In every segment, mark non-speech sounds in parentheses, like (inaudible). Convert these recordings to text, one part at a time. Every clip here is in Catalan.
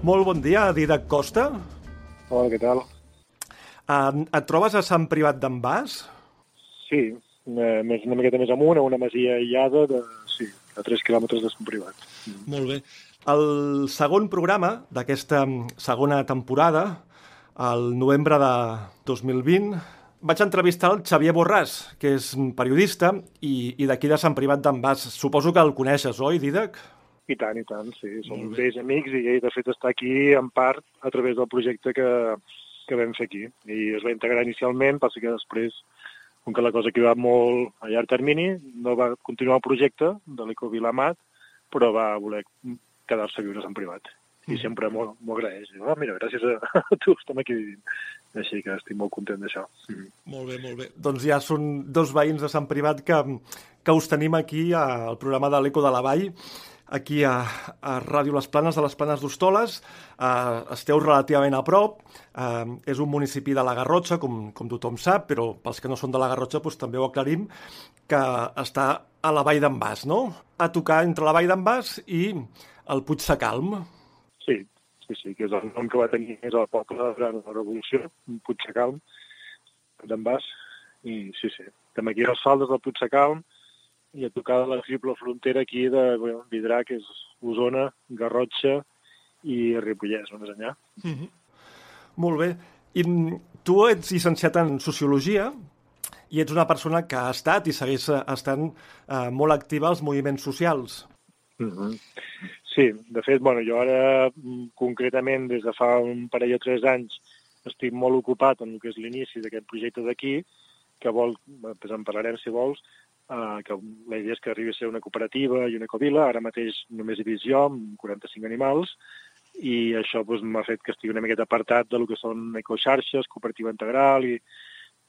Molt bon dia, Didac Costa. Hola, què tal? Uh, et trobes a Sant Privat d'en Bas? Sí, eh, més, una miqueta més amunt, a una masia aïllada de, sí, a 3 quilòmetres de Sant Privat. Molt bé. El segon programa d'aquesta segona temporada, al novembre de 2020, vaig entrevistar el Xavier Borràs, que és periodista i, i d'aquí de Sant Privat d'en Bas. Suposo que el coneixes, oi, Didac? I tant, i tant, sí. Som vells amics i ell, de fet, està aquí en part a través del projecte que, que vam fer aquí. I es va integrar inicialment, passa que després, com que la cosa aquí va molt a llarg termini, no va continuar el projecte de l'Eco Vilamat, però va voler quedar-se a viure en privat. I sempre m'ho agraeix. Oh, mira, gràcies a, (laughs) a tu estem aquí vivint. Així que estic molt content d'això. Mm. Molt bé, molt bé. Doncs ja són dos veïns de Sant Privat que, que us tenim aquí al programa de l'Eco de la Vall aquí a, a Ràdio Les Planes de les Planes d'Hostoles. Uh, esteu relativament a prop. Uh, és un municipi de la Garrotxa, com, com tothom sap, però pels que no són de la Garrotxa doncs, també ho aclarim, que està a la Vall d'en Bas, no? A tocar entre la Vall d'en Bas i el Puig Sacalm. Sí, sí, sí, que és el nom que va tenir és el poble durant la Revolució, Puig Sacalm, d'en Bas. I sí, sí, estem aquí als saldes del Puig Sacalm, i a tocar de la triple frontera aquí de bueno, Vidrà, que és Osona, Garrotxa i Ripollès, no més enllà. Mm -hmm. Molt bé. I tu ets llicenciat en Sociologia i ets una persona que ha estat i segueix estant eh, molt activa als moviments socials. Mm -hmm. Sí, de fet, bueno, jo ara concretament des de fa un parell o tres anys estic molt ocupat en el que és l'inici d'aquest projecte d'aquí, que vol, doncs en parlarem si vols, eh, que la idea és que arribi a ser una cooperativa i una ecovila, ara mateix només hi vist jo, amb 45 animals, i això doncs, m'ha fet que estigui una miqueta apartat de lo que són ecoxarxes, cooperativa integral i,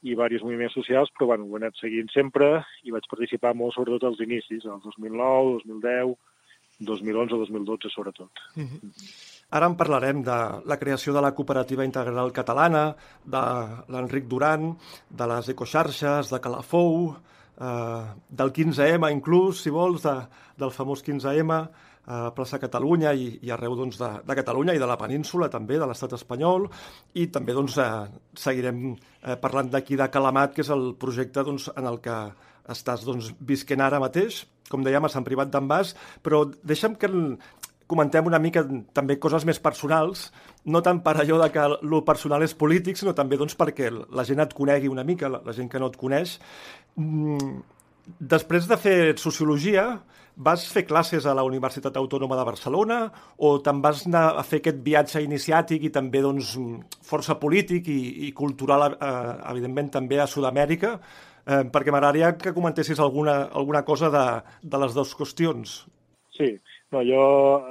i diversos moviments socials, però bueno, ho he anat seguint sempre i vaig participar molt sobretot als inicis, el 2009, 2010, 2011, 2012 sobretot. Mm -hmm. Ara en parlarem de la creació de la cooperativa integral catalana, de l'Enric Duran, de les ecoxarxes, de Calafou, eh, del 15M inclús, si vols, de, del famós 15M, a plaça Catalunya i, i arreu doncs, de, de Catalunya i de la península també, de l'estat espanyol, i també doncs, eh, seguirem eh, parlant d'aquí de Calamat, que és el projecte doncs, en el que estàs doncs, visquent ara mateix, com dèiem, a Sant Privat d'en Bas, però deixa'm que comentem una mica també coses més personals, no tant per allò de que el personal és polític, sinó també doncs, perquè la gent et conegui una mica, la, la gent que no et coneix. Mm, Després de fer Sociologia, vas fer classes a la Universitat Autònoma de Barcelona o te'n vas anar a fer aquest viatge iniciàtic i també doncs, força polític i, i cultural, eh, evidentment, també a Sud-amèrica? Eh, perquè m'agradaria que comentessis alguna, alguna cosa de, de les dues qüestions. Sí, no, jo,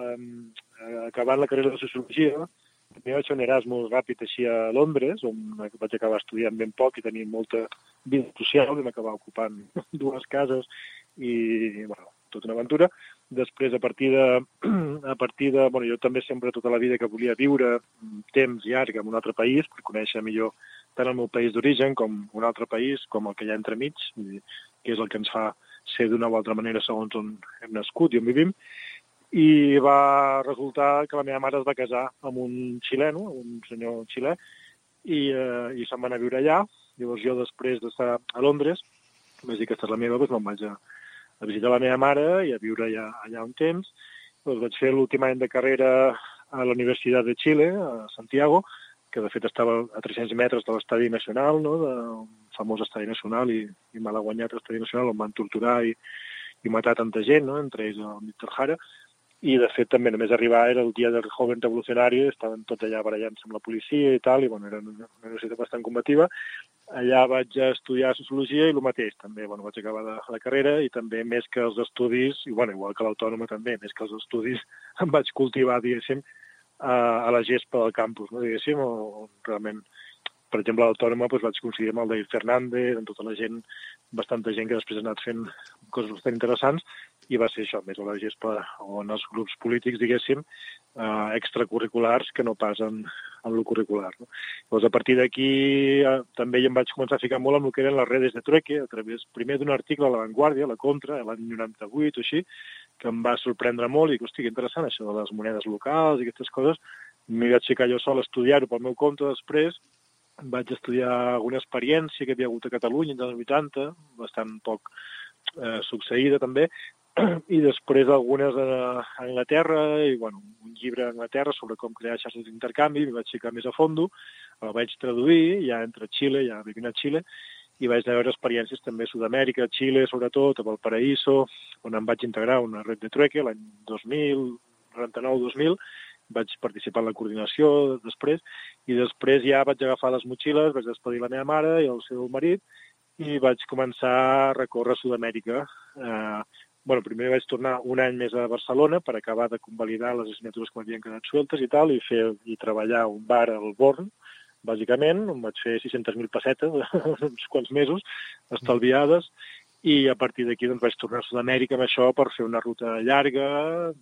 eh, acabant la carrera de Sociologia, també vaig fer un Erasmus ràpid així a Londres, on vaig acabar estudiant ben poc i tenir molta vida social, vam acabar ocupant (laughs) dues cases i, bueno, tota una aventura. Després, a partir de... (clears throat) A partir de bueno, jo també sempre tota la vida que volia viure temps llarg en un altre país per conèixer millor tant el meu país d'origen com un altre país, com el que hi ha entremig, que és el que ens fa ser d'una o altra manera segons on hem nascut i on vivim i va resultar que la meva mare es va casar amb un xileno, un senyor xilè, i, eh, i se'n va anar a viure allà. Llavors jo, després d'estar a Londres, vaig dir que aquesta és la meva, doncs me'n vaig a, a visitar la meva mare i a viure allà, allà un temps. Doncs vaig fer l'últim any de carrera a la Universitat de Xile, a Santiago, que de fet estava a 300 metres de l'estadi nacional, no? del famós estadi nacional, i, i mal guanyat l'estadi nacional, on van torturar i, i matar tanta gent, no? entre ells el Víctor Jara i de fet també només arribar era el dia del joven revolucionari, estaven tots allà barallant-se amb la policia i tal, i bueno, era una, universitat bastant combativa. Allà vaig estudiar sociologia i el mateix, també, bueno, vaig acabar de la carrera i també més que els estudis, i bueno, igual que l'autònoma també, més que els estudis (laughs) em vaig cultivar, diguéssim, a, a la gespa del campus, no, diguéssim, on realment per exemple, l'Autònoma doncs, vaig coincidir amb el David Fernández, amb tota la gent, bastanta gent que després ha anat fent coses bastant interessants, i va ser això, més a la gespa o en els grups polítics, diguéssim, eh, extracurriculars que no pas en, el curricular. No? Llavors, a partir d'aquí eh, també ja em vaig començar a ficar molt amb el que eren les redes de trueque, a través primer d'un article a La Vanguardia, La Contra, l'any 98 o així, que em va sorprendre molt i dic, hosti, que interessant això de les monedes locals i aquestes coses. M'hi vaig ficar jo sol a estudiar-ho pel meu compte després, vaig estudiar alguna experiència que havia hagut a Catalunya en els 80, bastant poc eh, succeïda també, (clears throat) i després algunes a Anglaterra, i bueno, un llibre a Anglaterra sobre com crear xarxes d'intercanvi, m'hi vaig ficar més a fondo, el vaig traduir, ja entre Xile, ja vivint a Xile, i vaig veure experiències també a Sud-amèrica, Xile sobretot, a Valparaíso, on em vaig integrar una red de trueque l'any 2000, 99-2000, vaig participar en la coordinació després, i després ja vaig agafar les motxilles, vaig despedir la meva mare i el seu marit, i vaig començar a recórrer Sud-amèrica. Eh, bueno, primer vaig tornar un any més a Barcelona per acabar de convalidar les assignatures que m'havien quedat sueltes i tal, i fer i treballar un bar al Born, bàsicament, on vaig fer 600.000 pessetes, (laughs) uns quants mesos, estalviades, i a partir d'aquí doncs, vaig tornar a Sud-amèrica amb això per fer una ruta llarga,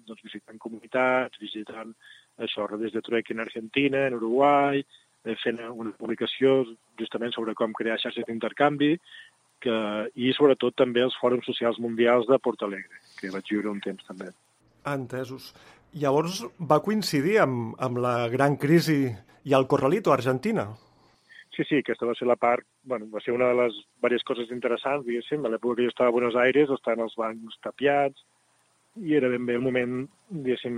doncs, visitant comunitats, visitant això, des de Trueque en Argentina, en Uruguai, eh, fent una publicació justament sobre com crear xarxes d'intercanvi, que, i sobretot també els fòrums socials mundials de Porto Alegre, que vaig viure un temps també. Entesos. Llavors va coincidir amb, amb la gran crisi i el Corralito a Argentina? Sí, sí, aquesta va ser la part, bueno, va ser una de les diverses coses interessants, diguéssim, a l'època que jo estava a Buenos Aires, estaven els bancs tapiats, i era ben bé el moment, diguéssim,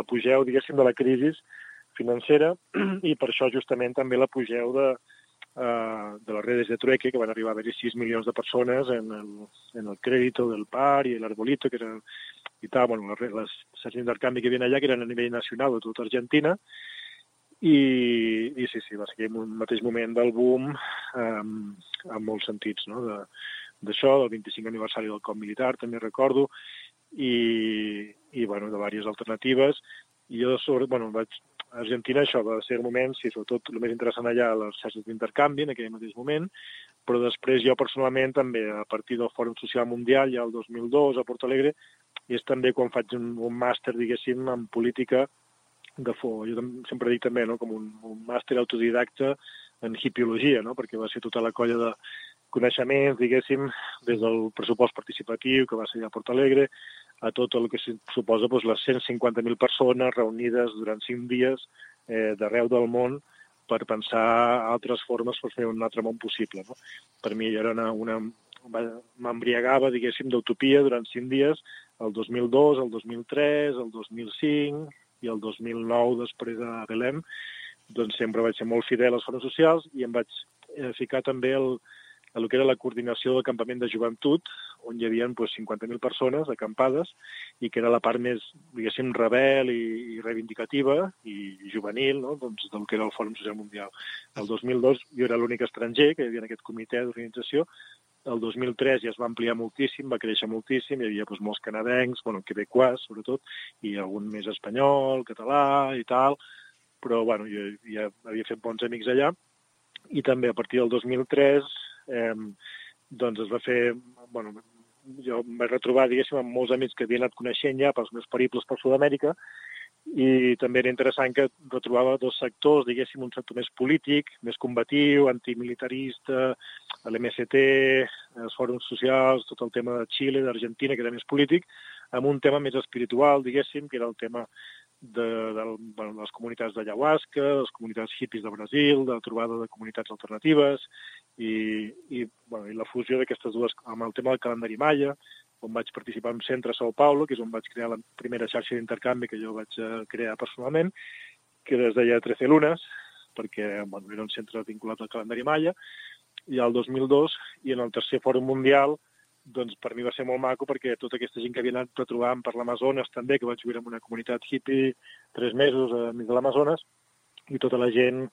l'apogeu, diguéssim, de la crisi financera, i per això justament també l'apogeu de, uh, de les redes de trueque, que van arribar a haver-hi 6 milions de persones en el, en el crèdito del PAR i l'Arbolito, que era, i tal, bueno, les, les sessions d'intercanvi que havien allà, que eren a nivell nacional de tota Argentina, i, i sí, sí, va ser un mateix moment del boom um, en molts sentits, no? d'això, de, del 25 aniversari del cop militar, també recordo, i, i bueno, de diverses alternatives. I jo, sobre, bueno, vaig, a Argentina això va ser el moment, sí, sobretot el més interessant allà, les xarxes d'intercanvi en aquell mateix moment, però després jo personalment també, a partir del Fòrum Social Mundial, ja el 2002 a Porto Alegre, i és també quan faig un, un màster, diguéssim, en política de fo. Jo sempre dic també no? com un, un màster autodidacta en hipiologia, no? perquè va ser tota la colla de coneixements, diguéssim, des del pressupost participatiu que va ser a Porto Alegre, a tot el que suposa doncs, les 150.000 persones reunides durant cinc dies eh, d'arreu del món per pensar altres formes per fer un altre món possible. No? Per mi era una, una m'embriagava, diguéssim, d'utopia durant cinc dies, el 2002, el 2003, el 2005, i el 2009 després a Belém, doncs sempre vaig ser molt fidel als fòrums socials i em vaig eh, ficar també el, el que era la coordinació del campament de joventut, on hi havia doncs, 50.000 persones acampades i que era la part més, diguéssim, rebel i, i reivindicativa i juvenil no? doncs, del que era el Fòrum Social Mundial. El 2002 jo era l'únic estranger que hi havia en aquest comitè d'organització el 2003 ja es va ampliar moltíssim, va créixer moltíssim, hi havia doncs, molts canadencs, bueno, quebecois sobretot, i algun més espanyol, català i tal, però bueno, jo ja havia fet bons amics allà, i també a partir del 2003 eh, doncs es va fer, bueno, jo em vaig retrobar, diguéssim, amb molts amics que havien anat coneixent ja pels meus periples per Sud-amèrica, i també era interessant que retrobava dos sectors, diguéssim, un sector més polític, més combatiu, antimilitarista, l'MST, els fòrums socials, tot el tema de Xile, d'Argentina, que era més polític, amb un tema més espiritual, diguéssim, que era el tema de, de, de les comunitats d'ayahuasca, les comunitats hippies de Brasil, de la trobada de comunitats alternatives i, i, bueno, i la fusió d'aquestes dues amb el tema del calendari maia, on vaig participar en centre a Sao Paulo, que és on vaig crear la primera xarxa d'intercanvi que jo vaig eh, crear personalment, que es deia 13 Lunes, perquè bueno, era un centre vinculat al calendari Maya, i al 2002, i en el tercer fòrum mundial, doncs per mi va ser molt maco perquè tota aquesta gent que havia anat retrobant per l'Amazones també, que vaig viure en una comunitat hippie tres mesos a mig de l'Amazones, i tota la gent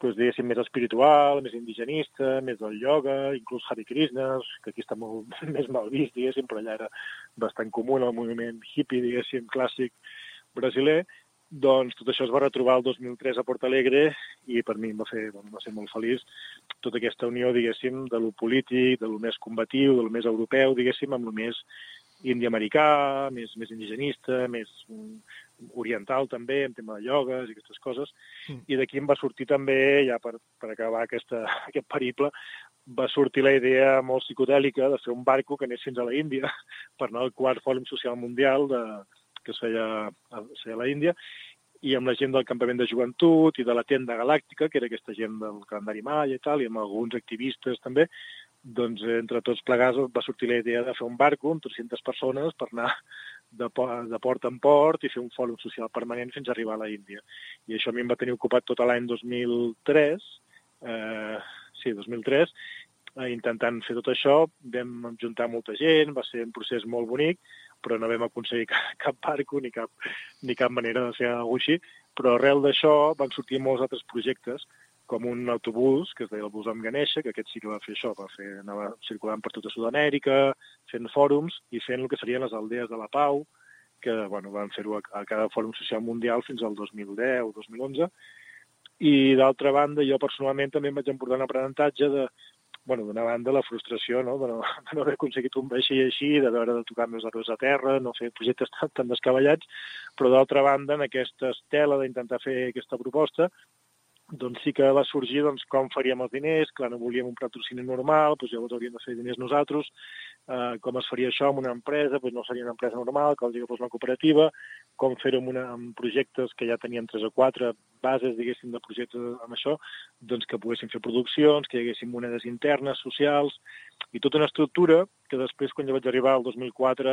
pues, diguéssim, més espiritual, més indigenista, més del ioga, inclús Hare Krishna, que aquí està molt (laughs) més mal vist, diguéssim, però allà era bastant comú en el moviment hippie, diguéssim, clàssic brasiler, doncs tot això es va retrobar el 2003 a Porto Alegre i per mi em va fer, em va ser molt feliç tota aquesta unió, diguéssim, de lo polític, de lo més combatiu, de lo més europeu, diguéssim, amb lo més indi-americà, més, més indigenista, més oriental també, en tema de iogues i aquestes coses, mm. i d'aquí em va sortir també, ja per, per acabar aquesta, (laughs) aquest periple, va sortir la idea molt psicodèlica de fer un barco que anés fins a la Índia (laughs) per anar al quart Fòrum Social Mundial de, que es feia, es feia a la Índia, i amb la gent del campament de joventut i de la tenda galàctica, que era aquesta gent del calendari Maya i tal, i amb alguns activistes també, doncs entre tots plegats va sortir la idea de fer un barco amb 300 persones per anar de, de port en port i fer un fòrum social permanent fins a arribar a la Índia. I això a mi em va tenir ocupat tot l'any 2003, eh, sí, 2003, eh, intentant fer tot això, vam juntar molta gent, va ser un procés molt bonic, però no vam aconseguir (laughs) cap, cap barco ni cap, ni cap manera de fer alguna així, però arrel d'això van sortir molts altres projectes com un autobús que es deia el bus amb Ganesha, que aquest sí que va fer això, va fer, anava circulant per tota Sud-amèrica, fent fòrums i fent el que serien les aldees de la Pau, que bueno, van fer-ho a, a cada fòrum social mundial fins al 2010 o 2011. I d'altra banda, jo personalment també em vaig emportar un aprenentatge de, bueno, d'una banda la frustració no? De, no, (laughs) de no haver aconseguit un vaixell així, de veure de tocar més arròs a terra, no fer projectes tan, tan descabellats, però d'altra banda, en aquesta estela d'intentar fer aquesta proposta, doncs sí que va sorgir doncs, com faríem els diners, clar, no volíem un patrocini normal, doncs llavors hauríem de fer diners nosaltres, eh, com es faria això amb una empresa, doncs no seria una empresa normal, cal dir que fos una cooperativa, com fer-ho amb, una, amb projectes que ja teníem tres o quatre bases, diguéssim, de projectes amb això, doncs que poguéssim fer produccions, que hi haguessin monedes internes, socials, i tota una estructura que després, quan jo vaig arribar el 2004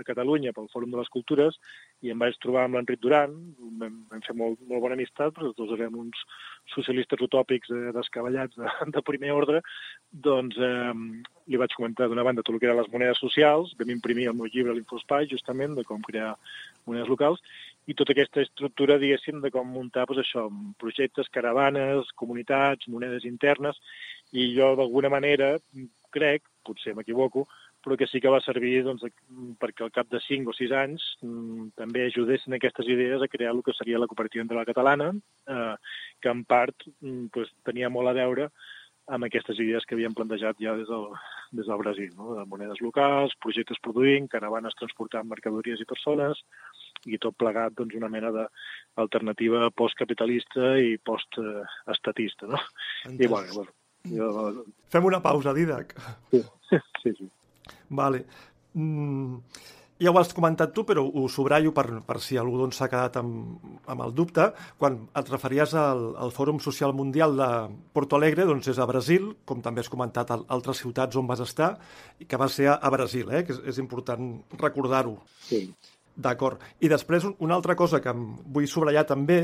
a Catalunya pel Fòrum de les Cultures i em vaig trobar amb l'Enric Duran, vam, vam fer molt, molt bona amistat, però tots érem uns socialistes utòpics eh, descabellats de, de primer ordre, doncs eh, li vaig comentar d'una banda tot el que eren les monedes socials, vam imprimir el meu llibre l'Infospai, justament, de com crear monedes locals, i tota aquesta estructura, diguéssim, de com muntar doncs, això, projectes, caravanes, comunitats, monedes internes, i jo d'alguna manera crec, potser m'equivoco, però que sí que va servir doncs, perquè al cap de 5 o 6 anys mm, també ajudessin aquestes idees a crear el que seria la cooperativa entre la catalana, eh, que en part pues, tenia molt a veure amb aquestes idees que havíem plantejat ja des del, des del Brasil, no? de monedes locals, projectes produint, caravanes transportant mercadories i persones, i tot plegat doncs, una mena d'alternativa postcapitalista i postestatista. No? I bueno, bueno, jo... (laughs) Fem una pausa, Didac. Sí, (laughs) sí, sí. Vale. Mm, ja ho has comentat tu, però ho subratllo per, per si algú doncs, s'ha doncs, quedat amb, amb el dubte. Quan et referies al, al Fòrum Social Mundial de Porto Alegre, doncs és a Brasil, com també has comentat a altres ciutats on vas estar, i que va ser a Brasil, eh? que és, és important recordar-ho. Sí. D'acord. I després, una altra cosa que vull subratllar també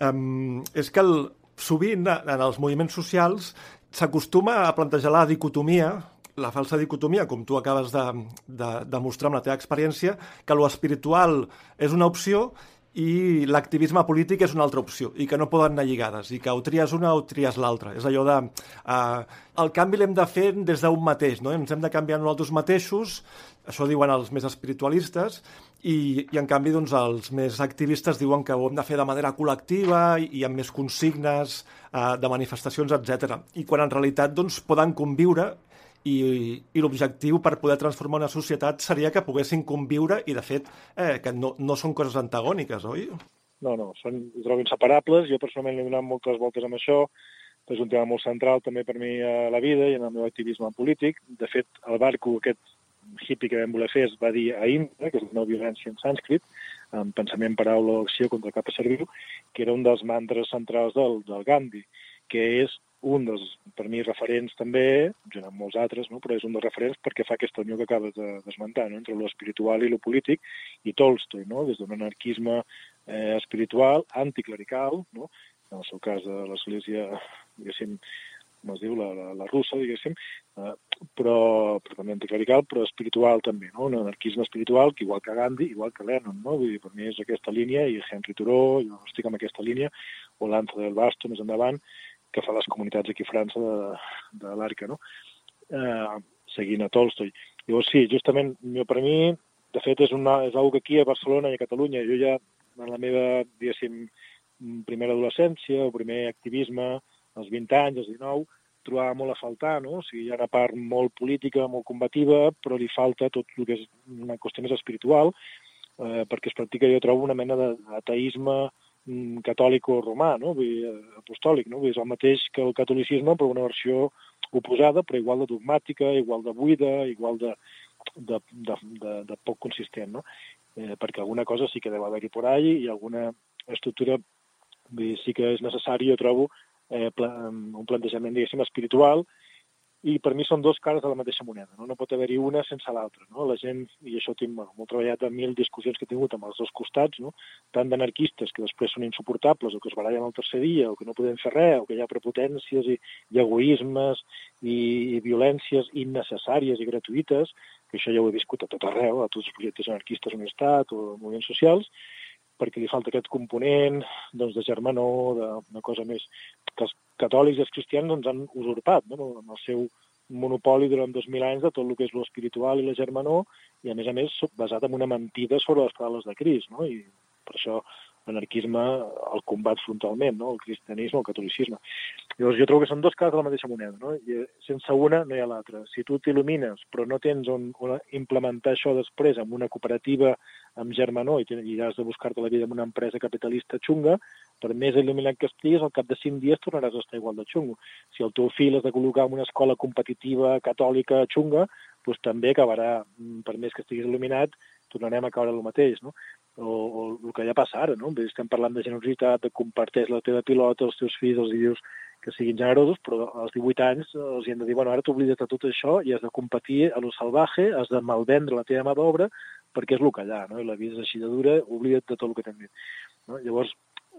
um, és que el, sovint en els moviments socials s'acostuma a plantejar la dicotomia, la falsa dicotomia, com tu acabes de, de, de mostrar amb la teva experiència, que lo espiritual és una opció i l'activisme polític és una altra opció i que no poden anar lligades i que o tries una o tries l'altra. És allò de... Uh, el canvi l'hem de fer des d'un mateix, no? ens hem de canviar nosaltres mateixos, això diuen els més espiritualistes, i, i en canvi doncs, els més activistes diuen que ho hem de fer de manera col·lectiva i, i amb més consignes uh, de manifestacions, etc. I quan en realitat doncs, poden conviure i, i l'objectiu per poder transformar una societat seria que poguessin conviure i, de fet, eh, que no, no són coses antagòniques, oi? No, no, són, trobo inseparables. Jo personalment he donat moltes voltes amb això. És un tema molt central també per mi a la vida i en el meu activisme polític. De fet, el barco, aquest hippie que vam voler fer, es va dir a Indra, que és la no violència en sànscrit, en pensament, paraula o acció contra cap a serviu, que era un dels mantres centrals del, del Gandhi, que és un dels, per mi, referents també, junt amb molts altres, no? però és un dels referents perquè fa aquesta unió que acabes d'esmentar, no? entre lo espiritual i lo polític, i Tolstoi, no? des d'un anarquisme eh, espiritual, anticlerical, no? en el seu cas de l'Església, diguéssim, com es diu, la, la, la russa, diguéssim, eh, però, però també anticlerical, però espiritual també, no? un anarquisme espiritual que igual que Gandhi, igual que Lennon, no? Vull dir, per mi és aquesta línia, i Henry Thoreau, jo estic amb aquesta línia, o l'Anza del Basto més endavant, que fa les comunitats aquí a França de, de l'Arca, no? Eh, seguint a Tolstoi. Llavors, sí, justament, jo, per mi, de fet, és, una, és que aquí a Barcelona i a Catalunya, jo ja, en la meva, diguéssim, primera adolescència o primer activisme, als 20 anys, als 19, trobava molt a faltar, no? O sigui, hi ha una part molt política, molt combativa, però li falta tot el que és una qüestió més espiritual, eh, perquè es practica, jo trobo, una mena d'ateisme Mm, catòlic o romà, no? Vull dir, eh, apostòlic, no? Vull dir, és el mateix que el catolicisme, però una versió oposada, però igual de dogmàtica, igual de buida, igual de, de, de, de, de poc consistent, no? Eh, perquè alguna cosa sí que deu haver-hi por ahí i alguna estructura vull dir, sí que és necessari, jo trobo, eh, un plantejament, diguéssim, espiritual, i per mi són dos cares de la mateixa moneda, no, no pot haver-hi una sense l'altra. No? La gent, i això tinc bueno, molt treballat en mil discussions que he tingut amb els dos costats, no? tant d'anarquistes que després són insuportables o que es barallen el tercer dia o que no podem fer res o que hi ha prepotències i, i egoismes i, i violències innecessàries i gratuïtes, que això ja ho he viscut a tot arreu, a tots els projectes anarquistes he estat o moviments socials, perquè li falta aquest component doncs, de germanor, d'una cosa més que els catòlics i els cristians ens han usurpat no? amb el seu monopoli durant 2.000 anys de tot el que és l'espiritual i la germanor, i a més a més basat en una mentida sobre les paraules de Crist, no? i per això l'anarquisme el combat frontalment, no? el cristianisme, el catolicisme. Llavors jo trobo que són dos cares de la mateixa moneda, no? I sense una no hi ha l'altra. Si tu t'il·lumines però no tens on, on implementar això després amb una cooperativa amb germanor i, i has de buscar-te la vida en una empresa capitalista xunga, per més il·luminat que estiguis, al cap de cinc dies tornaràs a estar igual de xungo. Si el teu fill has de col·locar en una escola competitiva catòlica xunga, doncs també acabarà, mm, per més que estiguis il·luminat, tornarem a caure el mateix, no? O, o el que ja passa ara, no? Estem parlant de generositat, de compartir la teva pilota, els teus fills, els dius que siguin generosos, però als 18 anys els hem de dir, bueno, ara t'oblides de tot això i has de competir a lo salvaje, has de malvendre la teva mà d'obra perquè és el que hi ha, no? I la vida és així de dura, oblida't de tot el que t'hem dit. No? Llavors,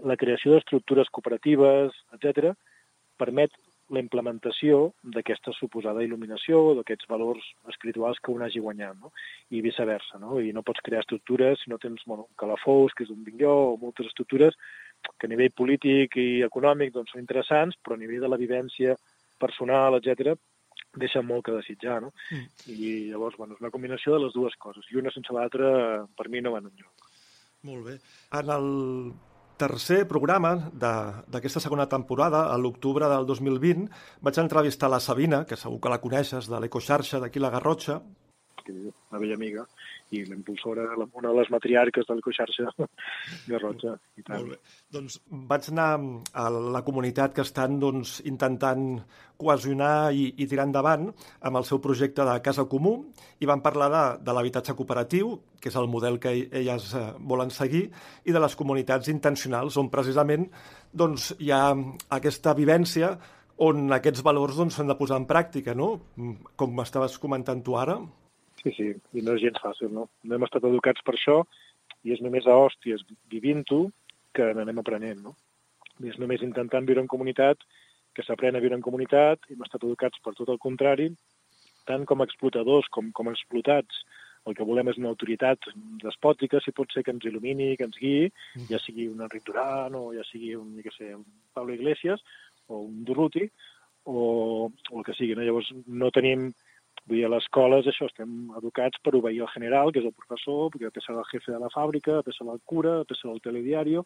la creació d'estructures cooperatives, etc, permet la implementació d'aquesta suposada il·luminació, d'aquests valors espirituals que un hagi guanyat, no? i viceversa. No? I no pots crear estructures si no tens bueno, calafous, que és un vinguió, o moltes estructures que a nivell polític i econòmic doncs, són interessants, però a nivell de la vivència personal, etc deixa molt que desitjar, no? Mm. I llavors, bueno, és una combinació de les dues coses, i una sense l'altra, per mi, no van enlloc. Molt bé. En el tercer programa d'aquesta segona temporada, a l'octubre del 2020, vaig entrevistar la Sabina, que segur que la coneixes, de l'Ecoxarxa d'aquí la Garrotxa. Una vella amiga i l'impulsora, una de les matriarques de l'Ecoxarxa Garrotxa. I tant. Molt bé. Doncs vaig anar a la comunitat que estan doncs, intentant cohesionar i, i tirar endavant amb el seu projecte de Casa Comú i van parlar de, de l'habitatge cooperatiu, que és el model que elles eh, volen seguir, i de les comunitats intencionals, on precisament doncs, hi ha aquesta vivència on aquests valors doncs, s'han doncs, de posar en pràctica, no? Com m'estaves comentant tu ara. Sí, sí, i no és gens fàcil, no? No hem estat educats per això i és només a hòsties vivint-ho que n'anem aprenent, no? I és només intentant viure en comunitat que s'aprèn a viure en comunitat, hem estat educats per tot el contrari, tant com a explotadors com com a explotats. El que volem és una autoritat despòtica, si pot ser que ens il·lumini, que ens guiï, mm. ja sigui un Enric Duran o ja sigui un, que sé, un Pablo Iglesias o un Durruti o, o el que sigui. No? Llavors, no tenim Vull dir, a les escoles, això, estem educats per obeir el general, que és el professor, ha ser el jefe de la fàbrica, ser el cura, ser el telediario,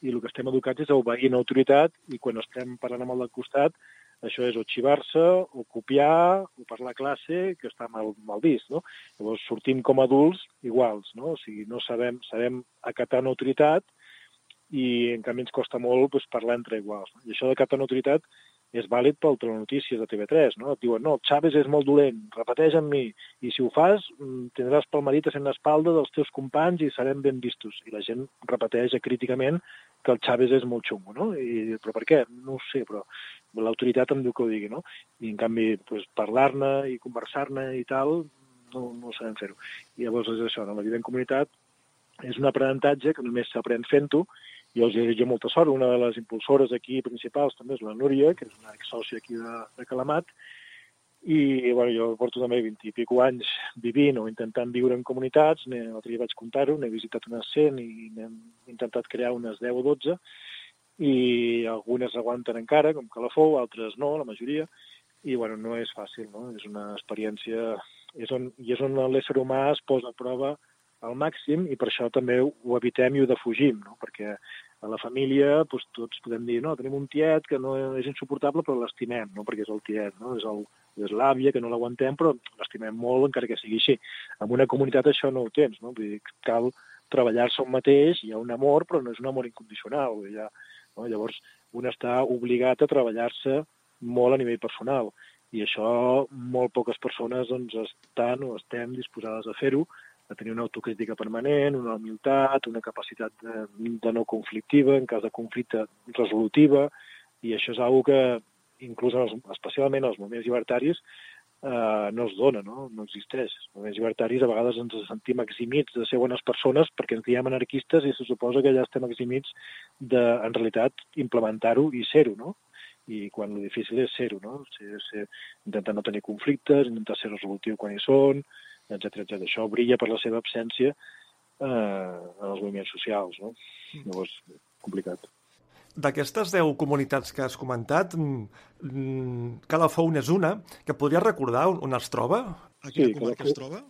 i el que estem educats és a obeir una autoritat, i quan estem parlant amb el del costat, això és o xivar-se, o copiar, o parlar a classe, que està mal, mal vist, no? Llavors sortim com adults iguals, no? O sigui, no sabem, sabem acatar una autoritat i en canvi ens costa molt doncs, parlar entre iguals. No? I això d'acatar una autoritat és vàlid pel telenotícies de TV3, no? Et diuen, no, Chávez és molt dolent, repeteix amb mi, i si ho fas mm, tindràs palmadites en l'espalda dels teus companys i serem ben vistos. I la gent repeteix críticament que el Chávez és molt xungo, no? I, però per què? No ho sé, però l'autoritat em diu que ho digui, no? I en canvi, pues, parlar-ne i conversar-ne i tal, no, no sabem fer-ho. I llavors és això, no? la vida en comunitat és un aprenentatge que només s'aprèn fent-ho jo els desitjo molta sort. Una de les impulsores aquí principals també és la Núria, que és una exsòcia aquí de, de Calamat, i bueno, jo porto també 20 i pico anys vivint o intentant viure en comunitats, l'altre dia vaig comptar-ho, n'he visitat unes 100 i n'hem intentat crear unes 10 o 12, i algunes aguanten encara, com Calafou, altres no, la majoria, i bueno, no és fàcil, no? és una experiència és on, i és on l'ésser humà es posa a prova al màxim i per això també ho evitem i ho defugim, no? perquè a la família doncs, tots podem dir no, tenim un tiet que no és insuportable però l'estimem, no? perquè és el tiet, no? és el, és l'àvia que no l'aguantem però l'estimem molt encara que sigui així. En una comunitat això no ho tens, no? Vull dir, cal treballar-se un mateix, hi ha un amor però no és un amor incondicional. Vull dir, ha, no? Llavors un està obligat a treballar-se molt a nivell personal i això molt poques persones doncs, estan o estem disposades a fer-ho de tenir una autocrítica permanent, una humilitat, una capacitat de, de no conflictiva, en cas de conflicte resolutiva, i això és una que, inclús en els, especialment en els moments llibertaris, eh, no es dona, no? no existeix. Els moments llibertaris a vegades ens sentim eximits de ser bones persones perquè ens diem anarquistes i se suposa que ja estem eximits de, en realitat, implementar-ho i ser-ho, no? i quan el difícil és ser-ho, no? Ser, ser, intentar no tenir conflictes, intentar ser resolutiu quan hi són, etc etc. Això brilla per la seva absència eh, en els moviments socials, no? Mm. Llavors, complicat. D'aquestes 10 comunitats que has comentat, mm, mm, Calafou és una, que podries recordar on es troba? A quina sí, comarca Calafou, es troba?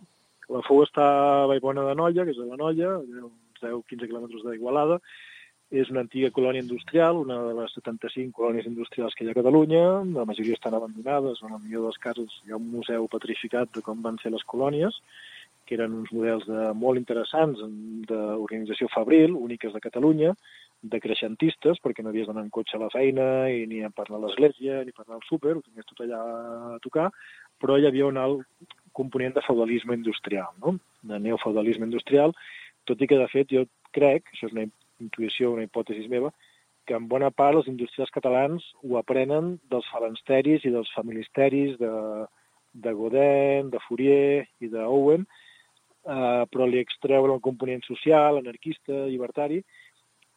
Calafou està a Vallbona de Noia, que és a la Noia, uns 10-15 quilòmetres d'Igualada, és una antiga colònia industrial, una de les 75 colònies industrials que hi ha a Catalunya. La majoria estan abandonades, en el millor dels casos hi ha un museu petrificat de com van ser les colònies, que eren uns models de, molt interessants d'organització fabril, úniques de Catalunya, de creixentistes, perquè no havies d'anar en cotxe a la feina i ni a parlar a l'església, ni parlar al súper, ho tenies tot allà a tocar, però hi havia un alt component de feudalisme industrial, no? de neofeudalisme industrial, tot i que, de fet, jo crec, això és una intuïció, una hipòtesi meva, que en bona part els industrials catalans ho aprenen dels falansteris i dels familisteris de, de Godin, de Fourier i d'Owen, eh, però li extreuen el component social, anarquista, llibertari,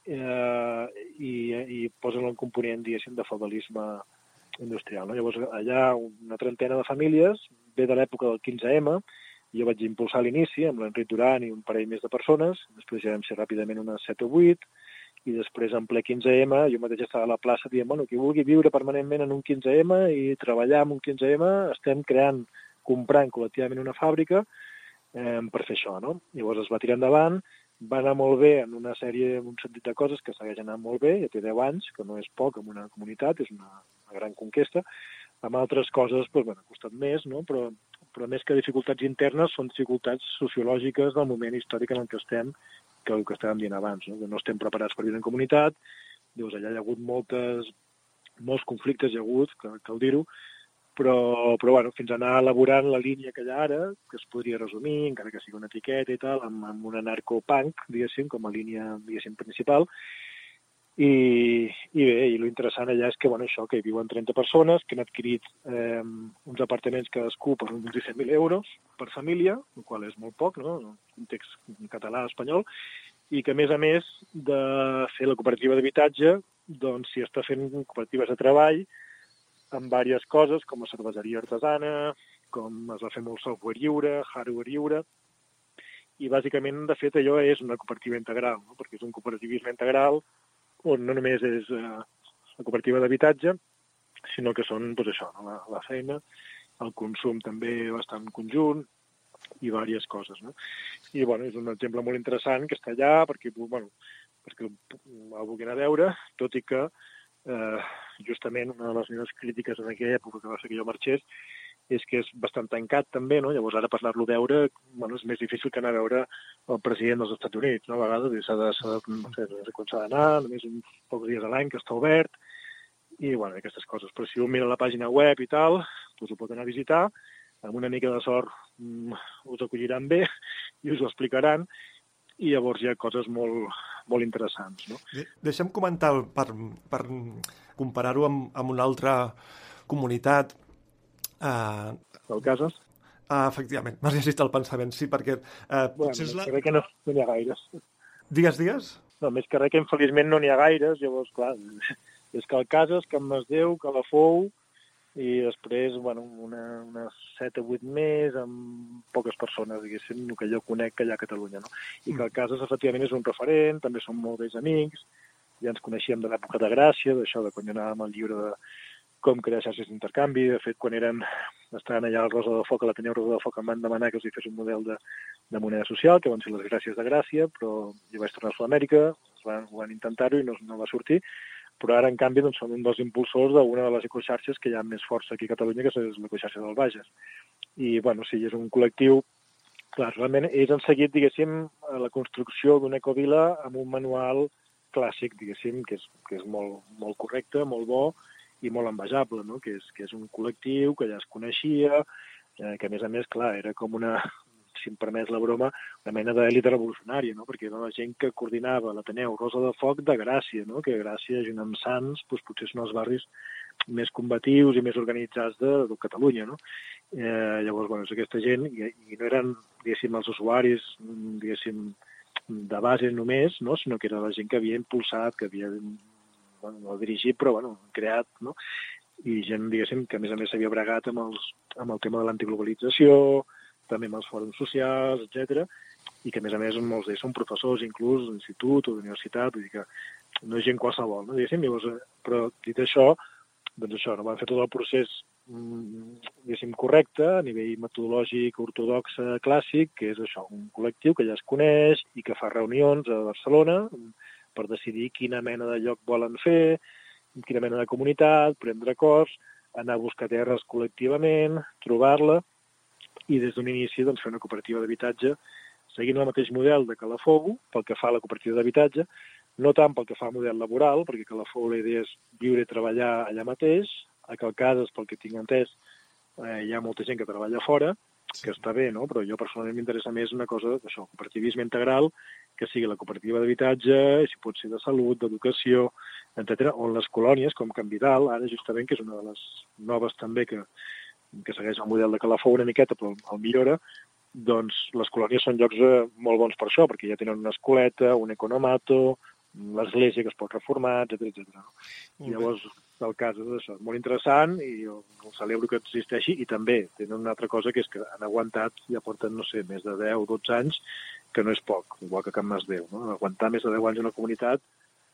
eh, i, i posen el component, diguéssim, de feudalisme industrial. No? Llavors, allà una trentena de famílies, ve de l'època del 15M, jo vaig impulsar l'inici amb l'Enric Duran i un parell més de persones, després ja vam ser ràpidament unes 7 o 8, i després en ple 15M jo mateix estava a la plaça dient, bueno, qui vulgui viure permanentment en un 15M i treballar en un 15M, estem creant, comprant col·lectivament una fàbrica eh, per fer això, no? Llavors es va tirar endavant, va anar molt bé en una sèrie, en un sentit de coses que segueix anant molt bé, ja té 10 anys, que no és poc en una comunitat, és una, una gran conquesta, amb altres coses, doncs, bueno, ha costat més, no? però però més que dificultats internes són dificultats sociològiques del moment històric en el que estem, que el que estàvem dient abans, no? que no estem preparats per viure en comunitat, dius, allà hi ha hagut moltes, molts conflictes, hi ha hagut, que cal dir-ho, però, però bueno, fins a anar elaborant la línia que hi ha ara, que es podria resumir, encara que sigui una etiqueta i tal, amb, amb un anarcopunk, diguéssim, com a línia, diguéssim, principal, i, i bé, i l'interessant allà és que, bueno, això, que hi viuen 30 persones, que han adquirit eh, uns apartaments cadascú per uns 17.000 euros per família, el qual és molt poc, no?, en context català-espanyol, i que, a més a més de fer la cooperativa d'habitatge, doncs s'hi està fent cooperatives de treball amb diverses coses, com la cerveseria artesana, com es va fer molt software lliure, hardware lliure, i bàsicament, de fet, allò és una cooperativa integral, no? perquè és un cooperativisme integral on no només és eh, la cooperativa d'habitatge, sinó que són, doncs això, no? la, la feina, el consum també bastant conjunt i diverses coses. No? I, bueno, és un exemple molt interessant que està allà perquè, bueno, perquè el vulguin a veure, tot i que eh, justament una de les meves crítiques en aquella època que va fer que jo marxés és que és bastant tancat també, no? Llavors ara per anar-lo a veure bueno, és més difícil que anar a veure el president dels Estats Units, no? A vegades s'ha de, de, no sé, quan s'ha d'anar, només uns pocs dies a l'any que està obert, i bueno, aquestes coses. Però si un mira la pàgina web i tal, doncs ho pot anar a visitar, amb una mica de sort mm, us acolliran bé i us ho explicaran, i llavors hi ha coses molt, molt interessants. No? Deixa'm comentar, per, per comparar-ho amb, amb una altra comunitat... Uh, el Cases? Uh, efectivament, m'has llegit el pensament, sí, perquè... Uh, bueno, és la... crec que no, no n'hi ha gaires. Digues, digues? No, més que res que infeliçment no n'hi ha gaires, llavors, clar, (laughs) és que el Cases, que en Masdeu, que la Fou, i després, bueno, una, unes 7 o 8 més, amb poques persones, diguéssim, el que jo conec allà a Catalunya, no? I que el Cases, efectivament, és un referent, també som molt vells amics, ja ens coneixíem de l'època de Gràcia, d'això de quan anàvem al llibre de com crear xarxes d'intercanvi. De fet, quan eren, estaven allà al Rosa de Foc, a l'Ateneu Rosa de Foc, em van demanar que els hi fes un model de, de moneda social, que van ser les gràcies de Gràcia, però jo vaig tornar a Sud-amèrica, van, van intentar-ho i no, no va sortir però ara, en canvi, doncs, són un dels impulsors d'una de les ecoxarxes que hi ha més força aquí a Catalunya, que és l'ecoxarxa del Bages. I, bueno, sí, és un col·lectiu clar, realment ells han seguit, diguéssim, la construcció d'una ecovila amb un manual clàssic, diguéssim, que és, que és molt, molt correcte, molt bo i molt envejable, no? que, és, que és un col·lectiu que ja es coneixia, eh, que a més a més, clar, era com una, si em permès la broma, una mena d'èlit revolucionària, no? perquè era la gent que coordinava l'Ateneu Rosa de Foc de Gràcia, no? que Gràcia, junt amb Sants, doncs, potser són els barris més combatius i més organitzats de, de Catalunya. No? Eh, llavors, bueno, és aquesta gent, i, i no eren, diguéssim, els usuaris, diguéssim, de base només, no? sinó que era la gent que havia impulsat, que havia bueno, no dirigit, però bueno, creat, no? i gent, diguéssim, que a més a més s'havia bregat amb, els, amb el tema de l'antiglobalització, també amb els fòrums socials, etc i que, a més a més, molts d'ells són professors, inclús d'institut o d'universitat, vull dir que no és gent qualsevol, no? Diguéssim, llavors, eh, però dit això, doncs això, no van fer tot el procés mm, diguéssim, correcte, a nivell metodològic, ortodox, clàssic, que és això, un col·lectiu que ja es coneix i que fa reunions a Barcelona per decidir quina mena de lloc volen fer, quina mena de comunitat, prendre acords, anar a buscar terres col·lectivament, trobar-la, i des d'un inici doncs, fer una cooperativa d'habitatge seguint el mateix model de Calafou pel que fa a la cooperativa d'habitatge, no tant pel que fa al model laboral, perquè Calafou la idea és viure i treballar allà mateix, a Calcades, pel que tinc entès, eh, hi ha molta gent que treballa fora, que està bé, no? però jo personalment m'interessa més una cosa d'això, cooperativisme integral, que sigui la cooperativa d'habitatge, si pot ser de salut, d'educació, etc. on les colònies, com Can Vidal, ara justament, que és una de les noves també que, que segueix el model de Calafou una miqueta, però el millora, doncs les colònies són llocs eh, molt bons per això, perquè ja tenen una escoleta, un economato, l'església que es pot reformar, etc etc. No? I llavors, el cas és això, molt interessant i jo celebro que existeixi i també tenen una altra cosa que és que han aguantat, ja porten, no sé, més de 10 o 12 anys, que no és poc, igual que Can Masdeu, no? Aguantar més de 10 anys una comunitat,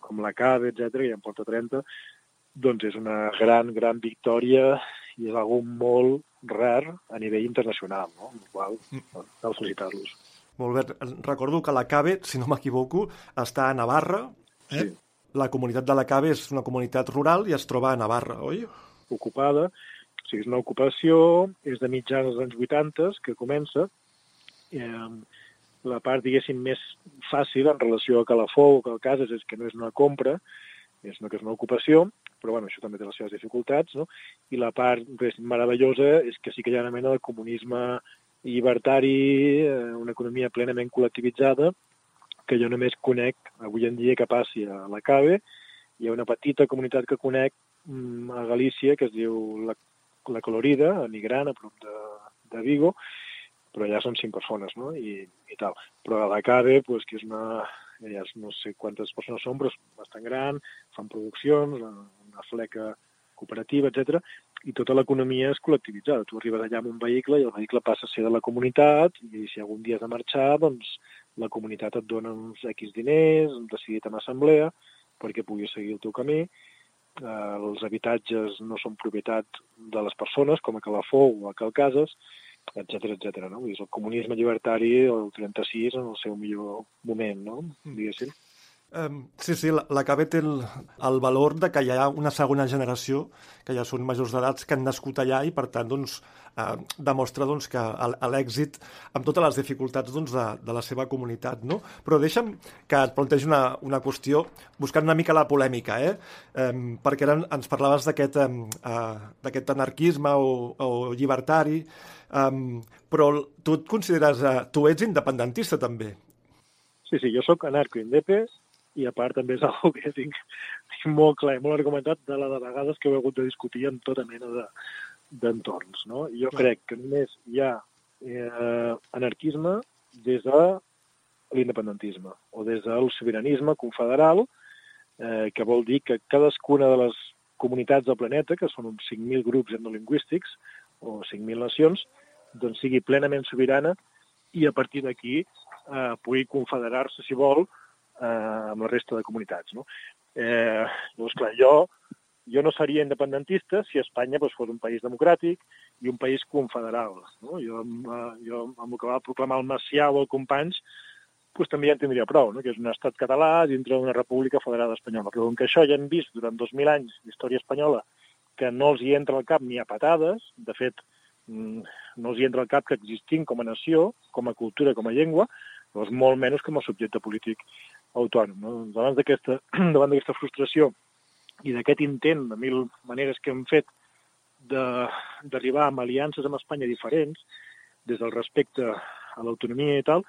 com la CAB, etc, que ja en porta 30, doncs és una gran, gran victòria i és algo molt rar a nivell internacional, no? Amb qual cal felicitar-los. Molt bé. Recordo que la CABE, si no m'equivoco, està a Navarra. Eh? Sí. La comunitat de la CABE és una comunitat rural i es troba a Navarra, oi? Ocupada. O sigui, és una ocupació, és de mitjans dels anys 80 que comença. Eh, la part, diguéssim, més fàcil en relació a Calafou o Calcases és que no és una compra, és una, que és una ocupació, però bueno, això també té les seves dificultats, no? I la part meravellosa és que sí que hi ha una mena de comunisme llibertari, eh, una economia plenament col·lectivitzada, que jo només conec avui en dia que passi a la CABE. Hi ha una petita comunitat que conec mm, a Galícia que es diu la, la Colorida, a Migrant, a prop de, de Vigo, però ja són cinc persones, no? I, i tal. Però a la CABE, pues, que és una, ja no sé quantes persones són, però és bastant gran, fan produccions, una fleca cooperativa, etc. i tota l'economia és col·lectivitzada. Tu arribes allà amb un vehicle i el vehicle passa a ser de la comunitat i si algun dia has de marxar, doncs la comunitat et dona uns X diners, decidit en assemblea, perquè puguis seguir el teu camí. Eh, els habitatges no són propietat de les persones, com a Calafou o a Calcases, etc etc. no? És el comunisme llibertari el 36 en el seu millor moment, no? Mm. Um, sí, sí, la, la CABE té el, el valor de que hi ha una segona generació, que ja són majors d'edats, que han nascut allà i, per tant, doncs, eh, demostra doncs, que l'èxit, amb totes les dificultats doncs, de, de la seva comunitat. No? Però deixa'm que et plantegi una, una qüestió, buscant una mica la polèmica, eh? Um, perquè ara ens parlaves d'aquest um, uh, anarquisme o, o llibertari, um, però tu et consideres... Uh, tu ets independentista, també. Sí, sí, jo sóc anarco-indepes, i a part també és (laughs) una que tinc, tinc molt clar i molt argumentat de la de vegades que he hagut de discutir en tota mena d'entorns. De, no? Jo crec que només hi ha eh, anarquisme des de l'independentisme o des del sobiranisme confederal, eh, que vol dir que cadascuna de les comunitats del planeta, que són uns 5.000 grups etnolingüístics o 5.000 nacions, doncs sigui plenament sobirana i a partir d'aquí eh, pugui confederar-se, si vol, eh, amb la resta de comunitats. No? Eh, doncs clar, jo, jo no seria independentista si Espanya doncs, fos un país democràtic i un país confederal. No? Jo, eh, jo amb el que va proclamar el Macià o el Companys doncs, també ja en tindria prou, no? que és un estat català dintre d'una república federada espanyola. Però com que això ja hem vist durant 2.000 anys d'història espanyola que no els hi entra al cap ni a patades, de fet, mm, no els hi entra al cap que existim com a nació, com a cultura, com a llengua, doncs molt menys com a subjecte polític autònom. No? Davant d'aquesta (clears throat) davant d'aquesta frustració i d'aquest intent de mil maneres que hem fet d'arribar amb aliances amb Espanya diferents, des del respecte a l'autonomia i tal,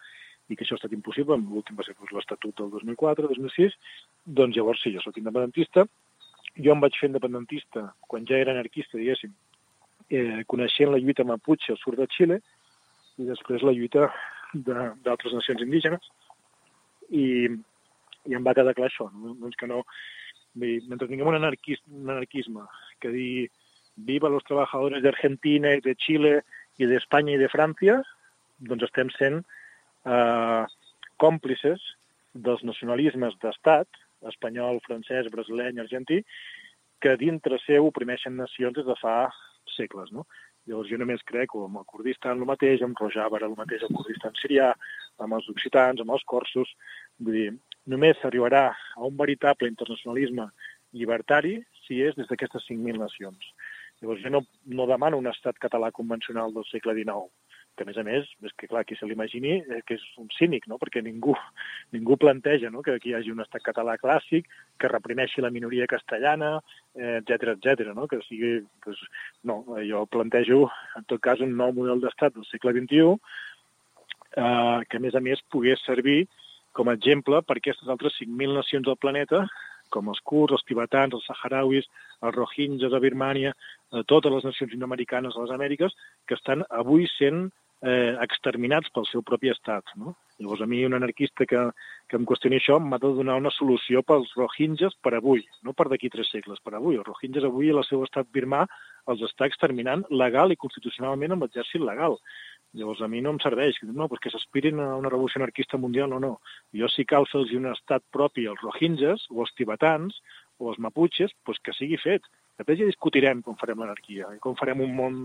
i que això ha estat impossible, l'últim va ser doncs, l'Estatut del 2004-2006, doncs llavors sí, jo sóc independentista. Jo em vaig fer independentista quan ja era anarquista, diguéssim, eh, coneixent la lluita Mapuche al sud de Xile i després la lluita d'altres nacions indígenes. I, i em va quedar clar això, no? doncs que no... Mentre tinguem un, anarquis, un anarquisme que di viva los trabajadores de Argentina i de Xile i d'Espanya i de França, doncs estem sent eh, còmplices dels nacionalismes d'estat, espanyol, francès, brasileny, argentí, que dintre seu oprimeixen nacions des de fa segles. No? Llavors jo només crec, o amb el Kurdistan el mateix, amb Rojava el mateix, el Kurdistan sirià, amb els occitans, amb els corsos, vull dir, només s'arribarà a un veritable internacionalisme llibertari si és des d'aquestes 5.000 nacions. Llavors, jo no, no demano un estat català convencional del segle XIX, que a més a més, és que clar, qui se l'imagini eh, que és un cínic, no? perquè ningú, (laughs) ningú planteja no? que aquí hi hagi un estat català clàssic, que reprimeixi la minoria castellana, etc eh, etc. no? que sigui... Pues, no, jo plantejo, en tot cas, un nou model d'estat del segle XXI, eh, que a més a més pogués servir com a exemple per aquestes altres 5.000 nacions del planeta, com els kurds, els tibetans, els saharauis, els rohingyas a Birmània, a totes les nacions indoamericanes a les Amèriques, que estan avui sent eh, exterminats pel seu propi estat. No? Llavors, a mi, un anarquista que, que em qüestioni això, m'ha de donar una solució pels rohingyas per avui, no per d'aquí tres segles, per avui. Els rohingyas avui, el seu estat birmà, els està exterminant legal i constitucionalment amb l'exèrcit legal. Llavors a mi no em serveix, no, perquè que s'aspirin a una revolució anarquista mundial o no. Jo si cal fer-los un estat propi als rohingyas o als tibetans o als mapuches, doncs que sigui fet. Després ja discutirem com farem l'anarquia i com farem un món,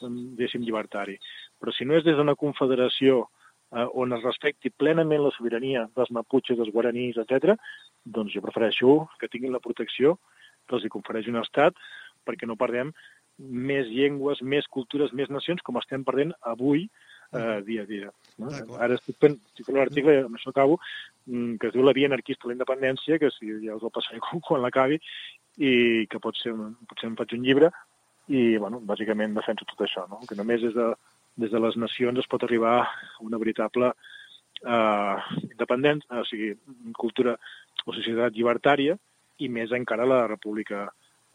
diguéssim, llibertari. Però si no és des d'una confederació eh, on es respecti plenament la sobirania dels mapuches, dels guaranís, etc., doncs jo prefereixo que tinguin la protecció que els hi confereix un estat perquè no perdem més llengües, més cultures, més nacions, com estem perdent avui eh, dia a dia. No? Ara estic fent, estic fent un article, amb això acabo, mm, que es diu La via anarquista a la independència, que si ja us el passaré (laughs) quan l'acabi, i que pot ser, potser em faig un llibre, i, bueno, bàsicament defenso tot això, no? que només des de, des de les nacions es pot arribar a una veritable eh, independent, o sigui, cultura o societat llibertària, i més encara la república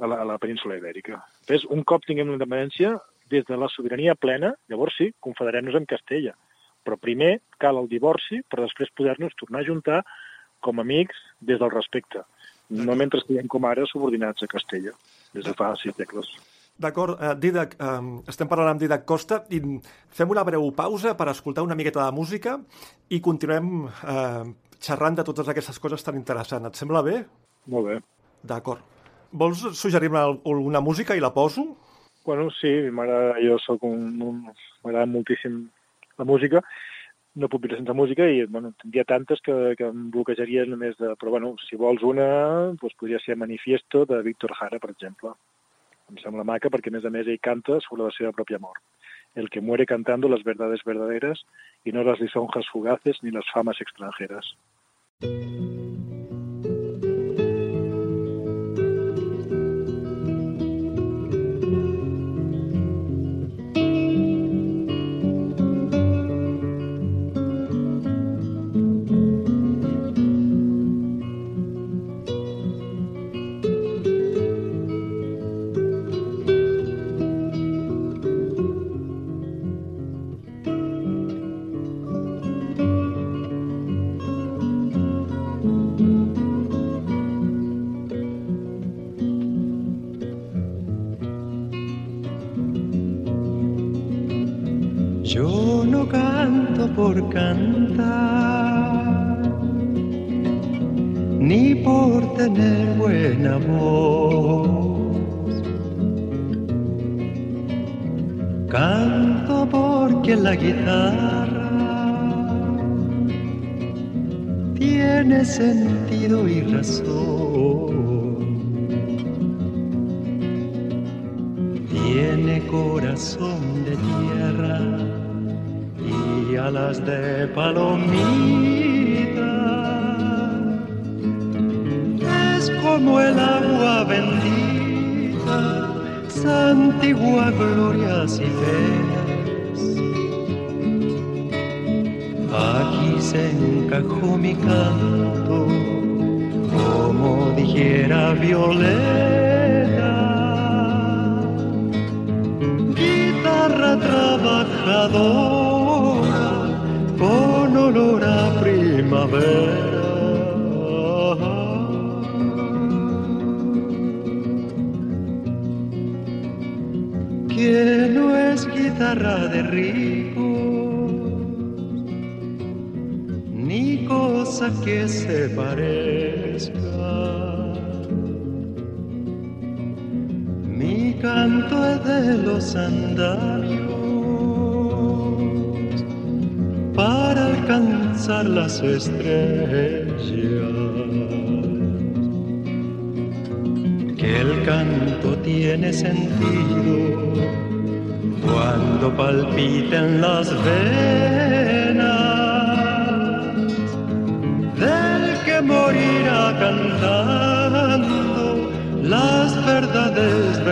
a la, a la península ibèrica. Després, un cop tinguem la independència, des de la sobirania plena, llavors sí, confederem-nos amb Castella. Però primer cal el divorci per després poder-nos tornar a juntar com a amics des del respecte. No mentre estiguem com ara subordinats a Castella, des de fa sis segles. D'acord, uh, Didac, uh, estem parlant amb Didac Costa i fem una breu pausa per escoltar una miqueta de música i continuem uh, xerrant de totes aquestes coses tan interessants. Et sembla bé? Molt bé. D'acord. Vols suggerir-me alguna música i la poso? Bueno, sí, m'agrada, jo sóc un, un m'agrada moltíssim la música, no puc viure sense música i, bueno, tindria tantes que, que em bloquejaria només de... Però, bueno, si vols una, doncs podria ser Manifiesto de Víctor Jara, per exemple. Em sembla maca perquè, a més a més, ell canta sobre la seva pròpia mort. El que muere cantando las verdades verdaderas y no las lisonjas fugaces ni las famas extranjeras. por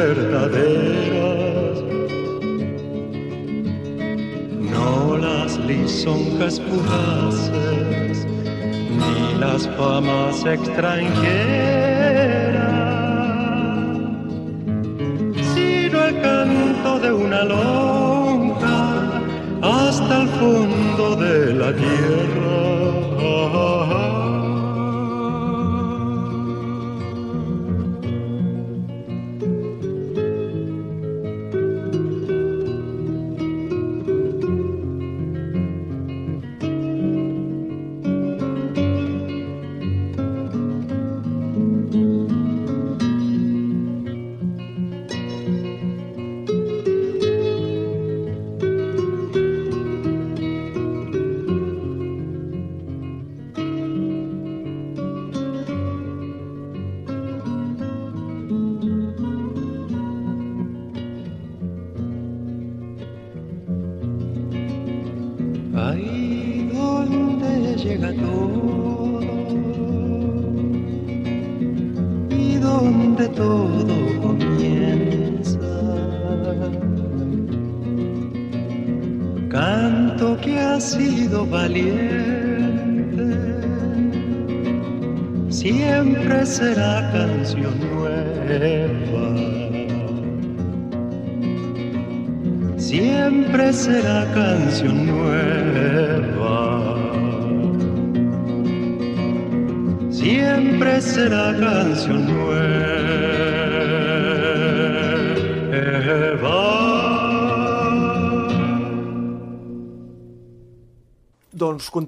verdaderas lisonjas fugaces, ni las famas extranjeras, sino el canto de una lonja hasta el fondo de la tierra.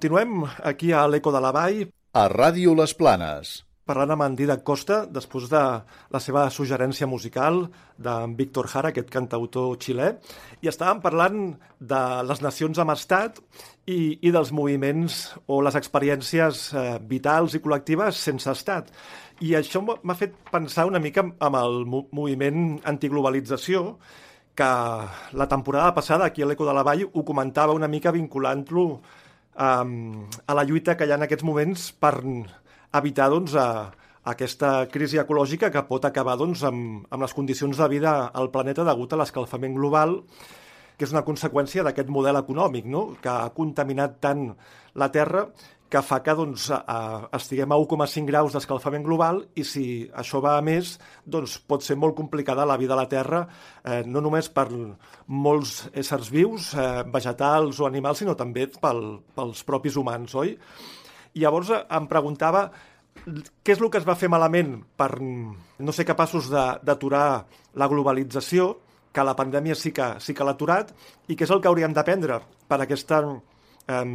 Continuem aquí a l'Eco de la Vall. A Ràdio Les Planes parlant amb en Didac Costa després de la seva suggerència musical d'en Víctor Jara, aquest cantautor xilè, i estàvem parlant de les nacions amb estat i, i dels moviments o les experiències eh, vitals i col·lectives sense estat. I això m'ha fet pensar una mica amb el moviment antiglobalització, que la temporada passada aquí a l'Eco de la Vall ho comentava una mica vinculant-lo um, a la lluita que hi ha en aquests moments per evitar doncs, a, a aquesta crisi ecològica que pot acabar doncs, amb, amb les condicions de vida al planeta degut a l'escalfament global, que és una conseqüència d'aquest model econòmic, no? que ha contaminat tant la Terra que fa que doncs, estiguem a 1,5 graus d'escalfament global i si això va a més, doncs pot ser molt complicada la vida a la Terra, eh, no només per molts éssers vius, eh, vegetals o animals, sinó també pel, pels propis humans, oi? I llavors em preguntava què és el que es va fer malament per no ser capaços d'aturar la globalització, que la pandèmia sí que, sí que l'ha aturat, i què és el que hauríem d'aprendre per aquesta, eh,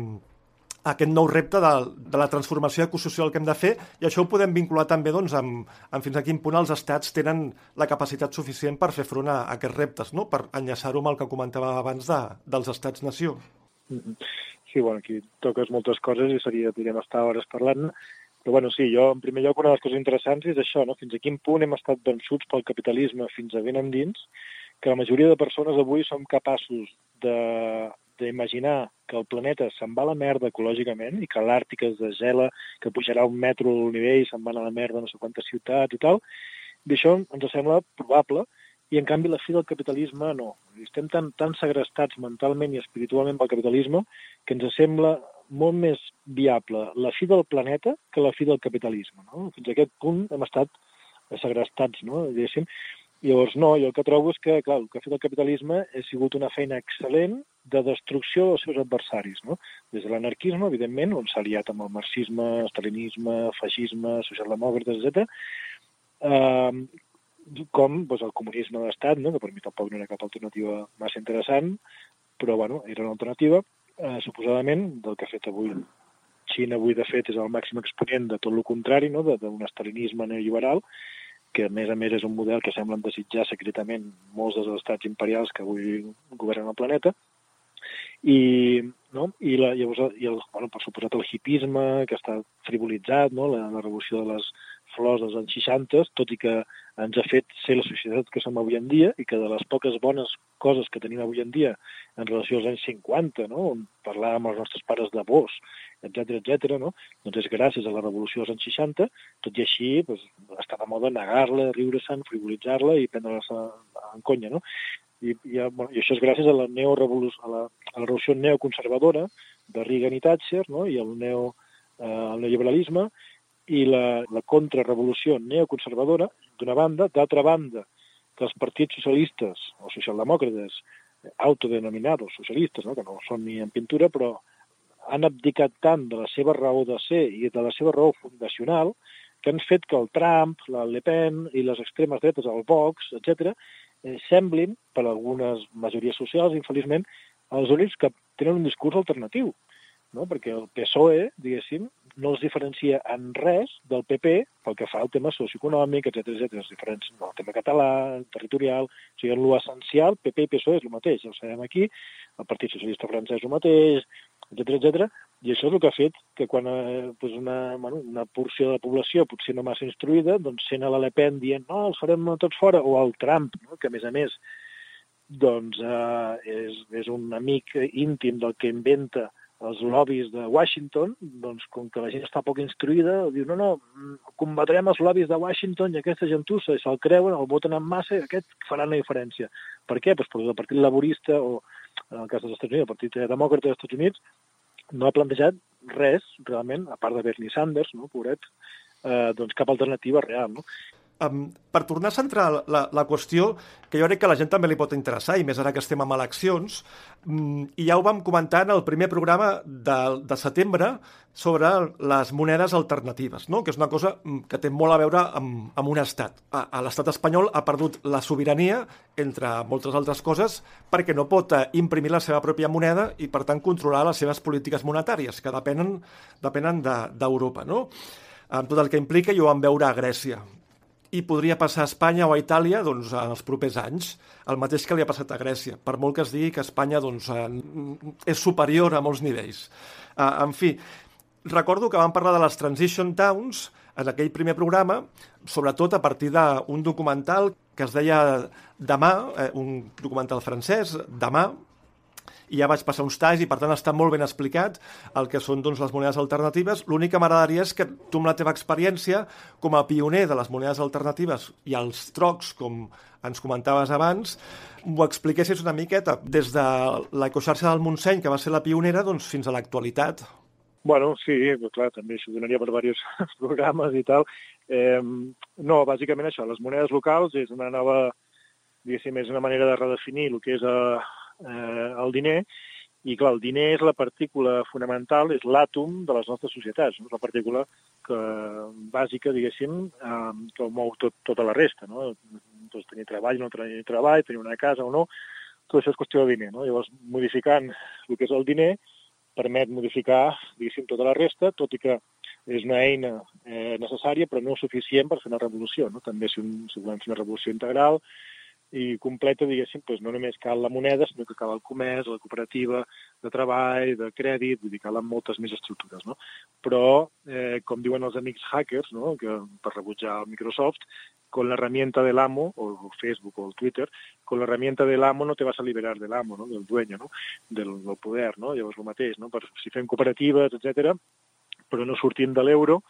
aquest nou repte de, de la transformació ecosocial que hem de fer, i això ho podem vincular també doncs, amb, amb fins a quin punt els estats tenen la capacitat suficient per fer front a, aquests reptes, no? per enllaçar-ho amb el que comentava abans de, dels estats-nació. Mm -hmm sí, bueno, aquí toques moltes coses i seria, podríem estar hores parlant, però bueno, sí, jo, en primer lloc, una de les coses interessants és això, no? fins a quin punt hem estat vençuts pel capitalisme fins a ben endins, que la majoria de persones avui som capaços de d'imaginar que el planeta se'n va a la merda ecològicament i que l'Àrtic es desgela, que pujarà un metro al nivell se'n van a la merda no sé quantes ciutats i tal, i això ens sembla probable, i en canvi la fi del capitalisme no. Estem tan, tan segrestats mentalment i espiritualment pel capitalisme que ens sembla molt més viable la fi del planeta que la fi del capitalisme. No? Fins a aquest punt hem estat segrestats, no? diguéssim. Llavors, no, jo el que trobo és que, clar, el que ha fet el capitalisme ha sigut una feina excel·lent de destrucció dels seus adversaris, no? Des de l'anarquisme, evidentment, on s'ha aliat amb el marxisme, estalinisme, feixisme, socialdemòcrates, etc. Eh, com doncs, el comunisme d'estat, no? que per mi tampoc no era cap alternativa massa interessant, però bueno, era una alternativa, eh, suposadament, del que ha fet avui Xina avui, de fet, és el màxim exponent de tot el contrari, no? d'un estalinisme neoliberal, que a més a més és un model que semblen desitjar secretament molts dels estats imperials que avui governen el planeta, i, no? I, la, llavors, i el, bueno, per suposat el hipisme, que està frivolitzat, no? la, la revolució de les flors dels anys 60, tot i que ens ha fet ser la societat que som avui en dia i que de les poques bones coses que tenim avui en dia en relació als anys 50, no? on parlàvem els nostres pares de Bosch, etc etc, no? doncs és gràcies a la revolució dels anys 60, tot i així pues, està de moda negar-la, riure-se'n, frivolitzar-la i prendre-la en conya. No? I, i, bueno, I això és gràcies a la, neorevolució, a la, a la revolució neoconservadora de Reagan i Thatcher no? i el, neo, eh, el neoliberalisme i la, la contrarrevolució neoconservadora, d'una banda, d'altra banda, que els partits socialistes o socialdemòcrates autodenominados socialistes, no? que no són ni en pintura, però han abdicat tant de la seva raó de ser i de la seva raó fundacional que han fet que el Trump, la Le Pen i les extremes dretes, el Vox, etc., eh, semblin, per algunes majories socials, infeliçment, els únics que tenen un discurs alternatiu no? perquè el PSOE, diguéssim, no els diferencia en res del PP pel que fa al tema socioeconòmic, etc etc. Els diferents, no, el tema català, territorial, o sigui, en l'essencial, PP i PSOE és el mateix, ja ho sabem aquí, el Partit Socialista francès és el mateix, etc etc. i això és el que ha fet que quan eh, doncs una, bueno, una porció de la població, potser no massa instruïda, doncs sent a la Le Pen dient no, els farem tots fora, o al Trump, no? que a més a més doncs eh, és, és un amic íntim del que inventa els lobbies de Washington, doncs com que la gent està poc instruïda, diu, no, no, combatrem els lobbies de Washington i aquesta gentussa, i se'l creuen, el voten en massa, i aquest farà una diferència. Per què? Pues perquè el Partit Laborista, o en el cas dels Estats Units, el Partit Demòcrata dels Estats Units, no ha plantejat res, realment, a part de Bernie Sanders, no, pobret, eh, doncs cap alternativa real, no? Um, per tornar a centrar la, la qüestió, que jo crec que la gent també li pot interessar, i més ara que estem amb eleccions, um, i ja ho vam comentar en el primer programa de, de setembre sobre les monedes alternatives, no? que és una cosa mm, que té molt a veure amb, amb un estat. A, a l'estat espanyol ha perdut la sobirania, entre moltes altres coses, perquè no pot eh, imprimir la seva pròpia moneda i, per tant, controlar les seves polítiques monetàries, que depenen, depenen d'Europa. De, no? amb tot el que implica, i ho vam veure a Grècia i podria passar a Espanya o a Itàlia doncs, en els propers anys, el mateix que li ha passat a Grècia, per molt que es digui que Espanya doncs, és superior a molts nivells. Uh, en fi, recordo que vam parlar de les Transition Towns en aquell primer programa, sobretot a partir d'un documental que es deia Demà, eh, un documental francès, Demà, i ja vaig passar uns talls i per tant està molt ben explicat el que són doncs, les monedes alternatives. L'únic que m'agradaria és que tu amb la teva experiència com a pioner de les monedes alternatives i els trocs, com ens comentaves abans, m'ho expliquessis una miqueta des de l'ecoxarxa del Montseny, que va ser la pionera, doncs, fins a l'actualitat. Bueno, sí, clar, també això donaria per diversos (laughs) programes i tal. Eh, no, bàsicament això, les monedes locals és una nova, diguéssim, és una manera de redefinir el que és eh, eh, el diner, i clar, el diner és la partícula fonamental, és l'àtom de les nostres societats, no? és la partícula que, bàsica, diguéssim, eh, que mou tot, tota la resta. No? Doncs tenir treball, no tenir treball, tenir una casa o no, tot això és qüestió de diner. No? Llavors, modificant el que és el diner, permet modificar, diguéssim, tota la resta, tot i que és una eina eh, necessària, però no suficient per fer una revolució. No? També si, un, si volem fer una revolució integral, i completa, diguéssim, doncs no només cal la moneda, sinó que cal el comerç, la cooperativa de treball, de crèdit, vull dir, calen moltes més estructures, no? Però, eh, com diuen els amics hackers, no?, que per rebutjar el Microsoft, con la herramienta del amo, o Facebook o el Twitter, con la herramienta del amo no te vas a liberar del amo, no? del dueño, no? del, del poder, no? Llavors el mateix, no? Per, si fem cooperatives, etc, però no sortim de l'euro,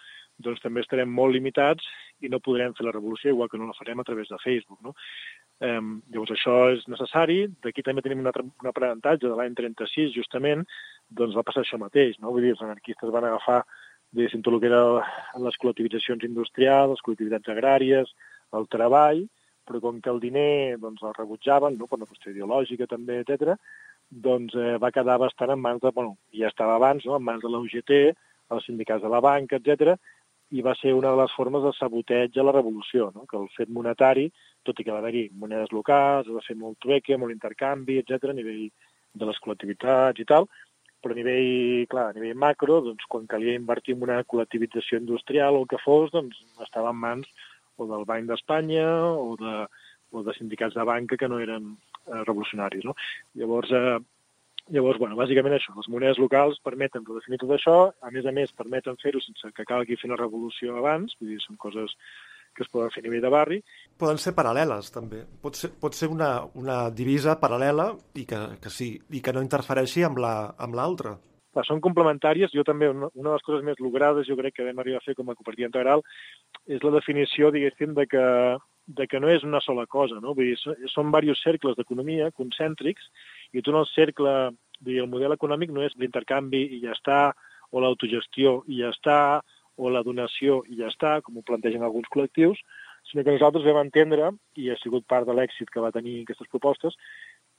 doncs també estarem molt limitats i no podrem fer la revolució, igual que no la farem a través de Facebook. No? Eh, llavors això és necessari. D'aquí també tenim un, altre, un aprenentatge de l'any 36, justament, doncs va passar això mateix. No? Vull dir, els anarquistes van agafar diguéssim, tot el que eren les col·lectivitzacions industrials, les col·lectivitats agràries, el treball, però com que el diner doncs, el rebutjaven, no? per una qüestió ideològica també, etc, doncs eh, va quedar bastant en mans de, bueno, ja estava abans, no? en mans de la UGT, els sindicats de la banca, etc i va ser una de les formes de saboteig a la revolució, no? que el fet monetari, tot i que va haver-hi monedes locals, va ser molt trueque, molt intercanvi, etc a nivell de les col·lectivitats i tal, però a nivell, clar, a nivell macro, doncs, quan calia invertir en una col·lectivització industrial o el que fos, doncs estava en mans o del Banc d'Espanya o de, o de sindicats de banca que no eren eh, revolucionaris. No? Llavors, eh, Llavors, bueno, bàsicament això, les monedes locals permeten redefinir tot això, a més a més permeten fer-ho sense que calgui fer una revolució abans, vull dir, són coses que es poden fer a nivell de barri. Poden ser paral·leles, també. Pot ser, pot ser una, una divisa paral·lela i que, que sí, i que no interfereixi amb l'altra. La, són complementàries. Jo també, una, una de les coses més logrades, jo crec que vam arribar a fer com a cooperativa integral, és la definició, diguéssim, de que, de que no és una sola cosa, no? Vull dir, són, són diversos cercles d'economia concèntrics i tu en el cercle, dir, el model econòmic no és l'intercanvi i ja està, o l'autogestió i ja està, o la donació i ja està, com ho plantegen alguns col·lectius, sinó que nosaltres vam entendre, i ha sigut part de l'èxit que va tenir aquestes propostes,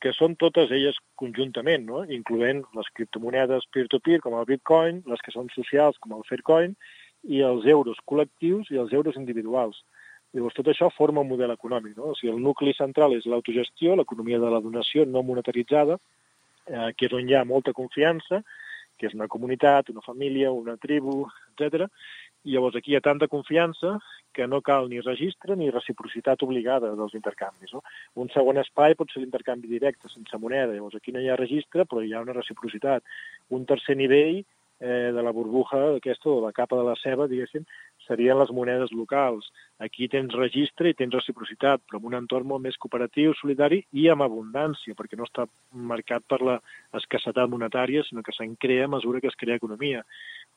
que són totes elles conjuntament, no? incloent les criptomonedes peer-to-peer, -peer, com el Bitcoin, les que són socials, com el Faircoin, i els euros col·lectius i els euros individuals. Llavors, tot això forma un model econòmic. No? O sigui, el nucli central és l'autogestió, l'economia de la donació no monetaritzada, eh, que és on hi ha molta confiança, que és una comunitat, una família, una tribu, etc. I llavors aquí hi ha tanta confiança que no cal ni registre ni reciprocitat obligada dels intercanvis. No? Un segon espai pot ser l'intercanvi directe, sense moneda. Llavors aquí no hi ha registre, però hi ha una reciprocitat. Un tercer nivell eh, de la burbuja aquesta, o la capa de la ceba, diguéssim, serien les monedes locals. Aquí tens registre i tens reciprocitat, però en un entorn molt més cooperatiu, solidari i amb abundància, perquè no està marcat per la escassetat monetària, sinó que se'n crea a mesura que es crea economia.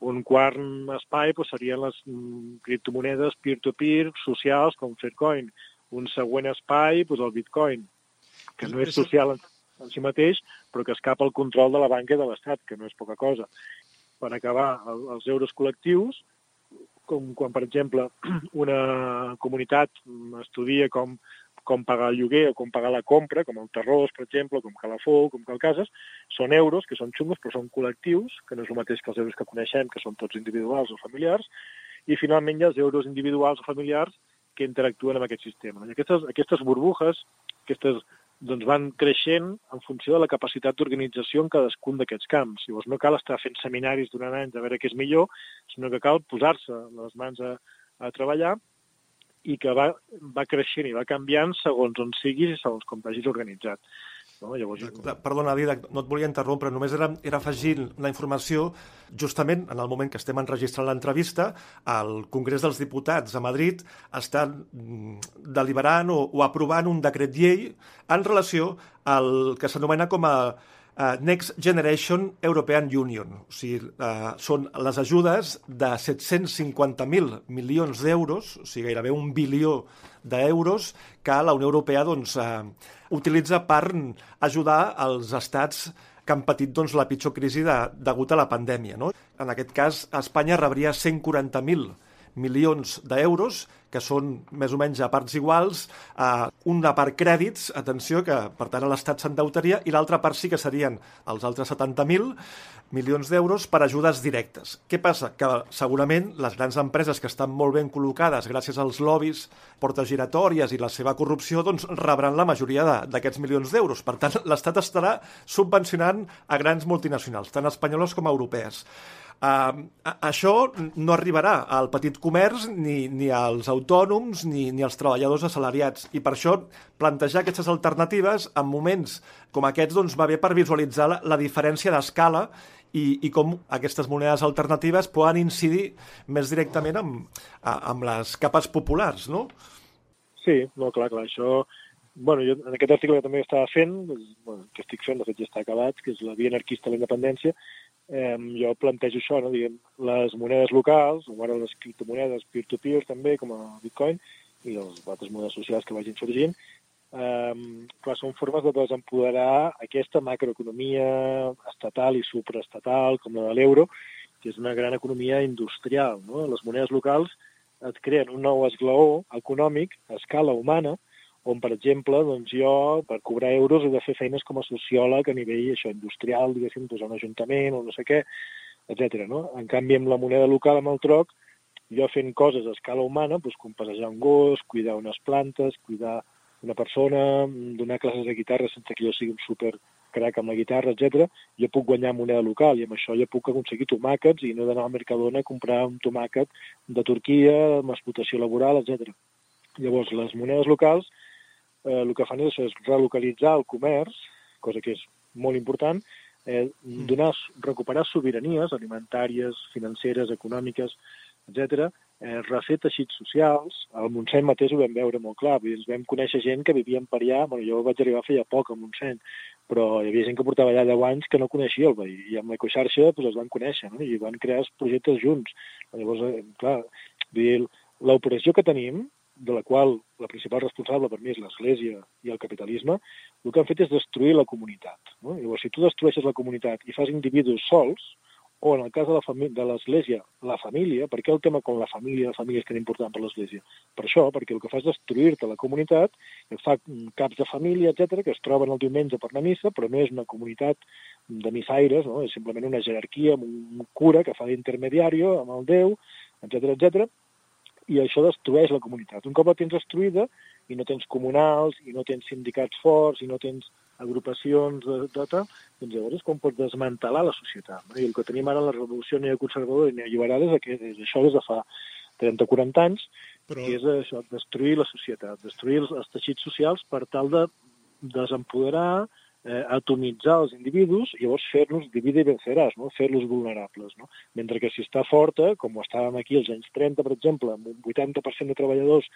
Un quart espai doncs, serien les mm, criptomonedes peer-to-peer -peer, socials com Faircoin. Un següent espai, doncs, el Bitcoin, que no és social en, si mateix, però que escapa al control de la banca i de l'Estat, que no és poca cosa. Per acabar, el, els euros col·lectius, com quan, per exemple, (clears throat) una comunitat estudia com, com pagar el lloguer o com pagar la compra, com el Terrós, per exemple, com Calafó, com Calcases, són euros, que són xungos, però són col·lectius, que no és el mateix que els euros que coneixem, que són tots individuals o familiars, i finalment hi ha els euros individuals o familiars que interactuen amb aquest sistema. I aquestes, aquestes burbujes, aquestes doncs van creixent en funció de la capacitat d'organització en cadascun d'aquests camps. Llavors no cal estar fent seminaris durant anys a veure què és millor, sinó que cal posar-se les mans a, a treballar i que va, va creixent i va canviant segons on siguis i segons com t'hagis organitzat. No? Llavors... Perdona, Didac, no et volia interrompre, només era, era afegir la informació justament en el moment que estem enregistrant l'entrevista, el Congrés dels Diputats a Madrid està mm, deliberant o, o aprovant un decret llei en relació al que s'anomena com a uh, Next Generation European Union. O sigui, uh, són les ajudes de 750.000 milions d'euros, o sigui, gairebé un bilió d'euros, que la Unió Europea doncs, uh, utilitza per ajudar els estats que han patit doncs, la pitjor crisi de, degut a la pandèmia. No? En aquest cas, Espanya rebria 140.000 milions d'euros, que són més o menys a parts iguals, eh, una part crèdits, atenció, que per tant l'Estat s'endeutaria, i l'altra part sí que serien els altres 70.000 milions d'euros per ajudes directes. Què passa? Que segurament les grans empreses que estan molt ben col·locades gràcies als lobbies, portes giratòries i la seva corrupció, doncs rebran la majoria d'aquests milions d'euros. Per tant, (laughs) l'Estat estarà subvencionant a grans multinacionals, tant espanyoles com europees. Uh, això no arribarà al petit comerç ni, ni als autònoms ni, ni als treballadors assalariats i per això plantejar aquestes alternatives en moments com aquests doncs, va bé per visualitzar la, la diferència d'escala i, i com aquestes monedes alternatives poden incidir més directament amb, amb les capes populars, no? Sí, no, clar, clar, això... Bueno, jo en aquest article que també estava fent, doncs, bueno, que estic fent, de fet ja està acabat, que és la via anarquista a la independència, eh, jo plantejo això, no? Diguem, les monedes locals, o ara les criptomonedes peer-to-peer també, com a Bitcoin, i les altres monedes socials que vagin sorgint, eh, clar, són formes de desempoderar aquesta macroeconomia estatal i supraestatal, com la de l'euro, que és una gran economia industrial. No? Les monedes locals et creen un nou esglaó econòmic a escala humana, on, per exemple, doncs jo, per cobrar euros, he de fer feines com a sociòleg a nivell això, industrial, diguéssim, posar un ajuntament o no sé què, etc. No? En canvi, amb la moneda local, amb el troc, jo fent coses a escala humana, doncs, com passejar un gos, cuidar unes plantes, cuidar una persona, donar classes de guitarra sense que jo sigui un super crac amb la guitarra, etc. jo puc guanyar moneda local i amb això jo puc aconseguir tomàquets i no d'anar al Mercadona a comprar un tomàquet de Turquia amb explotació laboral, etc. Llavors, les monedes locals eh, el que fan és, és relocalitzar el comerç, cosa que és molt important, eh, mm. donar, recuperar sobiranies alimentàries, financeres, econòmiques, etc. Eh, refer teixits socials. Al Montseny mateix ho vam veure molt clar. Vull dir, ens vam conèixer gent que vivien per allà. Bueno, jo vaig arribar feia poc a Montseny, però hi havia gent que portava allà 10 anys que no coneixia el veí. I amb l'ecoxarxa doncs, els van conèixer no? i van crear els projectes junts. Llavors, eh, clar, l'operació que tenim de la qual la principal responsable per mi és l'Església i el capitalisme, el que han fet és destruir la comunitat. No? Llavors, si tu destrueixes la comunitat i fas individus sols, o en el cas de l'Església, la família, per què el tema com la família, la família és tan important per l'Església? Per això, perquè el que fa és destruir-te la comunitat, et fa caps de família, etc que es troben el diumenge per la missa, però no és una comunitat de missaires, no? és simplement una jerarquia amb un cura que fa d'intermediari amb el Déu, etc etc i això destrueix la comunitat. Un cop la tens destruïda i no tens comunals, i no tens sindicats forts, i no tens agrupacions de, de tal, doncs llavors és com pots desmantelar la societat. No? I el que tenim ara la revolució neoconservadora i neoliberal és, aquest, és això des de fa 30-40 anys, Però... que és això, destruir la societat, destruir els, els teixits socials per tal de desempoderar, eh, atomitzar els individus i llavors fer-los divide i venceràs, no? fer-los vulnerables. No? Mentre que si està forta, com ho estàvem aquí als anys 30, per exemple, amb un 80% de treballadors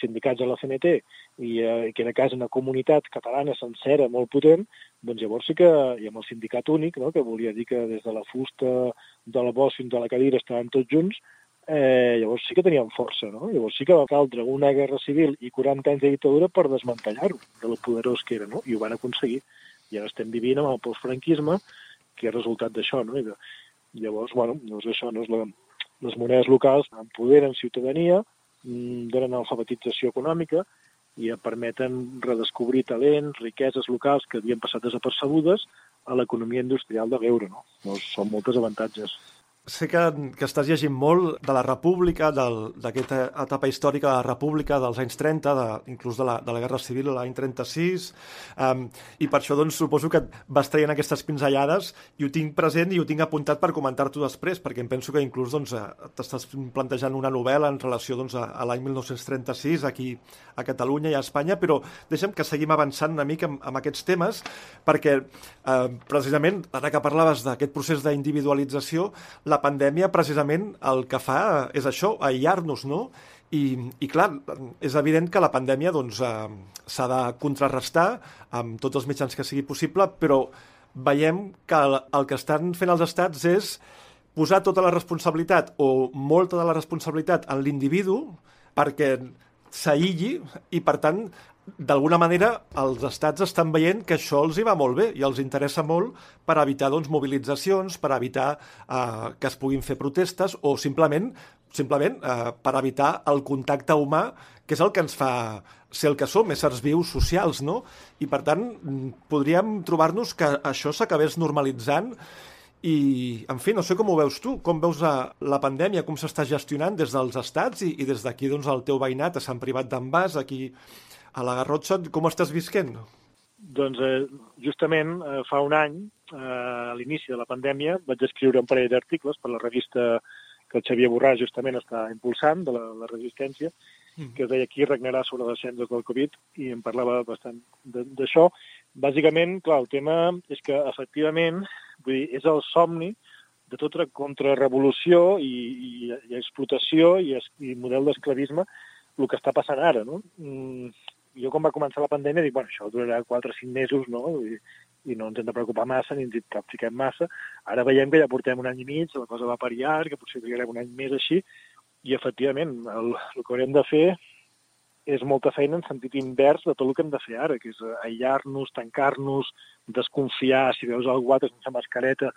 sindicats a la CNT i eh, que en cas una comunitat catalana sencera molt potent, doncs llavors sí que, i amb el sindicat únic, no? que volia dir que des de la fusta de la bossa fins a la cadira estaven tots junts, eh, llavors sí que teníem força, no? Llavors sí que va caldre una guerra civil i 40 anys de dictadura per desmantellar-ho, de lo poderós que era, no? I ho van aconseguir. I ara estem vivint amb el postfranquisme, que és resultat d'això, no? I de, llavors, bueno, doncs això no és la, les monedes locals empoderen ciutadania, mm, donen alfabetització econòmica i permeten redescobrir talents, riqueses locals que havien passat desapercebudes a l'economia industrial de l'euro. No? Doncs són moltes avantatges sé que, que estàs llegint molt de la República, d'aquesta etapa històrica de la República dels anys 30, de, inclús de la, de la Guerra Civil l'any 36, um, i per això doncs, suposo que vas traient aquestes pinzellades i ho tinc present i ho tinc apuntat per comentar-t'ho després, perquè em penso que inclús doncs, eh, t'estàs plantejant una novel·la en relació doncs, a, a l'any 1936 aquí a Catalunya i a Espanya, però deixa'm que seguim avançant una mica amb, amb aquests temes, perquè eh, precisament, ara que parlaves d'aquest procés d'individualització, la la pandèmia precisament el que fa és això, aïllar-nos, no? I, I clar, és evident que la pandèmia doncs, eh, s'ha de contrarrestar amb tots els mitjans que sigui possible, però veiem que el, el que estan fent els estats és posar tota la responsabilitat o molta de la responsabilitat en l'individu perquè s'aïlli i, per tant, d'alguna manera els estats estan veient que això els hi va molt bé i els interessa molt per evitar doncs, mobilitzacions, per evitar eh, que es puguin fer protestes o simplement simplement eh, per evitar el contacte humà, que és el que ens fa ser el que som, éssers vius socials, no? I, per tant, podríem trobar-nos que això s'acabés normalitzant i, en fi, no sé com ho veus tu, com veus la, la pandèmia, com s'està gestionant des dels estats i, i des d'aquí, doncs, el teu veïnat a Sant Privat d'en Bas, aquí a la Garrotxa, com estàs visquent? Doncs eh, justament eh, fa un any, eh, a l'inici de la pandèmia, vaig escriure un parell d'articles per la revista que el Xavier Borràs justament està impulsant, de la, la resistència, mm. que es deia Qui regnarà sobre les cendres del Covid, i em parlava bastant d'això. Bàsicament, clar, el tema és que, efectivament, vull dir, és el somni de tota contrarrevolució i, i, i explotació i, i model d'esclavisme el que està passant ara, no? Mm, jo quan va començar la pandèmia dic, bueno, això durarà 4 o 5 mesos, no? I, i no ens hem de preocupar massa, ni ens hi capfiquem massa. Ara veiem que ja portem un any i mig, la cosa va pariar, que potser trigarem un any més així, i efectivament el, el que haurem de fer és molta feina en sentit invers de tot el que hem de fer ara, que és aïllar-nos, tancar-nos, desconfiar, si veus algú altre sense mascareta,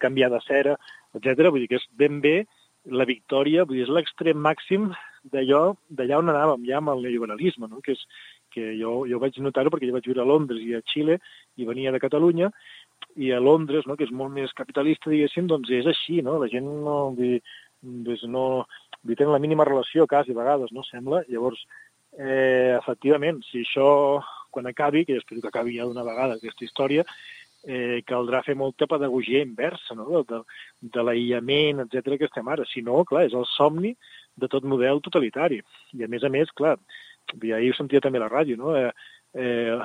canviar de cera, etc. Vull dir que és ben bé la victòria, vull dir, és l'extrem màxim d'allò, d'allà on anàvem ja amb el neoliberalisme, no? que és que jo, jo vaig notar-ho perquè jo vaig viure a Londres i a Xile i venia de Catalunya i a Londres, no, que és molt més capitalista, diguéssim, doncs és així, no? La gent no, vull, doncs no, vull, tenen la mínima relació, quasi, a vegades, no? Sembla. Llavors, eh, efectivament, si això, quan acabi, que espero que acabi ja d'una vegada aquesta història, eh, caldrà fer molta pedagogia inversa, no?, de, de, de l'aïllament, etc que estem ara. Si no, clar, és el somni de tot model totalitari. I a més a més, clar, ahir ho sentia també a la ràdio, no? Eh, eh,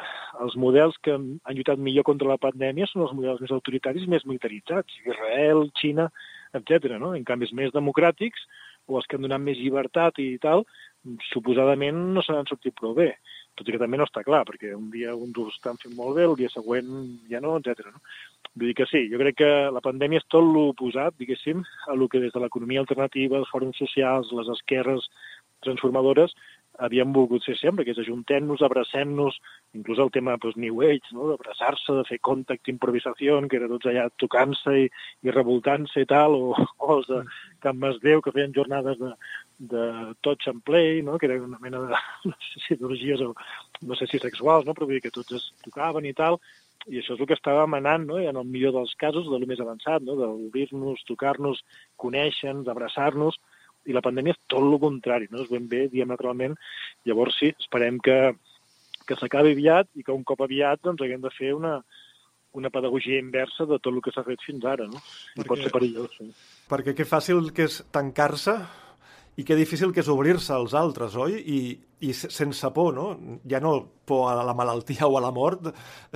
els models que han lluitat millor contra la pandèmia són els models més autoritaris i més militaritzats, Israel, Xina, etc. No? En canvi, els més democràtics o els que han donat més llibertat i tal, suposadament no se n'han sortit prou bé. Tot i que també no està clar, perquè un dia uns ho estan fent molt bé, el dia següent ja no, etc. No? Vull dir que sí, jo crec que la pandèmia és tot l'oposat, diguéssim, a lo que des de l'economia alternativa, els fòrums socials, les esquerres transformadores, havíem volgut ser sempre, que és ajuntem-nos, abracem-nos, inclús el tema doncs, New Age, no? d'abraçar-se, de fer contact, improvisació, que era tots allà tocant-se i, i revoltant-se i tal, o, (laughs) o els de Can Masdeu, que feien jornades de, de touch and play, no? que era una mena de, (laughs) no sé si d'orgies o no sé si sexuals, no? però vull dir que tots es tocaven i tal, i això és el que estàvem anant, no? I en el millor dels casos, de lo més avançat, no? d'obrir-nos, tocar-nos, conèixer-nos, abraçar-nos, i la pandèmia és tot el contrari, no? és ben bé diametralment. Llavors sí, esperem que, que s'acabi aviat i que un cop aviat doncs, haguem de fer una, una pedagogia inversa de tot el que s'ha fet fins ara, no? I perquè, pot ser perillós. Sí. Perquè que fàcil que és tancar-se i que difícil que és obrir-se als altres, oi? I, I sense por, no? Ja no por a la malaltia o a la mort,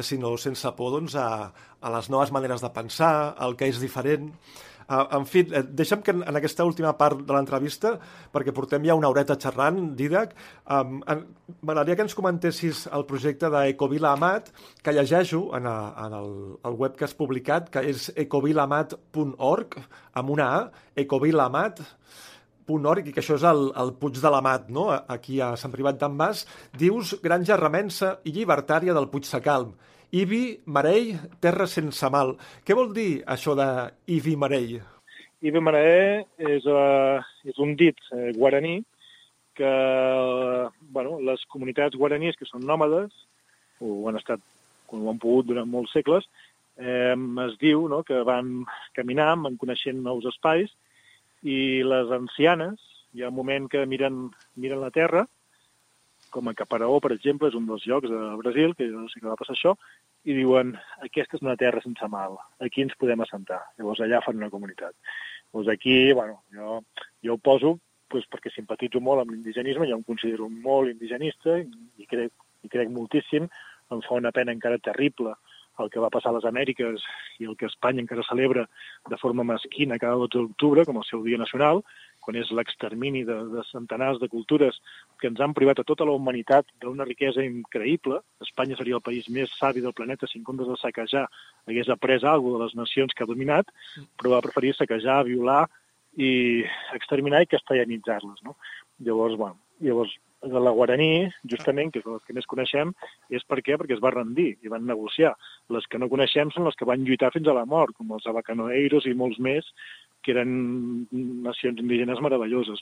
sinó sense por doncs, a, a les noves maneres de pensar, al que és diferent. Uh, en fi, eh, deixa'm que en, en aquesta última part de l'entrevista, perquè portem ja una horeta xerrant, Didac, um, m'agradaria que ens comentessis el projecte d'Ecovila Amat, que llegeixo en, a, en el, el web que has publicat, que és ecovilamat.org, amb una A, ecovilaamat.org, i que això és el, el Puig de l'Amat, no? aquí a Sant Privat d'en Bas, dius granja remensa i llibertària del Puig Sacalm. Ibi, Marell, terra sense mal. Què vol dir això de Ibi Marell? Ibe Maraé és, uh, és un dit eh, guaraní que bueno, les comunitats guaranís que són nòmades, o han estat, ho han pogut durant molts segles, eh, es diu no, que van caminant, van coneixent nous espais, i les ancianes, hi ha un moment que miren, miren la terra, com a Caparaó, per exemple, és un dels llocs de Brasil, que no sé què va passar això, i diuen, aquesta és una terra sense mal, aquí ens podem assentar. Llavors allà fan una comunitat. Llavors aquí, bueno, jo, jo ho poso pues, perquè simpatitzo molt amb l'indigenisme, jo em considero molt indigenista i, crec, i crec moltíssim, em fa una pena encara terrible el que va passar a les Amèriques i el que Espanya encara celebra de forma mesquina cada 12 d'octubre, com el seu dia nacional, quan és l'extermini de, de centenars de cultures que ens han privat a tota la humanitat d'una riquesa increïble. Espanya seria el país més savi del planeta si en comptes de saquejar hagués après alguna de les nacions que ha dominat, però va preferir saquejar, violar i exterminar i castellanitzar-les. No? Llavors, bueno, llavors de la Guaraní, justament, que és les que més coneixem, és per què? Perquè es va rendir i van negociar. Les que no coneixem són les que van lluitar fins a la mort, com els abacanoeiros i molts més, que eren nacions indígenes meravelloses.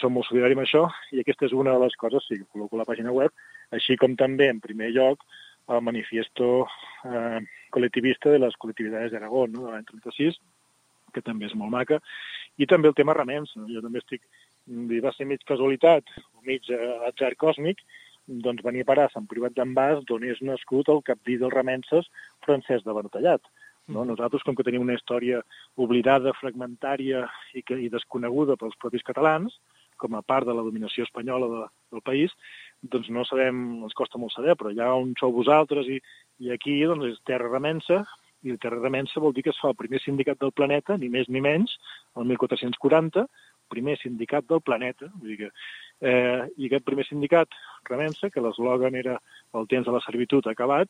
Soc molt solidari amb això i aquesta és una de les coses, sí, que col·loco a la pàgina web, així com també, en primer lloc, el manifiesto eh, col·lectivista de les col·lectivitats d'Aragón, no? de l'any 36, que també és molt maca, i també el tema remensa. Jo també estic, va ser mig casualitat o mig eh, atzar còsmic, doncs venia a parar a Sant Privat d'en Bas, d'on és nascut el capdí dels remenses Francesc de Bertallat. No? Nosaltres, com que tenim una història oblidada, fragmentària i, que, i desconeguda pels propis catalans, com a part de la dominació espanyola de, del país, doncs no sabem, ens costa molt saber, però allà on sou vosaltres i, i aquí doncs, és terra remensa, i terra remensa vol dir que es fa el primer sindicat del planeta, ni més ni menys, el 1440, primer sindicat del planeta, vull dir que, eh, i aquest primer sindicat remensa, que l'eslògan era el temps de la servitud acabat,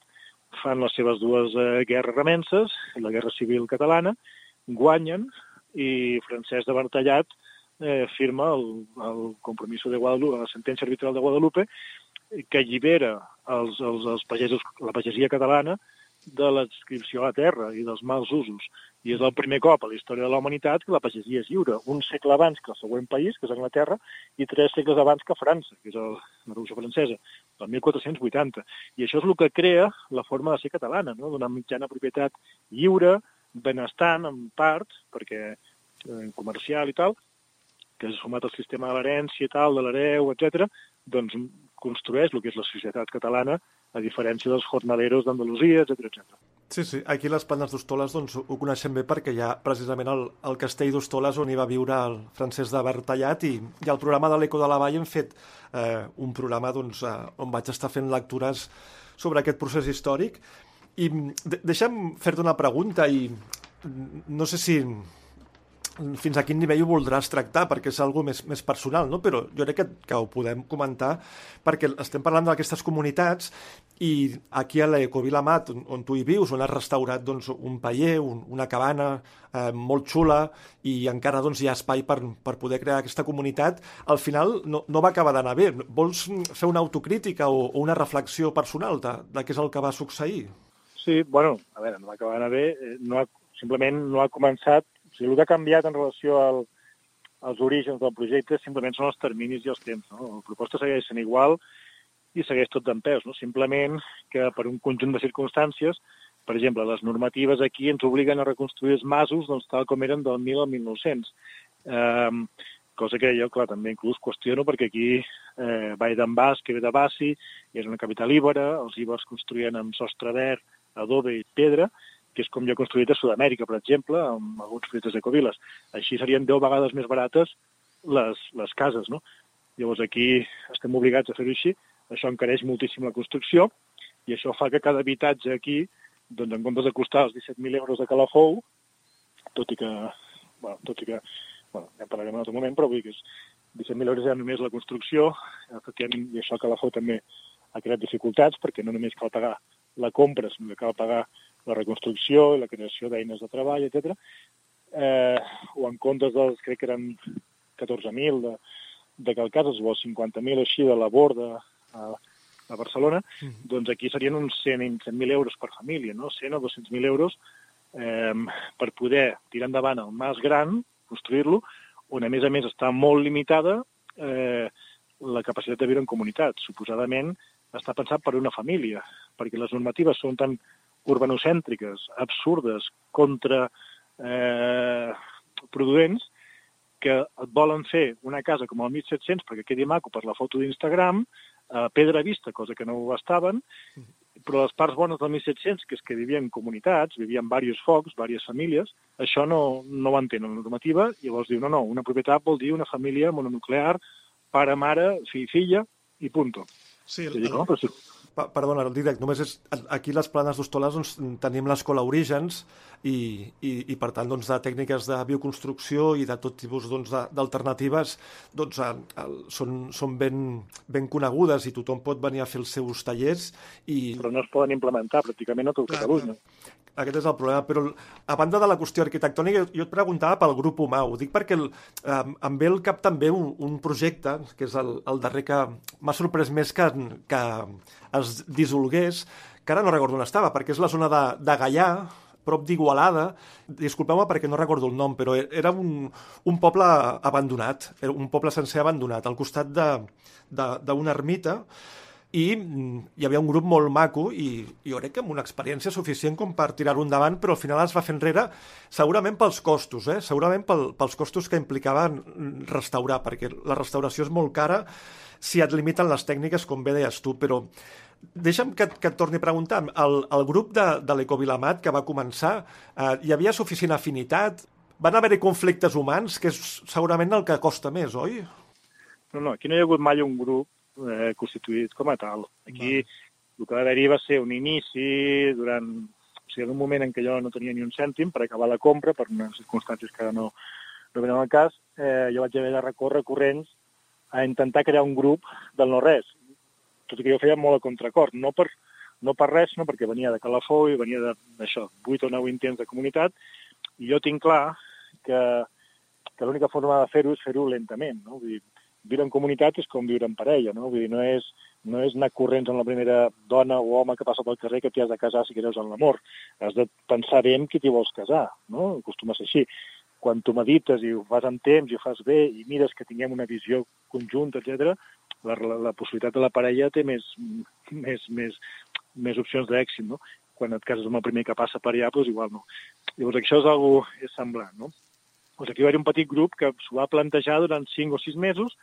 fan les seves dues eh, guerres remenses, la Guerra Civil Catalana, guanyen i Francesc de Bertallat eh, firma el, el compromís de Guadalupe, la sentència arbitral de Guadalupe, que allibera els, els, els pagesos, la pagesia catalana de l'adscripció a la terra i dels mals usos. I és el primer cop a la història de la humanitat que la pagesia és lliure, un segle abans que el següent país, que és Anglaterra, i tres segles abans que França, que és el, la Revolució Francesa, el 1480. I això és el que crea la forma de ser catalana, no? d'una mitjana propietat lliure, benestant, en part, perquè eh, comercial i tal, que és sumat al sistema de l'herència i tal, de l'hereu, etc, doncs construeix el que és la societat catalana a diferència dels jornaleros d'Andalusia, etc etc. Sí, sí, aquí les Planes d'Hostoles doncs, ho coneixem bé perquè hi ha precisament el, el castell d'Hostoles on hi va viure el Francesc de Bertallat i, i al programa de l'Eco de la Vall hem fet eh, un programa doncs, eh, on vaig estar fent lectures sobre aquest procés històric i de deixa'm fer-te una pregunta i no sé si fins a quin nivell ho voldràs tractar, perquè és algo més, més personal, no? però jo crec que, que ho podem comentar perquè estem parlant d'aquestes comunitats i aquí a l'Ecovilamat, on, on tu hi vius, on has restaurat doncs, un paller, un, una cabana eh, molt xula i encara doncs, hi ha espai per, per poder crear aquesta comunitat, al final no, no va acabar d'anar bé. Vols fer una autocrítica o, o una reflexió personal de, de què és el que va succeir? Sí, bueno, a veure, no va acabar d'anar bé, eh, no ha, simplement no ha començat sigui, el que ha canviat en relació al, als orígens del projecte simplement són els terminis i els temps. No? La proposta segueix sent igual i segueix tot d'en no? Simplement que per un conjunt de circumstàncies, per exemple, les normatives aquí ens obliguen a reconstruir els masos doncs, tal com eren del 1000 al 1900. Eh, cosa que jo, clar, també inclús qüestiono perquè aquí eh, Vall d'en Bas, que ve de Bassi, i és una capital íbera, els íbers construïen amb sostre verd, adobe i pedra, que és com jo he construït a Sud-amèrica, per exemple, amb alguns projectes de Coviles. Així serien 10 vegades més barates les, les cases, no? Llavors aquí estem obligats a fer-ho així, això encareix moltíssim la construcció i això fa que cada habitatge aquí, doncs en comptes de costar els 17.000 euros de calafou, tot i que, bueno, tot i que, bueno, ja en parlarem en altre moment, però vull dir que és 17.000 euros ja només la construcció, efectivament, i això calafou també ha creat dificultats perquè no només cal pagar la compra, sinó que cal pagar la reconstrucció i la creació d'eines de treball, etc. Eh, o en comptes dels, crec que eren 14.000 de, de Calcases o els 50.000 així de la borda a, a Barcelona, mm. doncs aquí serien uns 100.000 100 euros per família, no? 100 o 200.000 euros eh, per poder tirar endavant el mas gran, construir-lo, on a més a més està molt limitada eh, la capacitat de viure en comunitat. Suposadament està pensat per una família, perquè les normatives són tan urbanocèntriques, absurdes, contra eh, produents, que et volen fer una casa com el 1700 perquè quedi maco per la foto d'Instagram, a pedra vista, cosa que no ho estaven, però les parts bones del 1700, que és que vivien en comunitats, vivien diversos focs, diverses famílies, això no, no ho entén la normativa, i llavors diu, no, no, una propietat vol dir una família mononuclear, pare, mare, fill, filla, i punto. Sí, el, dic, no, però sí. Perdona, el Didac, només és, aquí les planes d'Hostoles doncs, tenim l'escola Orígens i, i, i, per tant, doncs, de tècniques de bioconstrucció i de tot tipus doncs, d'alternatives doncs, doncs, són, són ben, ben conegudes i tothom pot venir a fer els seus tallers. I... Però no es poden implementar pràcticament a tot Catalunya. Aquest és el problema, però a banda de la qüestió arquitectònica, jo et preguntava pel grup humà, ho dic perquè el, eh, em ve al cap també un, un projecte, que és el, el darrer que m'ha sorprès més que, que es dissolgués, que ara no recordo on estava, perquè és la zona de, de Gaià, prop d'Igualada, disculpeu-me perquè no recordo el nom, però era un, un poble abandonat, era un poble sencer abandonat, al costat d'una ermita, i mm, hi havia un grup molt maco i jo crec que amb una experiència suficient com per tirar-ho endavant, però al final es va fer enrere segurament pels costos, eh? segurament pel, pels costos que implicaven restaurar, perquè la restauració és molt cara si et limiten les tècniques, com bé deies tu, però deixa'm que, que et torni a preguntar. El, el grup de, de l'Ecovilamat que va començar, eh, hi havia suficient afinitat? Van haver-hi conflictes humans, que és segurament el que costa més, oi? No, no, aquí no hi ha hagut mai un grup eh, constituït com a tal. Aquí Va. el que va haver-hi va ser un inici durant... O sigui, en un moment en què jo no tenia ni un cèntim per acabar la compra, per unes circumstàncies que ara no, no venen al cas, eh, jo vaig haver de recórrer corrents a intentar crear un grup del no-res, tot i que jo feia molt a contracor, no per, no per res, no perquè venia de Calafó i venia d'això, 8 o 9 intents de comunitat, i jo tinc clar que, que l'única forma de fer-ho és fer-ho lentament, no? Vull dir, viure en comunitat és com viure en parella, no? Vull dir, no és, no és anar corrents amb la primera dona o home que passa pel carrer que t'hi has de casar si creus en l'amor. Has de pensar bé en qui t'hi vols casar, no? Acostuma a ser així. Quan tu medites i ho fas en temps i ho fas bé i mires que tinguem una visió conjunta, etc, la, la, la possibilitat de la parella té més, més, més, més opcions d'èxit, no? Quan et cases amb el primer que passa per allà, doncs igual no. Llavors això és algo és semblant, no? Doncs aquí va haver un petit grup que s'ho va plantejar durant 5 o 6 mesos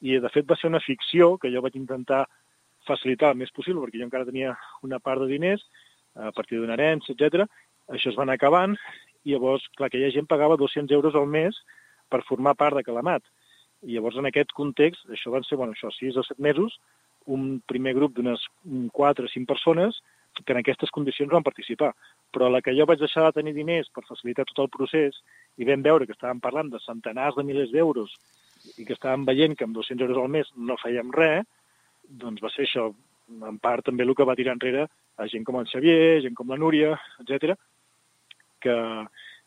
i, de fet, va ser una ficció que jo vaig intentar facilitar el més possible, perquè jo encara tenia una part de diners a partir d'una herència, etc. Això es van acabant i llavors, clar, aquella gent pagava 200 euros al mes per formar part de Calamat. I llavors, en aquest context, això van ser, bueno, això, 6 o 7 mesos, un primer grup d'unes 4 o 5 persones que en aquestes condicions van participar. Però la que jo vaig deixar de tenir diners per facilitar tot el procés i vam veure que estàvem parlant de centenars de milers d'euros i que estàvem veient que amb 200 euros al mes no fèiem res, doncs va ser això, en part també el que va tirar enrere a gent com el Xavier, gent com la Núria, etc que,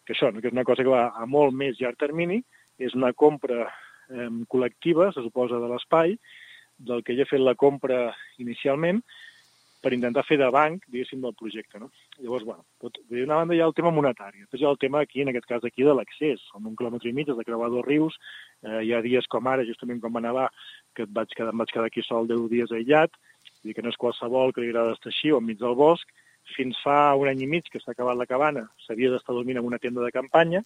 que això, que és una cosa que va a molt més llarg termini, és una compra eh, col·lectiva, se suposa, de l'espai, del que jo he fet la compra inicialment, per intentar fer de banc, diguéssim, del projecte. No? Llavors, bueno, tot, d'una banda hi ha el tema monetari, després hi ha el tema aquí, en aquest cas aquí, de l'accés. Som un quilòmetre i mig, has de creuar dos rius, eh, hi ha dies com ara, justament com va nevar, que et vaig quedar, em vaig quedar aquí sol 10 dies aïllat, dir que no és qualsevol que li agrada estar així o enmig del bosc. Fins fa un any i mig que s'ha acabat la cabana, s'havia d'estar dormint en una tenda de campanya,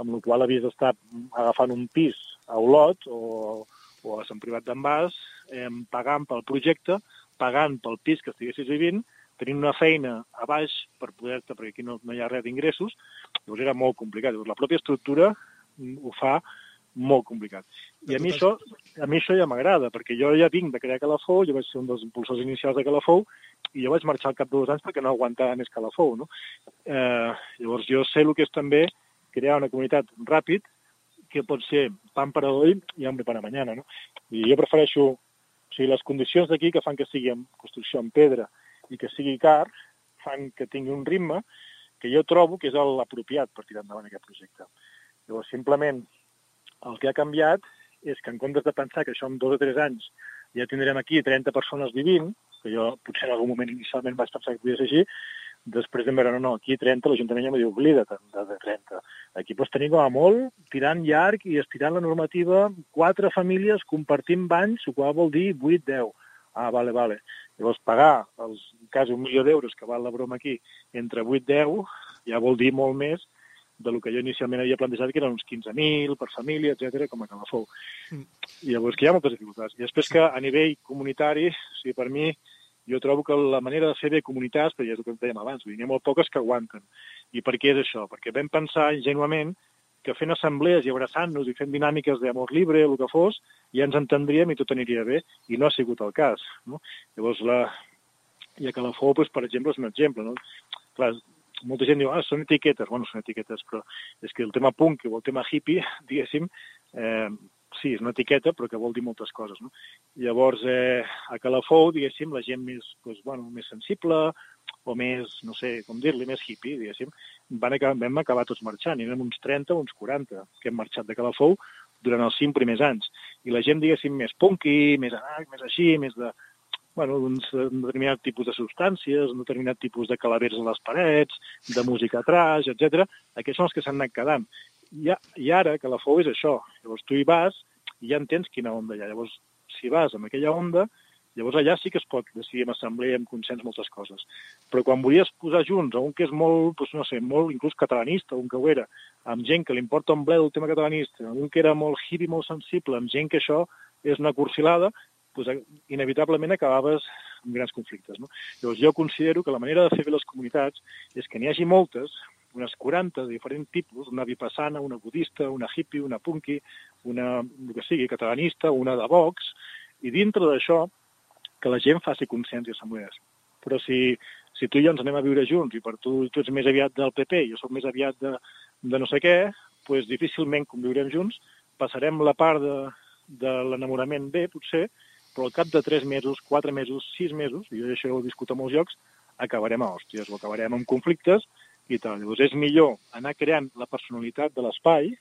amb la qual havies d'estar agafant un pis a Olot o, o a Sant Privat d'en Bas, eh, pagant pel projecte, pagant pel pis que estiguessis vivint, tenint una feina a baix per poder-te, perquè aquí no, no hi ha res d'ingressos, llavors era molt complicat. Llavors, la pròpia estructura mm, ho fa molt complicat. I a mi això, a mi això ja m'agrada, perquè jo ja vinc de crear Calafou, jo vaig ser un dels impulsors inicials de Calafou, i jo vaig marxar al cap de dos anys perquè no aguantava més Calafou, no? Eh, llavors jo sé el que és també crear una comunitat ràpid, que pot ser pan per a hoy i hambre para mañana, no? I jo prefereixo, sigui, les condicions d'aquí que fan que sigui en construcció en pedra i que sigui car, fan que tingui un ritme que jo trobo que és l'apropiat per tirar endavant aquest projecte. Llavors, simplement, el que ha canviat és que en comptes de pensar que això en dos o tres anys ja tindrem aquí 30 persones vivint, que jo potser en algun moment inicialment vaig pensar que podia ser així, després de veure, no, no, aquí 30, l'Ajuntament ja m'ho diu, oblida't de, de 30. Aquí pots tenir com a molt, tirant llarg i estirant la normativa, quatre famílies compartint banys, el qual vol dir 8-10. Ah, vale, vale. Llavors, pagar els quasi un milió d'euros que val la broma aquí entre 8 i 10 ja vol dir molt més de lo que jo inicialment havia plantejat, que eren uns 15.000 per família, etc com a Calafou. Mm. I llavors que hi ha moltes dificultats. I després que a nivell comunitari, o sigui, per mi, jo trobo que la manera de fer bé comunitats, perquè és el que dèiem abans, n'hi ha molt poques que aguanten. I per què és això? Perquè vam pensar ingenuament que fent assemblees i abraçant-nos i fent dinàmiques d'amor libre, el que fos, ja ens entendríem i tot aniria bé, i no ha sigut el cas. No? Llavors, la... i a Calafou, doncs, per exemple, és un exemple. No? Clar, molta gent diu, ah, són etiquetes. Bueno, són etiquetes, però és que el tema punk o el tema hippie, (laughs) diguéssim, eh, sí, és una etiqueta, però que vol dir moltes coses. No? Llavors, eh, a Calafou, diguéssim, la gent més, doncs, bueno, més sensible o més, no sé com dir-li, més hippie, diguéssim, van acabar, vam acabar tots marxant. I érem uns 30 o uns 40 que hem marxat de Calafou durant els cinc primers anys. I la gent, diguéssim, més punky, més anarc, més així, més de, bueno, un, un determinat tipus de substàncies, un determinat tipus de calavers a les parets, de música trash, etc. Aquests són els que s'han anat quedant. I, I ara, que la FOU és això. Llavors tu hi vas i ja entens quina onda hi ha. Llavors, si vas amb aquella onda, llavors allà sí que es pot decidir en assemblea, en consens, moltes coses. Però quan volies posar junts a un que és molt, doncs, no sé, molt inclús catalanista, un que ho era, amb gent que li importa un ble el tema catalanista, un que era molt hippie, molt sensible, amb gent que això és una cursilada, doncs, inevitablement acabaves amb grans conflictes. No? Llavors, jo considero que la manera de fer bé les comunitats és que n'hi hagi moltes, unes 40 de diferents tipus, una vipassana, una budista, una hippie, una punky, una, el que sigui, catalanista, una de Vox, i dintre d'això que la gent faci consciència assemblees. Però si, si tu i jo ens anem a viure junts i per tu, tu ets més aviat del PP i jo sóc més aviat de, de no sé què, doncs difícilment conviurem junts, passarem la part de, de l'enamorament bé, potser, però al cap de tres mesos, quatre mesos, sis mesos, i jo això ho discuto a molts llocs, acabarem a hòsties o acabarem amb conflictes i tal. Llavors és millor anar creant la personalitat de l'espai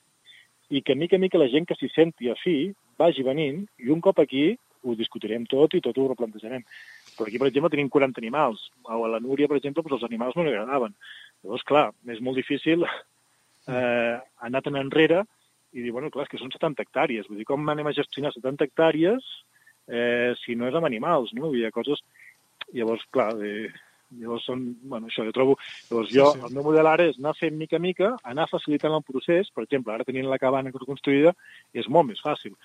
i que mica mica la gent que s'hi senti a fi vagi venint i un cop aquí ho discutirem tot i tot ho replantejarem. Però aquí, per exemple, tenim 40 animals. A la Núria, per exemple, doncs els animals no li agradaven. Llavors, clar, és molt difícil eh, anar tan enrere i dir, bueno, clar, és que són 70 hectàrees. Vull dir, com anem a gestionar 70 hectàrees eh, si no és amb animals, no? Hi ha coses... Llavors, clar, eh, llavors són, bueno, això jo trobo... Llavors jo, sí, sí. el meu model ara és anar fent mica a mica, anar facilitant el procés, per exemple, ara tenint la cabana construïda, és molt més fàcil.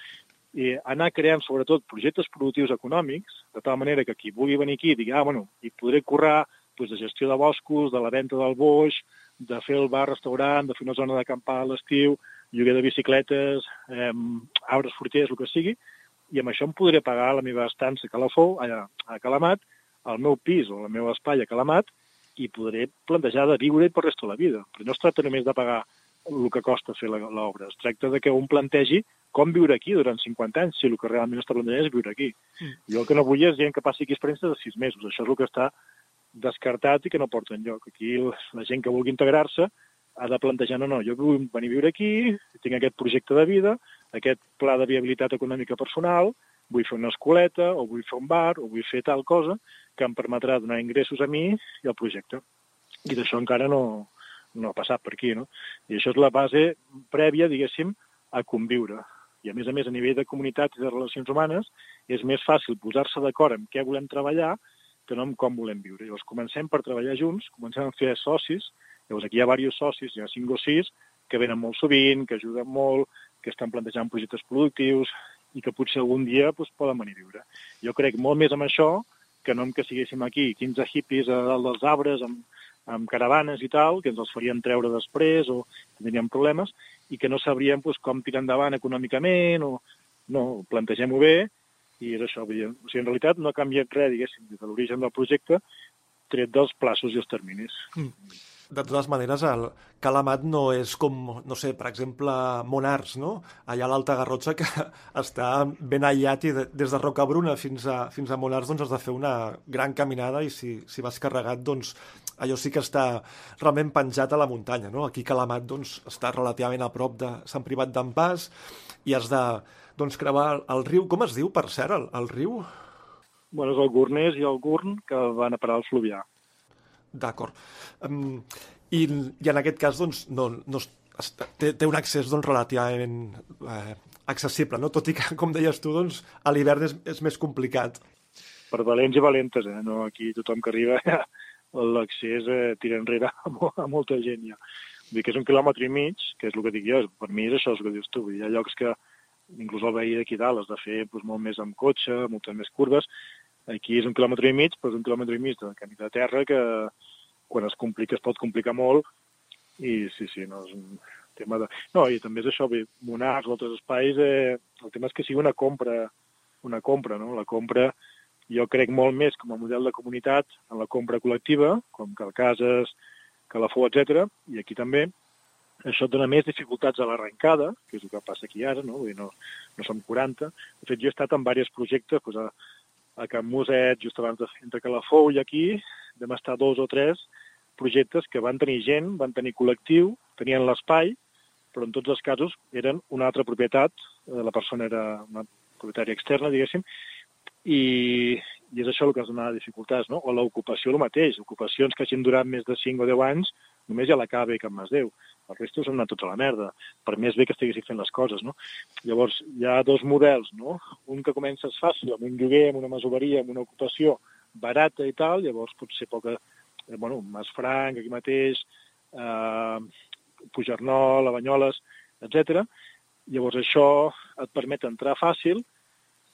I anar creant, sobretot, projectes productius econòmics, de tal manera que qui vulgui venir aquí digui, ah, bueno, hi podré currar doncs, de gestió de boscos, de la venda del boix, de fer el bar-restaurant, de fer una zona d'acampar a l'estiu, lloguer de bicicletes, eh, arbres fruiters, el que sigui, i amb això em podré pagar la meva estança a Calafou, a, a Calamat, el meu pis o el meu espai a Calamat, i podré plantejar de viure per resta de la vida. Però no es tracta només de pagar el que costa fer l'obra, es tracta de que un plantegi com viure aquí durant 50 anys, si el que realment està plantejant és viure aquí. Mm. Jo el que no vull és gent que passi aquí experiències de 6 mesos, això és el que està descartat i que no porta enlloc. Aquí la gent que vulgui integrar-se ha de plantejar, no, no, jo vull venir a viure aquí, tinc aquest projecte de vida, aquest pla de viabilitat econòmica personal, vull fer una escoleta, o vull fer un bar, o vull fer tal cosa que em permetrà donar ingressos a mi i al projecte. I d'això encara no, no ha passat per aquí, no? I això és la base prèvia, diguéssim, a conviure. I a més a més, a nivell de comunitat i de relacions humanes, és més fàcil posar-se d'acord en què volem treballar que no en com volem viure. Llavors comencem per treballar junts, comencem a fer socis, llavors aquí hi ha diversos socis, hi ha cinc o sis, que venen molt sovint, que ajuden molt, que estan plantejant projectes productius i que potser algun dia doncs, poden venir a viure. Jo crec molt més en això que no en que siguéssim aquí 15 hippies a dalt dels arbres amb, amb caravanes i tal, que ens els farien treure després o tindríem problemes, i que no sabríem doncs, com tirar endavant econòmicament o no, plantegem-ho bé i és això. Vull dir, o sigui, en realitat no ha canviat res, diguéssim, des de l'origen del projecte, tret dels plaços i els terminis. Mm de totes maneres, el Calamat no és com, no sé, per exemple, Monars, no? Allà a l'Alta Garrotxa, que (laughs) està ben aïllat i de, des de Rocabruna fins a, fins a Monars doncs has de fer una gran caminada i si, si vas carregat, doncs allò sí que està realment penjat a la muntanya, no? Aquí Calamat, doncs, està relativament a prop de Sant Privat d'en Pas i has de, doncs, creuar el, riu. Com es diu, per cert, el, el riu? Bueno, és el Gornès i el Gurn que van a parar al Fluvià. D'acord. Um, i, I en aquest cas, doncs, no, no, té, té un accés doncs, relativament eh, accessible, no? tot i que, com deies tu, doncs, a l'hivern és, és més complicat. Per valents i valentes, eh? No, aquí tothom que arriba (laughs) l'accés eh, tira enrere a, a molta gent ja. Vull dir que és un quilòmetre i mig, que és el que dic jo, per mi és això el que dius tu. Vull dir, hi ha llocs que inclús el veí d'aquí dalt has de fer doncs, molt més amb cotxe, moltes més curves, Aquí és un quilòmetre i mig, però és un quilòmetre i mig de camí de terra que quan es complica es pot complicar molt i sí, sí, no és un tema de... No, i també és això, bé, Monars altres espais, eh, el tema és que sigui una compra, una compra, no? La compra, jo crec molt més com a model de comunitat en la compra col·lectiva, com Calcases, Calafó, etc. i aquí també, això dona més dificultats a l'arrencada, que és el que passa aquí ara, no? Vull dir, no, no som 40. De fet, jo he estat en diversos projectes, doncs, a, a Can Muset, just abans de, entre Calafou i aquí, vam estar dos o tres projectes que van tenir gent, van tenir col·lectiu, tenien l'espai, però en tots els casos eren una altra propietat, eh, la persona era una propietària externa, diguéssim, i, i és això el que ens donava dificultats, no? O l'ocupació el mateix, ocupacions que hagin durat més de 5 o 10 anys, només hi ha la cava i Can Masdeu. El resto s'han anat tota la merda, per més bé que estiguessin fent les coses, no? Llavors, hi ha dos models, no? Un que comences fàcil, amb un lloguer, amb una masoveria, amb una ocupació barata i tal, llavors potser poca... Eh, bueno, Mas Franc, aquí mateix, eh, Pujarnol, Banyoles, etc. Llavors això et permet entrar fàcil,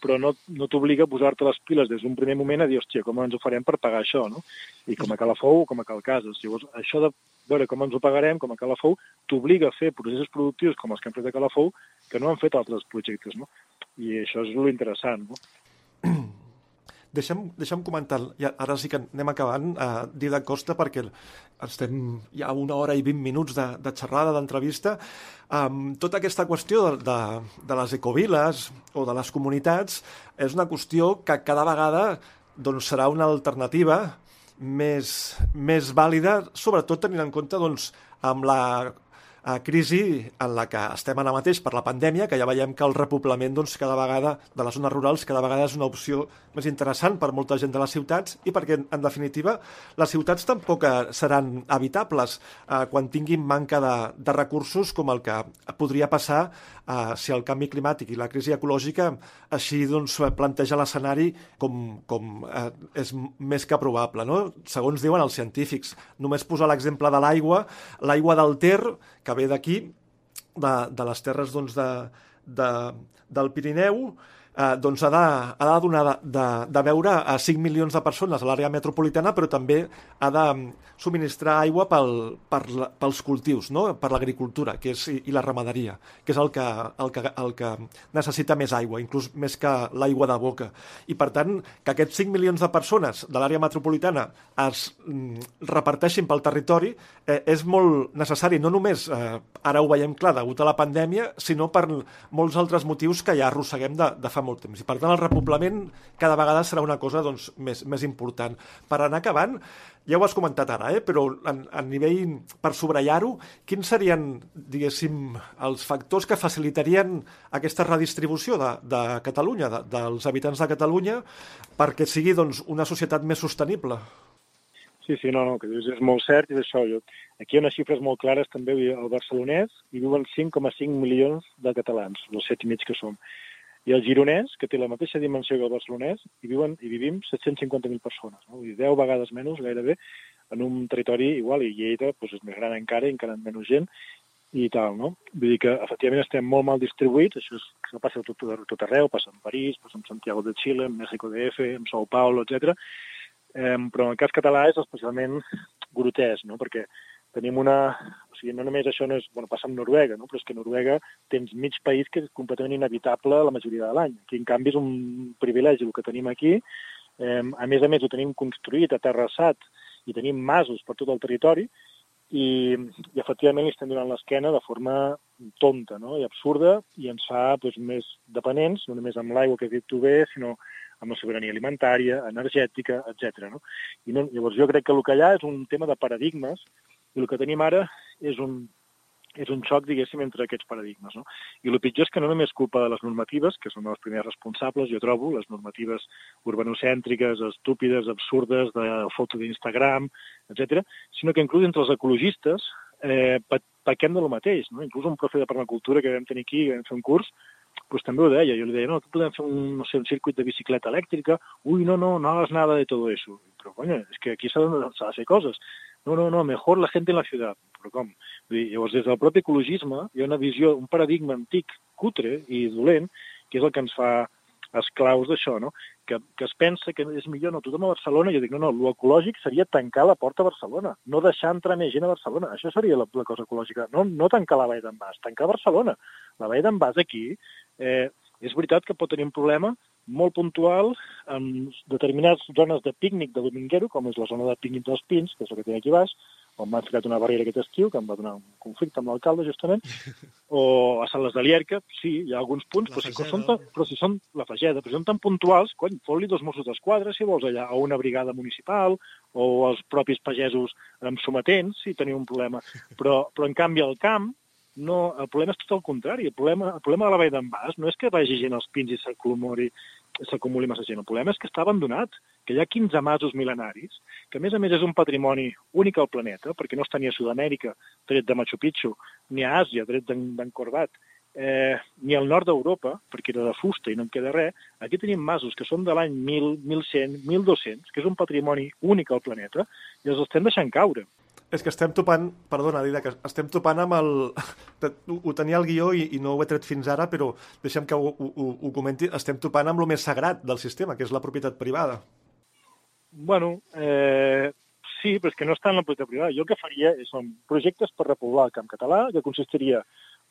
però no, no t'obliga a posar-te les piles des d'un primer moment a dir, hòstia, com ens ho farem per pagar això, no? I com a Calafou com a Calcases. Llavors, això de veure com ens ho pagarem, com a Calafou, t'obliga a fer processos productius com els que han fet a Calafou, que no han fet altres projectes, no? I això és lo interessant, no? Deixa'm, deixa'm comentar, ja, ara sí que anem acabant, uh, Dida Costa, perquè estem ja una hora i vint minuts de, de xerrada, d'entrevista. Um, tota aquesta qüestió de, de, de les ecoviles o de les comunitats és una qüestió que cada vegada doncs, serà una alternativa més, més vàlida, sobretot tenint en compte doncs, amb la a crisi en la que estem ara mateix per la pandèmia, que ja veiem que el repoblament doncs, cada vegada de les zones rurals cada vegada és una opció més interessant per molta gent de les ciutats i perquè, en definitiva, les ciutats tampoc eh, seran habitables eh, quan tinguin manca de, de recursos com el que podria passar eh, si el canvi climàtic i la crisi ecològica així doncs, planteja l'escenari com, com eh, és més que probable. No? Segons diuen els científics, només posar l'exemple de l'aigua, l'aigua del Ter, que ve d'aquí, de, de les terres doncs, de, de, del Pirineu, eh, doncs ha de, ha de donar de, de, de veure a 5 milions de persones a l'àrea metropolitana, però també ha de subministrar aigua pel, per pels cultius, no? per l'agricultura que és, i, i la ramaderia, que és el que, el, que, el que necessita més aigua, inclús més que l'aigua de boca. I per tant, que aquests 5 milions de persones de l'àrea metropolitana es mm, reparteixin pel territori eh, és molt necessari, no només, eh, ara ho veiem clar, degut a la pandèmia, sinó per molts altres motius que ja arrosseguem de, de fa molt temps. I per tant, el repoblament cada vegada serà una cosa doncs, més, més important. Per anar acabant, ja ho has comentat ara, eh? però a, nivell, per subratllar-ho, quins serien, diguéssim, els factors que facilitarien aquesta redistribució de, de Catalunya, de, dels habitants de Catalunya, perquè sigui doncs, una societat més sostenible? Sí, sí, no, no, que dius és molt cert, és això. Jo, aquí hi ha unes xifres molt clares també, al barcelonès hi viuen 5,5 milions de catalans, els 7,5 que som. I el gironès, que té la mateixa dimensió que el barcelonès, hi, viuen, hi vivim 750.000 persones, no? Vull dir, 10 vegades menys, gairebé, en un territori igual, i Lleida doncs, és més gran encara, encara amb menys gent, i tal, no? Vull dir que, efectivament, estem molt mal distribuïts, això, és, això passa tot, tot, arreu, passa en París, passa en Santiago de Xile, en México DF, en Sao Paulo, etc. Eh, però en el cas català és especialment grotesc, no? Perquè tenim una... O sigui, no només això no és... Bueno, passa amb Noruega, no? Però és que Noruega tens mig país que és completament inhabitable la majoria de l'any. Aquí, en canvi, és un privilegi el que tenim aquí. Eh, a més a més, ho tenim construït, aterrassat, i tenim masos per tot el territori, i, i efectivament li estem donant l'esquena de forma tonta no? i absurda i ens fa doncs, més dependents, no només amb l'aigua que has dit tu bé, sinó amb la sobirania alimentària, energètica, etc. No? I no, llavors jo crec que el que hi ha és un tema de paradigmes i el que tenim ara és un, és un xoc, diguéssim, entre aquests paradigmes. No? I el pitjor és que no només culpa de les normatives, que són les primeres responsables, jo trobo, les normatives urbanocèntriques, estúpides, absurdes, de foto d'Instagram, etc, sinó que inclús entre els ecologistes eh, pequem de lo mateix. No? Inclús un profe de permacultura que vam tenir aquí, que vam fer un curs, pues també ho deia, jo li deia, no, que podem fer un, no sé, un circuit de bicicleta elèctrica, ui, no, no, no hagas nada de todo eso. Però, coño, és que aquí s'ha de, de fer coses. No, no, no, mejor la gente en la ciudad. Però com? Vull dir, llavors, des del propi ecologisme hi ha una visió, un paradigma antic, cutre i dolent, que és el que ens fa esclaus d'això, no? Que, que es pensa que és millor, no, tothom a Barcelona, jo dic, no, no, lo ecològic seria tancar la porta a Barcelona, no deixar entrar més gent a Barcelona, això seria la, la cosa ecològica, no, no tancar la vall d'en Bas, tancar Barcelona. La vall d'en Bas aquí, eh, és veritat que pot tenir un problema molt puntual en determinades zones de pícnic de Dominguero, com és la zona de pícnic dels Pins, que és el que té aquí baix, on m'han ficat una barrera aquest estiu, que em va donar un conflicte amb l'alcalde, justament, (laughs) o a Sales de Lierca, sí, hi ha alguns punts, però si, són tan, però si són la fageda, però si són tan puntuals, cony, fot-li dos Mossos d'Esquadra, si vols, allà, o una brigada municipal, o els propis pagesos amb sometents, si teniu un problema. (laughs) Però, però en canvi, al camp, no, el problema és tot el contrari. El problema, el problema de la vall d'en Bas no és que vagi gent als pins i s'acumuli massa gent. El problema és que està abandonat, que hi ha 15 masos milenaris, que a més a més és un patrimoni únic al planeta, perquè no està ni a Sud-amèrica, tret de Machu Picchu, ni a Àsia, tret d'en Corbat, eh, ni al nord d'Europa, perquè era de fusta i no en queda res, aquí tenim masos que són de l'any 1000, 1100, 1200, que és un patrimoni únic al planeta, i els estem deixant caure. És que estem topant, perdona, Dida, que estem topant amb el... (laughs) Ho tenia el guió i, i no ho he tret fins ara, però deixem que ho, ho, ho comenti. Estem topant amb el més sagrat del sistema, que és la propietat privada. Bueno, eh, sí, però és que no està en la propietat privada. Jo el que faria són projectes per repoblar el camp català, que consistiria,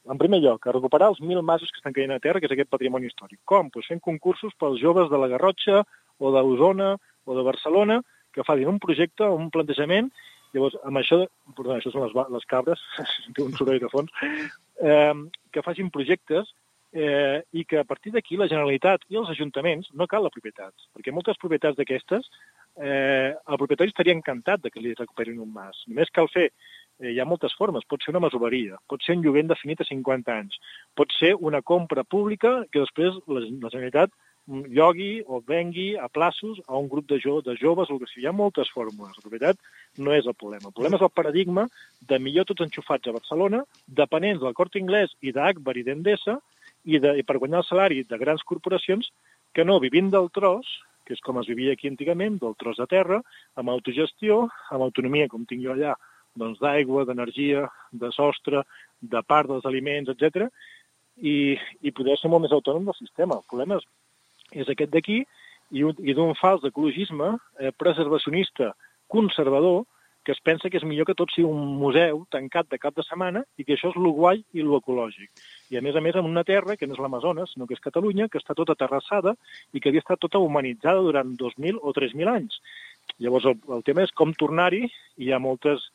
en primer lloc, a recuperar els mil masos que estan caient a terra, que és aquest patrimoni històric. Com? Pues fent concursos pels joves de la Garrotxa, o d'Osona, o de Barcelona, que facin un projecte, un plantejament, Llavors, amb això, perdó, això són les, les cabres, (laughs) té un soroll de fons, eh, que facin projectes eh, i que a partir d'aquí la Generalitat i els ajuntaments no cal la propietat, perquè moltes propietats d'aquestes eh, el propietari estaria encantat de que li recuperin un mas. Només cal fer eh, hi ha moltes formes. Pot ser una masoveria, pot ser un lloguer indefinit a 50 anys, pot ser una compra pública que després la, la Generalitat llogui o vengui a plaços a un grup de, jo, de joves o que sigui. Hi ha moltes fórmules. La propietat no és el problema. El problema és el paradigma de millor tots enxufats a Barcelona, dependents del Corte Inglès i d'Akbar i d'Endesa, i, de, i per guanyar el salari de grans corporacions que no, vivint del tros, que és com es vivia aquí antigament, del tros de terra, amb autogestió, amb autonomia, com tinc jo allà, doncs d'aigua, d'energia, de sostre, de part dels aliments, etc i, i poder ser molt més autònom del sistema. El problema és és aquest d'aquí, i, i d'un fals ecologisme eh, preservacionista conservador que es pensa que és millor que tot sigui un museu tancat de cap de setmana i que això és lo guai i lo ecològic. I a més a més en una terra que no és l'Amazones, sinó que és Catalunya, que està tota terrassada i que havia estat tota humanitzada durant 2.000 o 3.000 anys. Llavors el, el tema és com tornar-hi i hi ha moltes,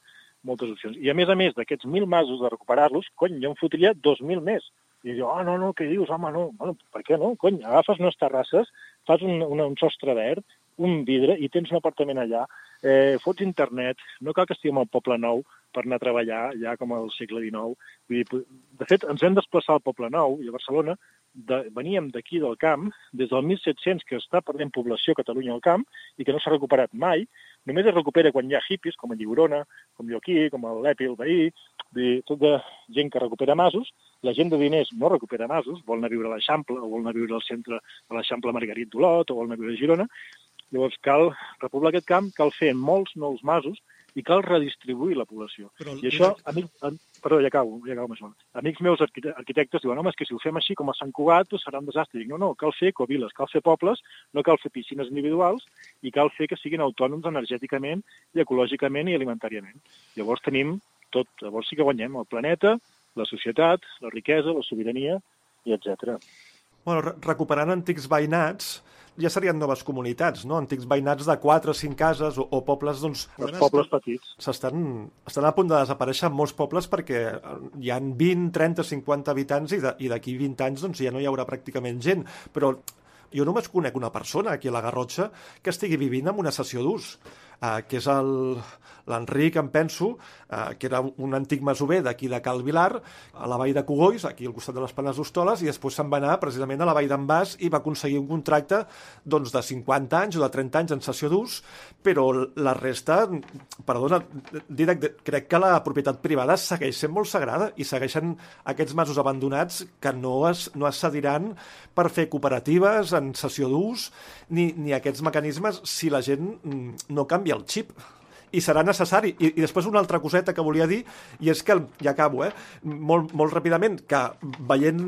moltes opcions. I a més a més d'aquests 1.000 masos de recuperar-los, cony, jo em fotria 2.000 més. I diu, ah, no, no, què dius, home, no. Bueno, per què no? Cony, agafes unes terrasses, fas un, un, un sostre verd, un vidre, i tens un apartament allà, eh, fots internet, no cal que estiguem al Poble Nou per anar a treballar ja com al segle XIX. Vull dir, de fet, ens hem desplaçat al Poble Nou i a Barcelona de, veníem d'aquí del camp, des del 1700 que està perdent població a Catalunya al camp i que no s'ha recuperat mai, només es recupera quan hi ha hippies, com a Lliurona, com jo aquí, com l'Epi, el veí, dir, tota gent que recupera masos, la gent de diners no recupera masos, vol anar a viure a l'Eixample, o vol anar a viure al centre de l'Eixample Margarit d'Olot, o vol anar a viure a Girona, llavors cal repoblar aquest camp, cal fer molts nous masos, i cal redistribuir la població. Però, I això, amics, perdó, ja acabo, ja acabo més. Amics meus arquitectes diuen, home, és que si ho fem així com a Sant Cugat, doncs serà un desastre. Dic, no, no, cal fer coviles, cal fer pobles, no cal fer piscines individuals i cal fer que siguin autònoms energèticament i ecològicament i alimentàriament. Llavors tenim tot, llavors sí que guanyem el planeta, la societat, la riquesa, la sobirania i etc. Bueno, recuperant antics veïnats, ja serien noves comunitats, no? Antics veïnats de 4 o 5 cases o, o pobles, doncs... Els pobles petits. S'estan estan a punt de desaparèixer molts pobles perquè hi han 20, 30, 50 habitants i d'aquí 20 anys doncs, ja no hi haurà pràcticament gent. Però jo només conec una persona aquí a la Garrotxa que estigui vivint en una sessió d'ús, eh, que és l'Enric, em penso, eh, que era un antic masover d'aquí de Cal Vilar, a la vall de Cogolls, aquí al costat de les Planes d'Hostoles, i després se'n va anar precisament a la vall d'en Bas i va aconseguir un contracte doncs, de 50 anys o de 30 anys en sessió d'ús, però la resta, perdona, Didac, crec que la propietat privada segueix sent molt sagrada i segueixen aquests masos abandonats que no es, no es cediran per fer cooperatives en sessió d'ús ni, ni aquests mecanismes si la gent no canvia el xip i serà necessari. I, I després una altra coseta que volia dir, i és que, ja acabo, eh, molt, molt ràpidament, que veient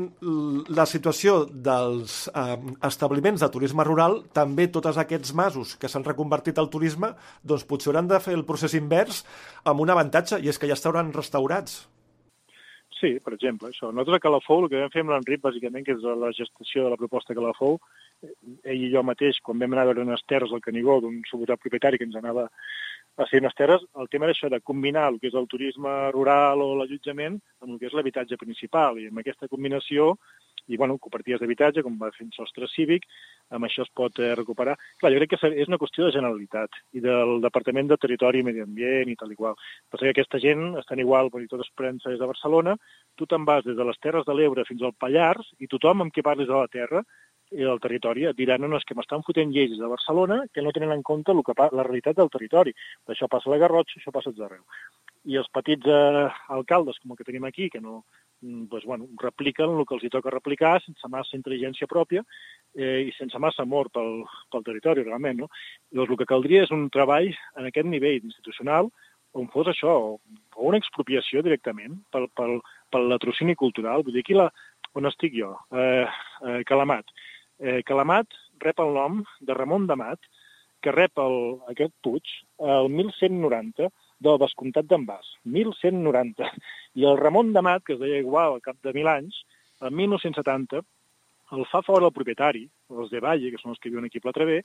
la situació dels eh, establiments de turisme rural, també tots aquests masos que s'han reconvertit al turisme, doncs potser hauran de fer el procés invers amb un avantatge, i és que ja estaran restaurats. Sí, per exemple, això. Nosaltres a Calafou el que vam fer amb l'Enric, bàsicament, que és la gestació de la proposta Calafou, ell i jo mateix, quan vam anar a veure unes terres al Canigó d'un suposat propietari que ens anava a fer unes terres, el tema era això de combinar el que és el turisme rural o l'allotjament amb el que és l'habitatge principal. I amb aquesta combinació, i bueno, cooperatives d'habitatge, com va fer sostre cívic, amb això es pot eh, recuperar. Clar, jo crec que és una qüestió de generalitat i del Departament de Territori i Medi Ambient i tal i qual. Perquè aquesta gent estan igual, perquè tot es premsa des de Barcelona, tu te'n vas des de les Terres de l'Ebre fins al Pallars i tothom amb qui parlis de la terra i del territori et diran no, no, és que m'estan fotent lleis de Barcelona que no tenen en compte el que la realitat del territori. Això passa a la Garrotxa, això passa a arreu. I els petits eh, alcaldes, com el que tenim aquí, que no, doncs, bueno, repliquen el que els hi toca replicar sense massa intel·ligència pròpia eh, i sense massa amor pel, pel territori, realment. No? Llavors, el que caldria és un treball en aquest nivell institucional on fos això, o una expropiació directament pel, pel, pel latrocini cultural. Vull dir, aquí la, on estic jo, eh, eh, Calamat, Eh, Calamat rep el nom de Ramon d'Amat, que rep el, aquest puig el 1190 del Vescomtat d'en Bas, 1190. I el Ramon d'Amat, que es deia igual al cap de mil anys, en 1970, el fa fora el propietari, els de Valle, que són els que viuen aquí a Platrevé,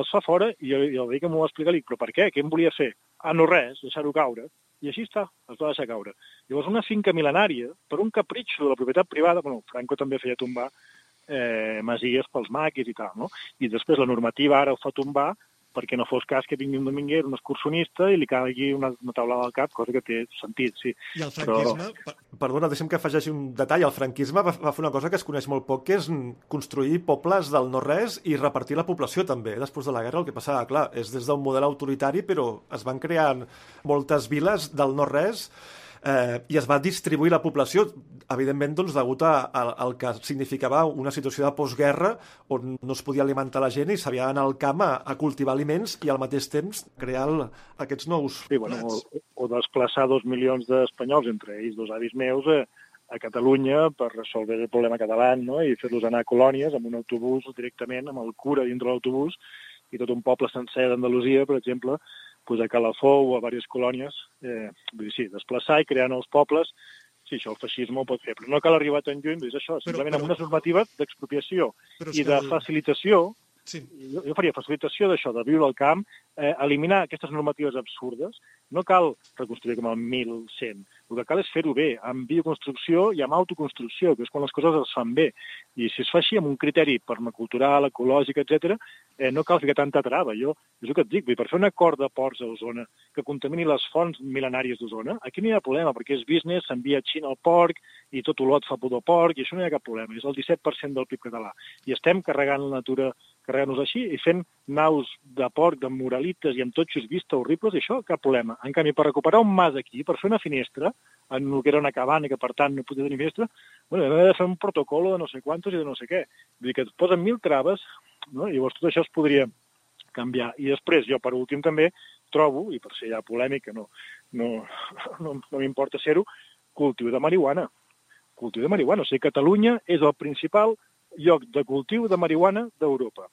els fa fora i, i el que m'ho va explicar, dic, però per què? Què em volia fer? Ah, no res, deixar-ho caure. I així està, es va deixar caure. Llavors, una finca mil·lenària, per un capritxo de la propietat privada, bueno, Franco també feia tombar eh, masies pels maquis i tal, no? I després la normativa ara ho fa tombar perquè no fos cas que vingui un dominguer, un excursionista, i li caigui una, una taula al cap, cosa que té sentit, sí. I el franquisme... Però... Perdona, deixem que afegeixi un detall. El franquisme va, va fer una cosa que es coneix molt poc, que és construir pobles del no-res i repartir la població també. Després de la guerra el que passava, clar, és des d'un model autoritari, però es van crear moltes viles del no-res eh, i es va distribuir la població, evidentment, doncs, degut a, a, al que significava una situació de postguerra on no es podia alimentar la gent i s'havia d'anar al camp a, a cultivar aliments i al mateix temps crear el, aquests nous sí, bueno, o, o desplaçar dos milions d'espanyols, entre ells dos avis meus, eh, a Catalunya per resoldre el problema català no? i fer-los anar a colònies amb un autobús directament, amb el cura dintre l'autobús, i tot un poble sencer d'Andalusia, per exemple, pues, a Calafou o a diverses colònies, eh, vull dir, sí, desplaçar i crear nous pobles, sí, això el feixisme ho pot fer, però no cal arribar tan lluny, és això, simplement però, però... amb unes normatives d'expropiació i de el... facilitació, Sí. Jo, jo faria facilitació d'això, de viure al camp, eh, eliminar aquestes normatives absurdes. No cal reconstruir com el 1100, El que cal és fer-ho bé, amb bioconstrucció i amb autoconstrucció, que és quan les coses es fan bé. I si es fa així amb un criteri permacultural, ecològic, etc, eh, no cal ficar tanta trava. Jo, és el que et dic, per fer un acord de ports a Osona que contamini les fonts mil·lenàries d'Osona, aquí no hi ha problema, perquè és business, s'envia a Xina el porc i tot Olot fa pudor porc, i això no hi ha cap problema. És el 17% del PIB català. I estem carregant la natura, carregant-nos així, i fent naus de porc, de moralites i amb totxos vista horribles, això cap problema. En canvi, per recuperar un mas aquí, per fer una finestra, en el que era una cabana que per tant no podia tenir finestra, bueno, hem de fer un protocol de no sé quantos i de no sé què. Vull dir que et posen mil traves, no? i llavors tot això es podria canviar. I després, jo per últim també trobo, i per ser ja polèmica, no, no, (laughs) no, no m'importa ser-ho, cultiu de marihuana. Cultiu de marihuana. O sigui, Catalunya és el principal lloc de cultiu de marihuana d'Europa.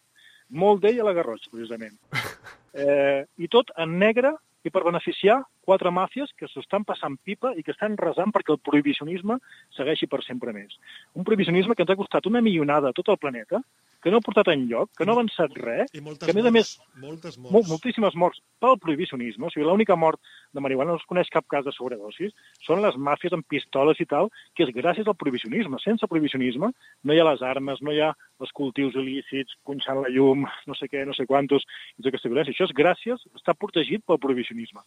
Molt d'ell a la Garrotxa, precisament. (laughs) Eh, I tot en negre i per beneficiar quatre màfies que s'estan passant pipa i que estan resant perquè el prohibicionisme segueixi per sempre més. Un prohibicionisme que ens ha costat una milionada a tot el planeta, que no ha portat en lloc, que no ha avançat res, I moltes que a més a més morts, moltes morts. Mol, moltíssimes morts pel prohibicionisme, o sigui, l'única mort de marihuana no es coneix cap cas de sobredosis, són les màfies amb pistoles i tal, que és gràcies al prohibicionisme. Sense prohibicionisme no hi ha les armes, no hi ha els cultius il·lícits, punxant la llum, no sé què, no sé quantos, i tota aquesta violència. Això és gràcies, està protegit pel prohibicionisme.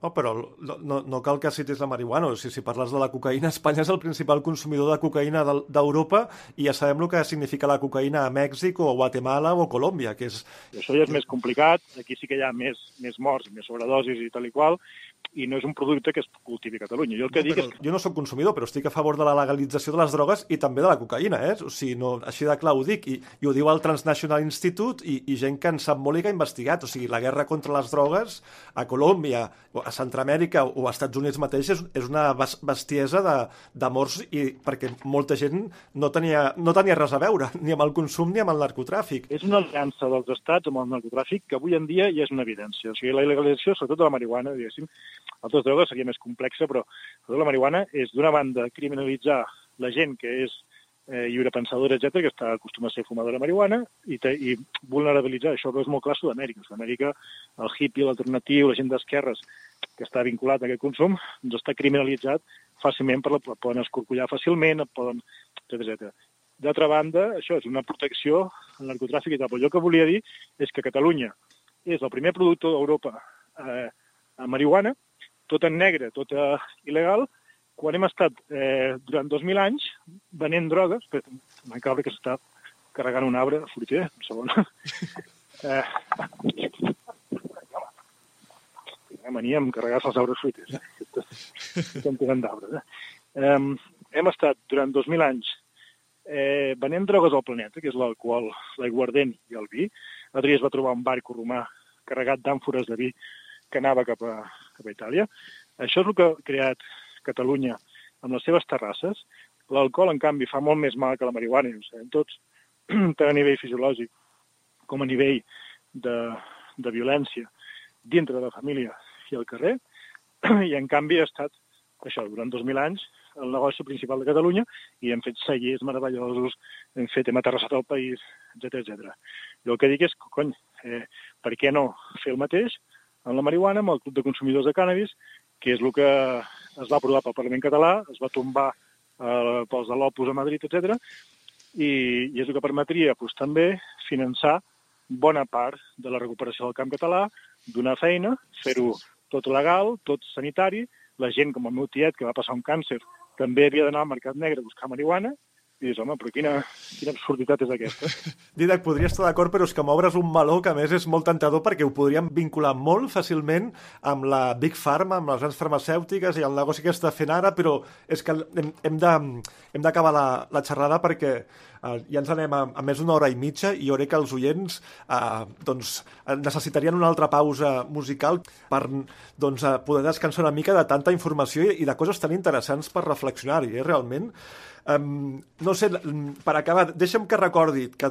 No, però no, no, cal que citis la marihuana. O sigui, si parles de la cocaïna, Espanya és el principal consumidor de cocaïna d'Europa i ja sabem el que significa la cocaïna a Mèxic o Guatemala o Colòmbia, que és... Això ja és més complicat, aquí sí que hi ha més, més morts, més sobredosis i tal i qual, i no és un producte que es cultivi a Catalunya. Jo el que No, dic és que Jo no sóc consumidor, però estic a favor de la legalització de les drogues i també de la cocaïna, eh? O sigui, no, així de clar ho dic. I, i ho diu el Transnational Institute i, i gent que en sap molt i que ha investigat. O sigui, la guerra contra les drogues a Colòmbia, a Centroamèrica o als Estats Units mateix és, és una bes- bestiesa de, de morts i perquè molta gent no tenia, no tenia res a veure (laughs) ni amb el consum ni amb el narcotràfic. és una aliança dels estats amb el narcotràfic que avui en dia ja és una evidència. O sigui, la il·legalització, sobretot de la marihuana, diguéssim, altres drogues seria més complexa, però la marihuana és, d'una banda, criminalitzar la gent que és eh, lliurepensadora, etc que està acostumada a ser fumadora de marihuana, i, te, i vulnerabilitzar. Això és molt clar a Sud-amèrica. Sud-amèrica, el hippie, l'alternatiu, la gent d'esquerres que està vinculat a aquest consum, doncs està criminalitzat fàcilment, per la, poden escorcollar fàcilment, poden, etc etc. D'altra banda, això és una protecció al narcotràfic i tal. Però jo que volia dir és que Catalunya és el primer productor d'Europa eh, marihuana, tot en negre, tot eh, il·legal, quan hem estat eh, durant 2.000 anys venent drogues, m'ha cabra que s'està carregant un arbre fruiter, un segon. eh, Quina mania amb carregar-se els arbres fruiters. (laughs) Estem tirant d'arbres. Eh? Eh, hem estat durant 2.000 anys eh, venent drogues al planeta, que és l'alcohol, l'aiguardent i el vi. L'altre es va trobar un barco romà carregat d'àmfores de vi que anava cap a, cap a Itàlia. Això és el que ha creat Catalunya amb les seves terrasses. L'alcohol, en canvi, fa molt més mal que la marihuana, i ho sabem tots, (clears throat) tant a nivell fisiològic com a nivell de, de violència dintre de la família i al carrer, (clears throat) i en canvi ha estat això, durant 2.000 anys, el negoci principal de Catalunya, i hem fet cellers meravellosos, hem fet, hem aterrassat el país, etc etc. Jo el que dic és, cony, eh, per què no fer el mateix amb la marihuana, amb el Club de Consumidors de Cannabis, que és el que es va aprovar pel Parlament català, es va tombar eh, pels de l'Opus a Madrid, etc. I, i és el que permetria doncs, també finançar bona part de la recuperació del camp català, donar feina, fer-ho tot legal, tot sanitari, la gent com el meu tiet, que va passar un càncer, també havia d'anar al mercat negre a buscar marihuana, i dius, home, però quina, quina absurditat és aquesta? (laughs) Didac, podria estar d'acord, però és que m'obres un meló que a més és molt tentador perquè ho podríem vincular molt fàcilment amb la Big Pharma, amb les grans farmacèutiques i el negoci que està fent ara, però és que hem, hem d'acabar la, la xerrada perquè eh, ja ens anem a, a més d'una hora i mitja i jo crec que els oients eh, doncs, necessitarien una altra pausa musical per doncs, eh, poder descansar una mica de tanta informació i, i de coses tan interessants per reflexionar-hi, eh, realment. Um, no sé, per acabar, deixa'm que recordi que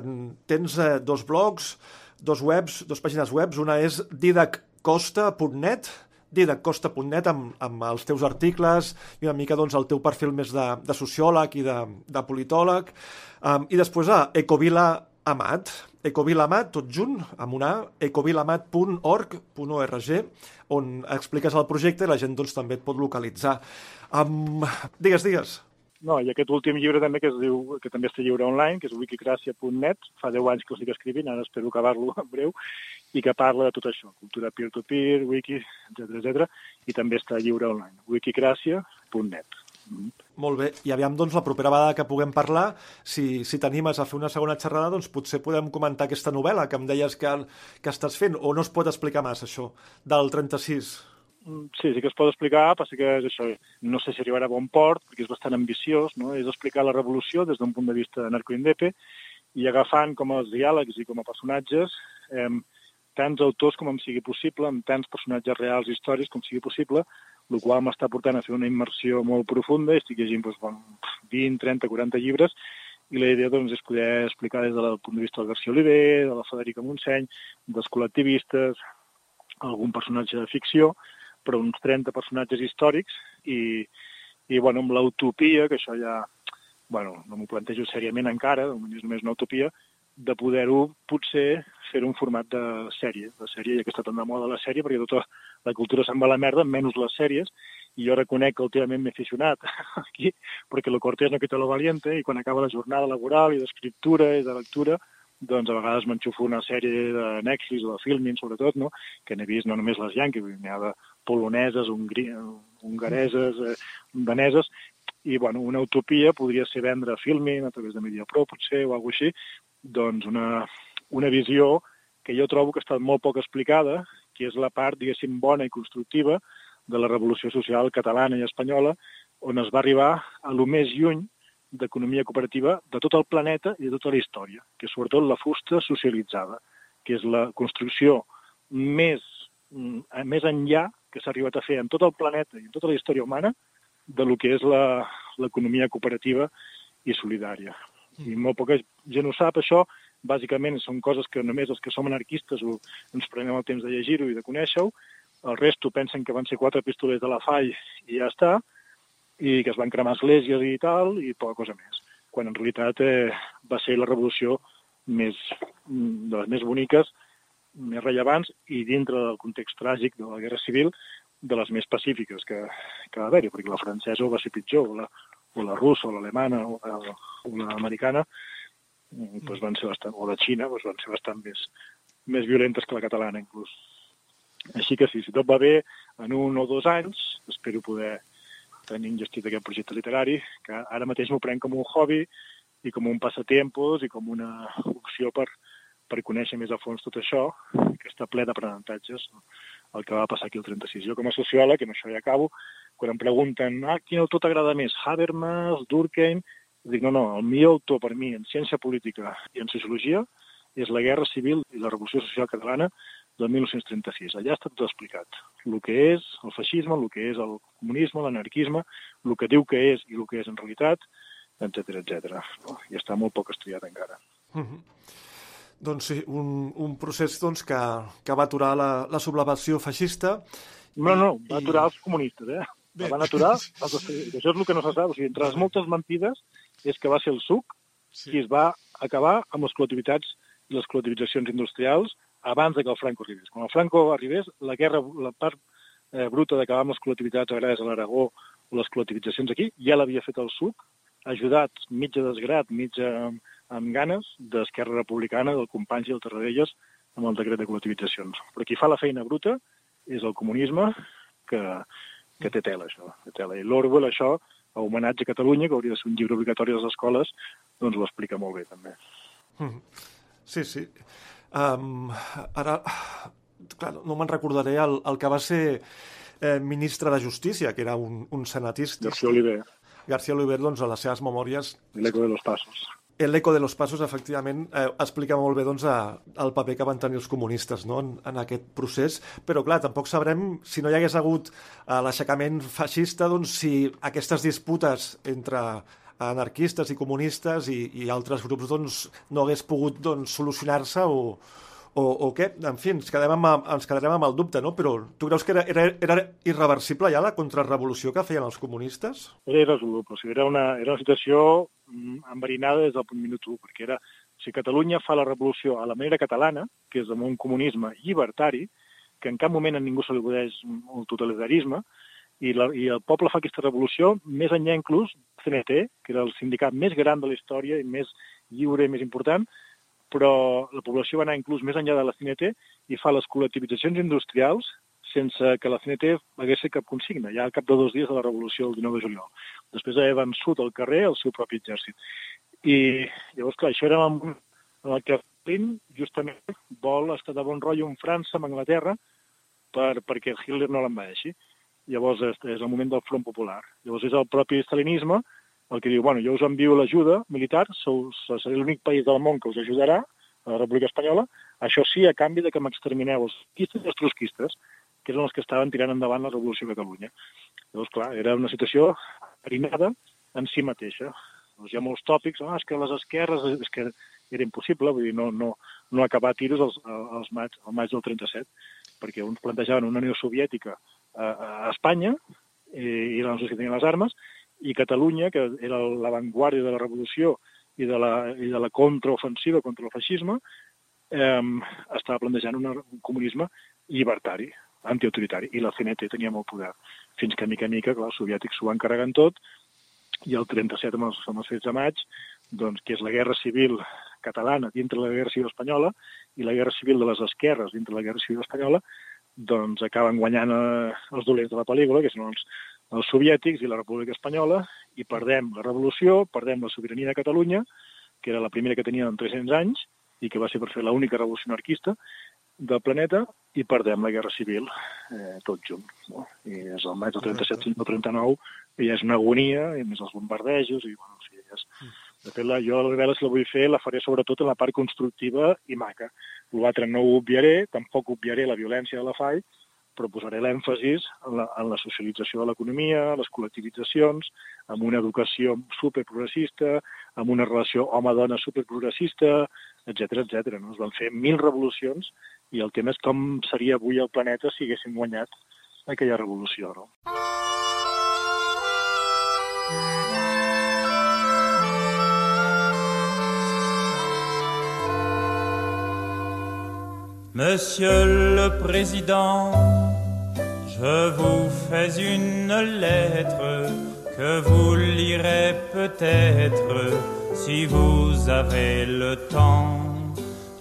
tens eh, dos blogs, dos webs, dos pàgines webs. Una és didaccosta.net, didaccosta.net amb, amb els teus articles i una mica doncs, el teu perfil més de, de sociòleg i de, de politòleg. Um, I després a ecovila Amat, Ecovilamat, tot junt, amb una ecovilamat.org.org, on expliques el projecte i la gent doncs, també et pot localitzar. Um, digues, digues. No, i aquest últim llibre també que es diu, que també està lliure online, que és wikicràcia.net, fa 10 anys que l'estic escrivint, ara espero acabar-lo (laughs) en breu, i que parla de tot això, cultura peer-to-peer, -peer, wiki, etc etc i també està lliure online, wikicràcia.net. Mm. Molt bé, i aviam, doncs, la propera vegada que puguem parlar, si, si t'animes a fer una segona xerrada, doncs potser podem comentar aquesta novel·la que em deies que, que estàs fent, o no es pot explicar massa, això, del 36? Sí, sí que es pot explicar, passa que és això, no sé si arribarà a bon port, perquè és bastant ambiciós, no? és explicar la revolució des d'un punt de vista narcoindepe i agafant com els diàlegs i com a personatges eh, tants autors com em sigui possible, amb tants personatges reals i històrics com sigui possible, el qual m'està portant a fer una immersió molt profunda, estic llegint doncs, bon, 20, 30, 40 llibres, i la idea doncs, és poder explicar des del punt de vista del García Oliver, de la Federica Montseny, dels col·lectivistes, algun personatge de ficció, però uns 30 personatges històrics, i, i bueno, amb l'utopia, que això ja bueno, no m'ho plantejo seriament encara, és només una utopia, de poder-ho potser fer un format de sèrie, de sèrie, ja que està tan de moda la sèrie, perquè tota la cultura se'n va a la merda, menys les sèries, i jo reconec que últimament m'he aficionat (laughs) aquí, perquè lo cortés no quita lo valiente, i quan acaba la jornada laboral i d'escriptura i de lectura, doncs a vegades m'enxufo una sèrie de Netflix o de Filmin, sobretot, no? que n'he vist no només les Yankee, n'hi ha de poloneses, hongri... hongareses, eh, daneses, i bueno, una utopia podria ser vendre Filmin a través de Mediapro, potser, o alguna així, doncs una, una visió que jo trobo que estat molt poc explicada, que és la part, diguéssim, bona i constructiva de la revolució social catalana i espanyola, on es va arribar a lo més lluny d'economia cooperativa de tot el planeta i de tota la història, que és sobretot la fusta socialitzada, que és la construcció més, mm, més enllà que s'ha arribat a fer en tot el planeta i en tota la història humana de lo que és l'economia cooperativa i solidària. I molt poca gent ho sap, això, bàsicament són coses que només els que som anarquistes o ens prenem el temps de llegir-ho i de conèixer-ho, el resto pensen que van ser quatre pistolers de la FAI i ja està, i que es van cremar esglésies i tal, i poca cosa més. Quan en realitat eh, va ser la revolució més, de les més boniques, més rellevants, i dintre del context tràgic de la Guerra Civil, de les més pacífiques que, que va haver-hi, perquè la francesa va ser pitjor, la, o la russa, o l'alemana, o, o l'americana, doncs van ser bastant, o la Xina, doncs van ser bastant més, més violentes que la catalana, inclús. Així que sí, si tot va bé, en un o dos anys, espero poder tenir gestit aquest projecte literari, que ara mateix m'ho prenc com un hobby i com un passatempos i com una opció per, per conèixer més a fons tot això, que està ple d'aprenentatges, el que va passar aquí el 36. Jo com a sociòleg, i amb això ja acabo, quan em pregunten ah, quin autor t'agrada més, Habermas, Durkheim, dic, no, no, el millor autor per mi en ciència política i en sociologia és la Guerra Civil i la Revolució Social Catalana del 1936. Allà està tot explicat. El que és el feixisme, el que és el comunisme, l'anarquisme, el que diu que és i el que és en realitat, etc etc. I està molt poc estudiat encara. Mm -hmm. Doncs sí, un, un procés doncs, que, que va aturar la, la sublevació feixista. No, no, va aturar els comunistes, eh? Bé. La van aturar, (laughs) això és el que no se sap. O sigui, entre les moltes mentides és que va ser el SUC sí. qui es va acabar amb les col·lectivitats i les col·lectivitzacions industrials abans que el Franco arribés. Quan el Franco arribés, la guerra, la part eh, bruta d'acabar amb les col·lectivitats agràries a l'Aragó o les col·lectivitzacions aquí, ja l'havia fet el SUC, ajudat mitja desgrat, mitja amb, amb ganes, d'Esquerra Republicana, del Companys i el Tarradellas, amb el decret de col·lectivitzacions. Però qui fa la feina bruta és el comunisme, que, que té tela, això. Té tela. I l'Orwell, això, a homenatge a Catalunya, que hauria de ser un llibre obligatori a les escoles, doncs ho explica molt bé, també. Mm. Sí, sí. Um, ara, clar, no me'n recordaré el, el que va ser eh, ministre de Justícia, que era un, un senatista. García Oliver. García Oliver, doncs, a les seves memòries... L'eco de los passos. El Eco de los Passos, efectivament, eh, explica molt bé doncs, a, el paper que van tenir els comunistes no? en, en aquest procés, però clar, tampoc sabrem si no hi hagués hagut eh, l'aixecament feixista, doncs, si aquestes disputes entre anarquistes i comunistes i, i altres grups doncs, no hagués pogut doncs, solucionar-se o, o, o què? En fi, ens, quedem amb, ens quedarem amb el dubte, no? Però tu creus que era, era, era irreversible ja la contrarrevolució que feien els comunistes? Era irresoluble, o sigui, era una, era una situació mm, enverinada des del punt minut 1, perquè era Si Catalunya fa la revolució a la manera catalana, que és amb un comunisme llibertari, que en cap moment a ningú se li podeix un totalitarisme, i, la, i el poble fa aquesta revolució més enllà inclús CNT, que era el sindicat més gran de la història i més lliure i més important, però la població va anar inclús més enllà de la CNT i fa les col·lectivitzacions industrials sense que la CNT hagués cap consigna, ja al cap de dos dies de la revolució del 19 de juliol. Després d'haver vençut al carrer el seu propi exèrcit. I llavors, clar, això era en, el que Flynn justament vol estar de bon rotllo amb França, amb Anglaterra, per, perquè Hitler no l'envaeixi. Llavors és, és el moment del front popular. Llavors és el propi stalinisme el que diu, bueno, jo us envio l'ajuda militar, sou, seré l'únic país del món que us ajudarà, a la República Espanyola, això sí a canvi de que m'extermineu els quistes i els trusquistes, que eren els que estaven tirant endavant la Revolució de Catalunya. Llavors, clar, era una situació perinada en si mateixa. Llavors, hi ha molts tòpics, oh, és que les esquerres, és que era impossible, vull dir, no, no, no acabar tiros als, als maig, al maig del 37, perquè uns plantejaven una Unió Soviètica a, a Espanya, i, i eren els que tenien les armes, i Catalunya, que era l'avantguàrdia de la revolució i de la, i de la contraofensiva contra el feixisme, eh, estava plantejant un comunisme llibertari, antiautoritari, i la CNT tenia molt poder. Fins que, mica a mica, clar, els soviètics s'ho van carregant tot, i el 37, amb els, amb els fets de maig, doncs, que és la guerra civil catalana dintre de la guerra civil espanyola i la guerra civil de les esquerres dintre de la guerra civil espanyola, doncs acaben guanyant eh, els dolents de la pel·lícula, que són els, els soviètics i la República Espanyola, i perdem la revolució, perdem la sobirania de Catalunya, que era la primera que tenia en 300 anys, i que va ser per fer l'única revolució anarquista del planeta, i perdem la guerra civil, eh, tot junt. No? I és el maig del 37 fins al 39, i és una agonia, i més els bombardejos, i bueno, o sigui, és... De fet, la, jo la novel·la, si la vull fer, la faré sobretot en la part constructiva i maca. L'altre no ho obviaré, tampoc obviaré la violència de la FAI, però posaré l'èmfasis en, la, en la socialització de l'economia, les col·lectivitzacions, amb una educació superprogressista, amb una relació home-dona superprogressista, etc etc. No? Es van fer mil revolucions i el tema és com seria avui el planeta si haguéssim guanyat aquella revolució. No? Monsieur le Président, je vous fais une lettre que vous lirez peut-être si vous avez le temps.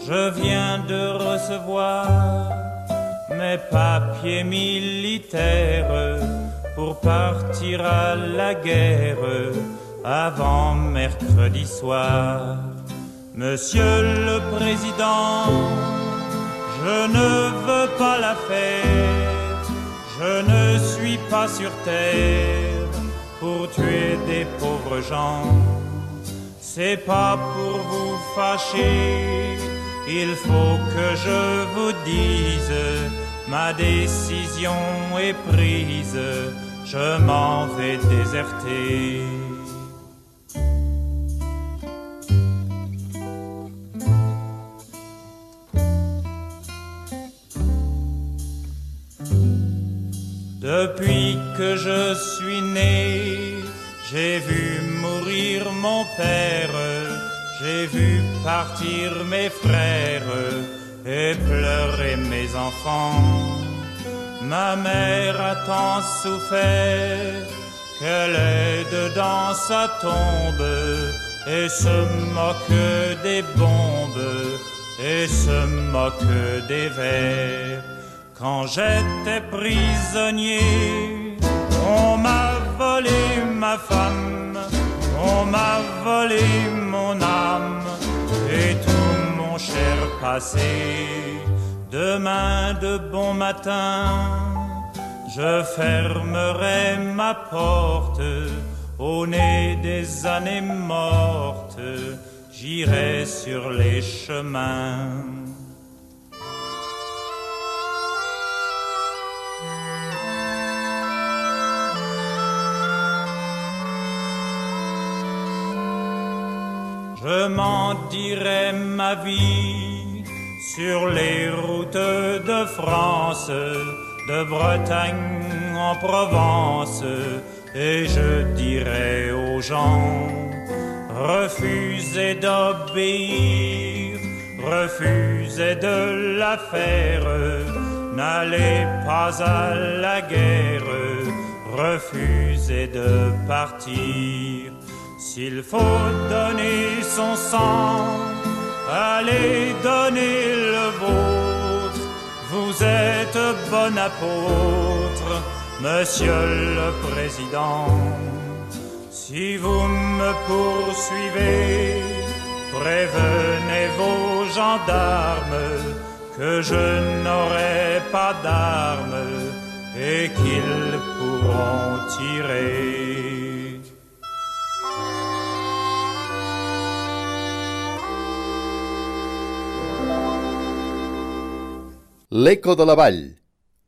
Je viens de recevoir mes papiers militaires pour partir à la guerre avant mercredi soir. Monsieur le Président, je ne veux pas la faire, je ne suis pas sur terre pour tuer des pauvres gens. C'est pas pour vous fâcher, il faut que je vous dise, ma décision est prise, je m'en vais déserter. Depuis que je suis né, j'ai vu mourir mon père, j'ai vu partir mes frères et pleurer mes enfants. Ma mère a tant souffert qu'elle est dedans sa tombe et se moque des bombes et se moque des vers. Quand j'étais prisonnier, on m'a volé ma femme, on m'a volé mon âme et tout mon cher passé. Demain de bon matin, je fermerai ma porte au nez des années mortes, j'irai sur les chemins. Je m'en dirai ma vie sur les routes de France, de Bretagne en Provence, et je dirai aux gens, refusez d'obéir, refusez de la faire, n'allez pas à la guerre, refusez de partir. S'il faut donner son sang, allez donner le vôtre, vous êtes bon apôtre, monsieur le président. Si vous me poursuivez, prévenez vos gendarmes que je n'aurai pas d'armes et qu'ils pourront tirer. L'Eco de la Vall,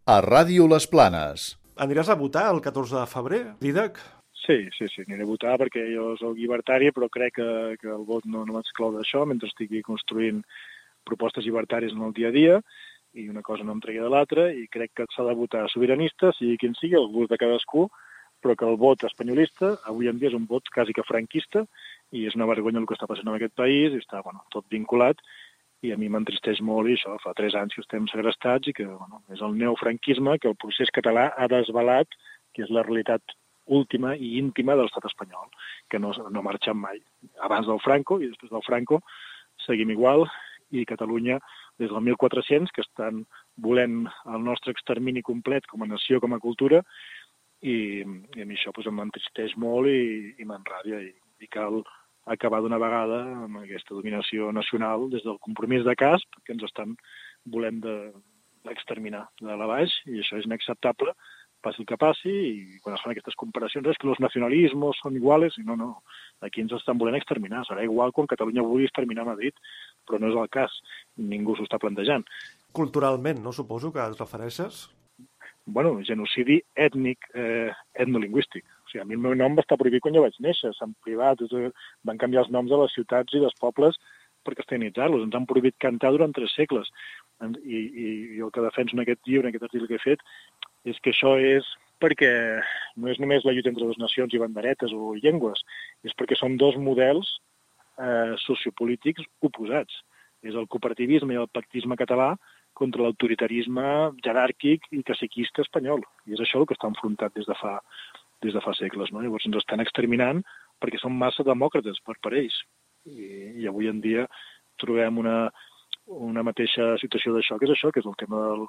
a Ràdio Les Planes. Aniràs a votar el 14 de febrer, Didac? Sí, sí, sí, aniré a votar perquè jo soc llibertari, però crec que, que el vot no, no m'exclou d'això mentre estigui construint propostes llibertàries en el dia a dia i una cosa no em tregui de l'altra i crec que s'ha de votar sobiranista, sigui quin sigui, el gust de cadascú, però que el vot espanyolista avui en dia és un vot quasi que franquista i és una vergonya el que està passant en aquest país i està bueno, tot vinculat i a mi m'entristeix molt i això fa tres anys que estem segrestats i que bueno, és el neofranquisme que el procés català ha desvelat que és la realitat última i íntima de l'estat espanyol, que no, no marxa mai. Abans del Franco i després del Franco seguim igual i Catalunya des del 1400 que estan volent el nostre extermini complet com a nació, com a cultura i, i a mi això doncs, m'entristeix molt i, i m'enràbia i, i cal acabar d'una vegada amb aquesta dominació nacional des del compromís de casp que ens estan volent d'exterminar de, de la baix i això és inacceptable passi el que passi i quan es fan aquestes comparacions és que els nacionalismes són iguals i no, no, aquí ens estan volent exterminar serà igual quan Catalunya vulgui exterminar Madrid però no és el cas, ningú s'ho està plantejant. Culturalment, no suposo que et refereixes? Bueno, genocidi ètnic, eh, etnolingüístic. O sigui, a mi el meu nom va estar prohibit quan jo vaig néixer, s'han privat, van canviar els noms de les ciutats i dels pobles per castellanitzar-los. Ens han prohibit cantar durant tres segles. I, i, i el que defenso en aquest llibre, en aquest article que he fet, és que això és perquè no és només la lluita entre dues nacions i banderetes o llengües, és perquè són dos models eh, sociopolítics oposats. És el cooperativisme i el pactisme català contra l'autoritarisme jeràrquic i caciquista espanyol. I és això el que està enfrontat des de fa, des de fa segles. No? Llavors ens estan exterminant perquè són massa demòcrates per, per ells. I, I avui en dia trobem una, una mateixa situació d'això, que és això, que és el tema del,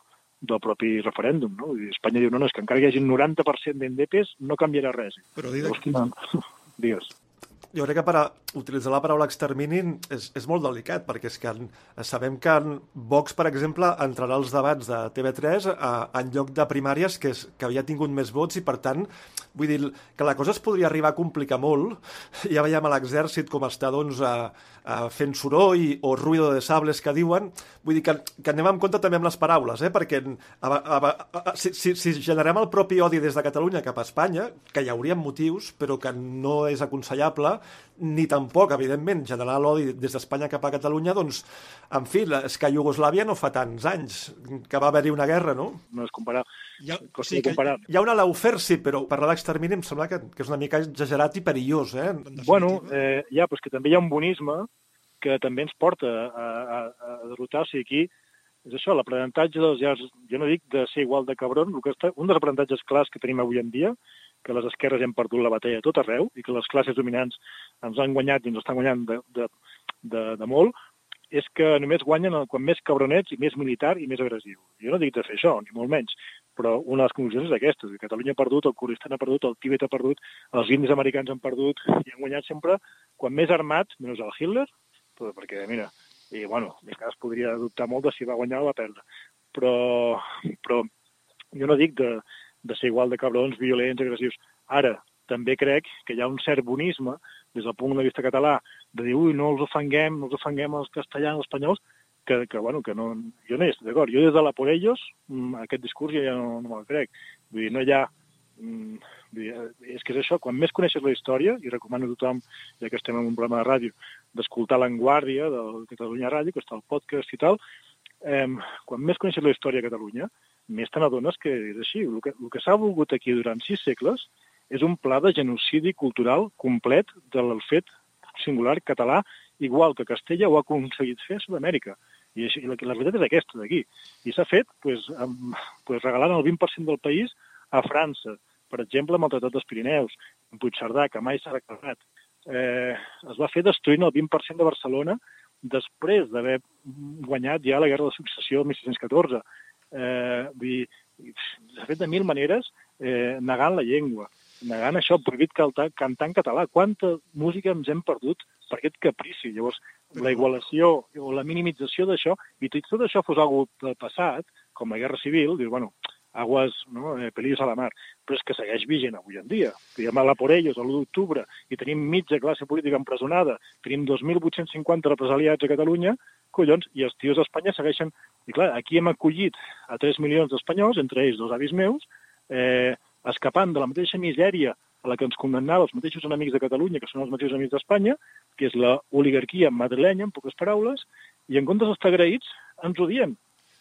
del propi referèndum. No? I Espanya diu, no, no, és que encara que hi hagi 90% d'endepes no canviarà res. Però Didac... Llavors, (laughs) Digues. Jo crec que per a utilitzar la paraula extermini és, és molt delicat, perquè és que en, sabem que en Vox, per exemple, entrarà als debats de TV3 a, en lloc de primàries que, és, que havia tingut més vots i, per tant, vull dir que la cosa es podria arribar a complicar molt. Ja veiem a l'exèrcit com està doncs, a, a fent soroll o ruïdo de sables que diuen. Vull dir que, que anem amb compte també amb les paraules, eh? perquè a, a, a, si, si, si generem el propi odi des de Catalunya cap a Espanya, que hi hauria motius, però que no és aconsellable, ni tampoc, evidentment, generar l'odi des d'Espanya cap a Catalunya, doncs, en fi, és que a Iugoslàvia no fa tants anys que va haver-hi una guerra, no? No és comparar. Hi ha, Costa sí, comparar. hi ha una laufer, sí, però parlar d'extermini em sembla que, que és una mica exagerat i perillós, eh? Bueno, eh, ja, però és que també hi ha un bonisme que també ens porta a, a, a derrotar. O sigui, aquí és això, l'aprenentatge dels llars, jo no dic de ser igual de cabron, el que està, un dels aprenentatges clars que tenim avui en dia, que les esquerres hem perdut la batalla a tot arreu i que les classes dominants ens han guanyat i ens estan guanyant de, de, de, de molt, és que només guanyen quan més cabronets i més militar i més agressiu. Jo no dic de fer això, ni molt menys, però una de les conclusions és aquesta, que Catalunya ha perdut, el Kurdistan ha perdut, el Tíbet ha perdut, els indis americans han perdut i han guanyat sempre quan més armats, menys el Hitler, però perquè, mira, i bueno, en cas podria dubtar molt de si va guanyar o va perdre. Però, però jo no dic de, de ser igual de cabrons, violents, agressius. Ara, també crec que hi ha un cert bonisme, des del punt de vista català, de dir, ui, no els ofenguem, no els ofenguem els castellans, els espanyols, que, que, bueno, que no, jo no estic d'acord. Jo des de la por ellos, mm, aquest discurs ja no, no me'l crec. Vull dir, no hi ha... mm, Vull dir, eh, és que és això, quan més coneixes la història, i recomano a tothom, ja que estem en un programa de ràdio, d'escoltar l'Enguàrdia del Catalunya Ràdio, que està al podcast i tal, eh, quan més coneixes la història de Catalunya, més te n'adones que és així. El que, el que s'ha volgut aquí durant sis segles és un pla de genocidi cultural complet del fet singular català, igual que Castella ho ha aconseguit fer a Sud-amèrica. I, així, la, la veritat és aquesta d'aquí. I s'ha fet pues, amb, pues, regalant el 20% del país a França, per exemple, amb el Tratat dels Pirineus, en Puigcerdà, que mai s'ha recarregat. Eh, es va fer destruint el 20% de Barcelona després d'haver guanyat ja la Guerra de Successió el 1614. Eh, vull dir, s'ha fet de mil maneres eh, negant la llengua, negant això, prohibit cantar, cantar en català. Quanta música ens hem perdut per aquest caprici? Llavors, la igualació o la minimització d'això, i tot això fos algú del passat, com la Guerra Civil, dius, bueno, aguas, no, eh, pelillos a la mar, però és que segueix vigent avui en dia. Diguem a la por ellos, l'1 d'octubre, i tenim mitja classe política empresonada, tenim 2.850 represaliats a Catalunya, collons, i els tios d'Espanya segueixen... I clar, aquí hem acollit a 3 milions d'espanyols, entre ells dos avis meus, eh, escapant de la mateixa misèria a la que ens condemnava els mateixos enemics de Catalunya, que són els mateixos enemics d'Espanya, que és la oligarquia madrilenya, en poques paraules, i en comptes d'estar agraïts, ens odien.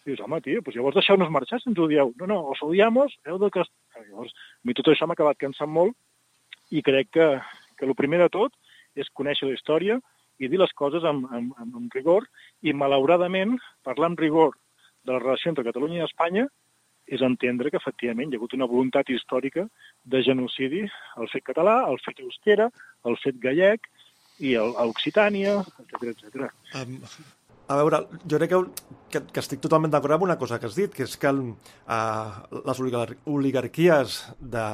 Dius, home, tio, doncs llavors deixeu-nos marxar si ens odieu. No, no, os odiamos, heu de que... Llavors, a mi tot això m'ha acabat cansant molt i crec que, que el primer de tot és conèixer la història i dir les coses amb, amb, amb, amb rigor i, malauradament, parlar amb rigor de la relació entre Catalunya i Espanya és entendre que, efectivament, hi ha hagut una voluntat històrica de genocidi al fet català, al fet eustera, al fet gallec i a Occitània, etc etc. Um, a veure, jo crec que, que, que estic totalment d'acord amb una cosa que has dit, que és que el, uh, les oligar oligarquies de,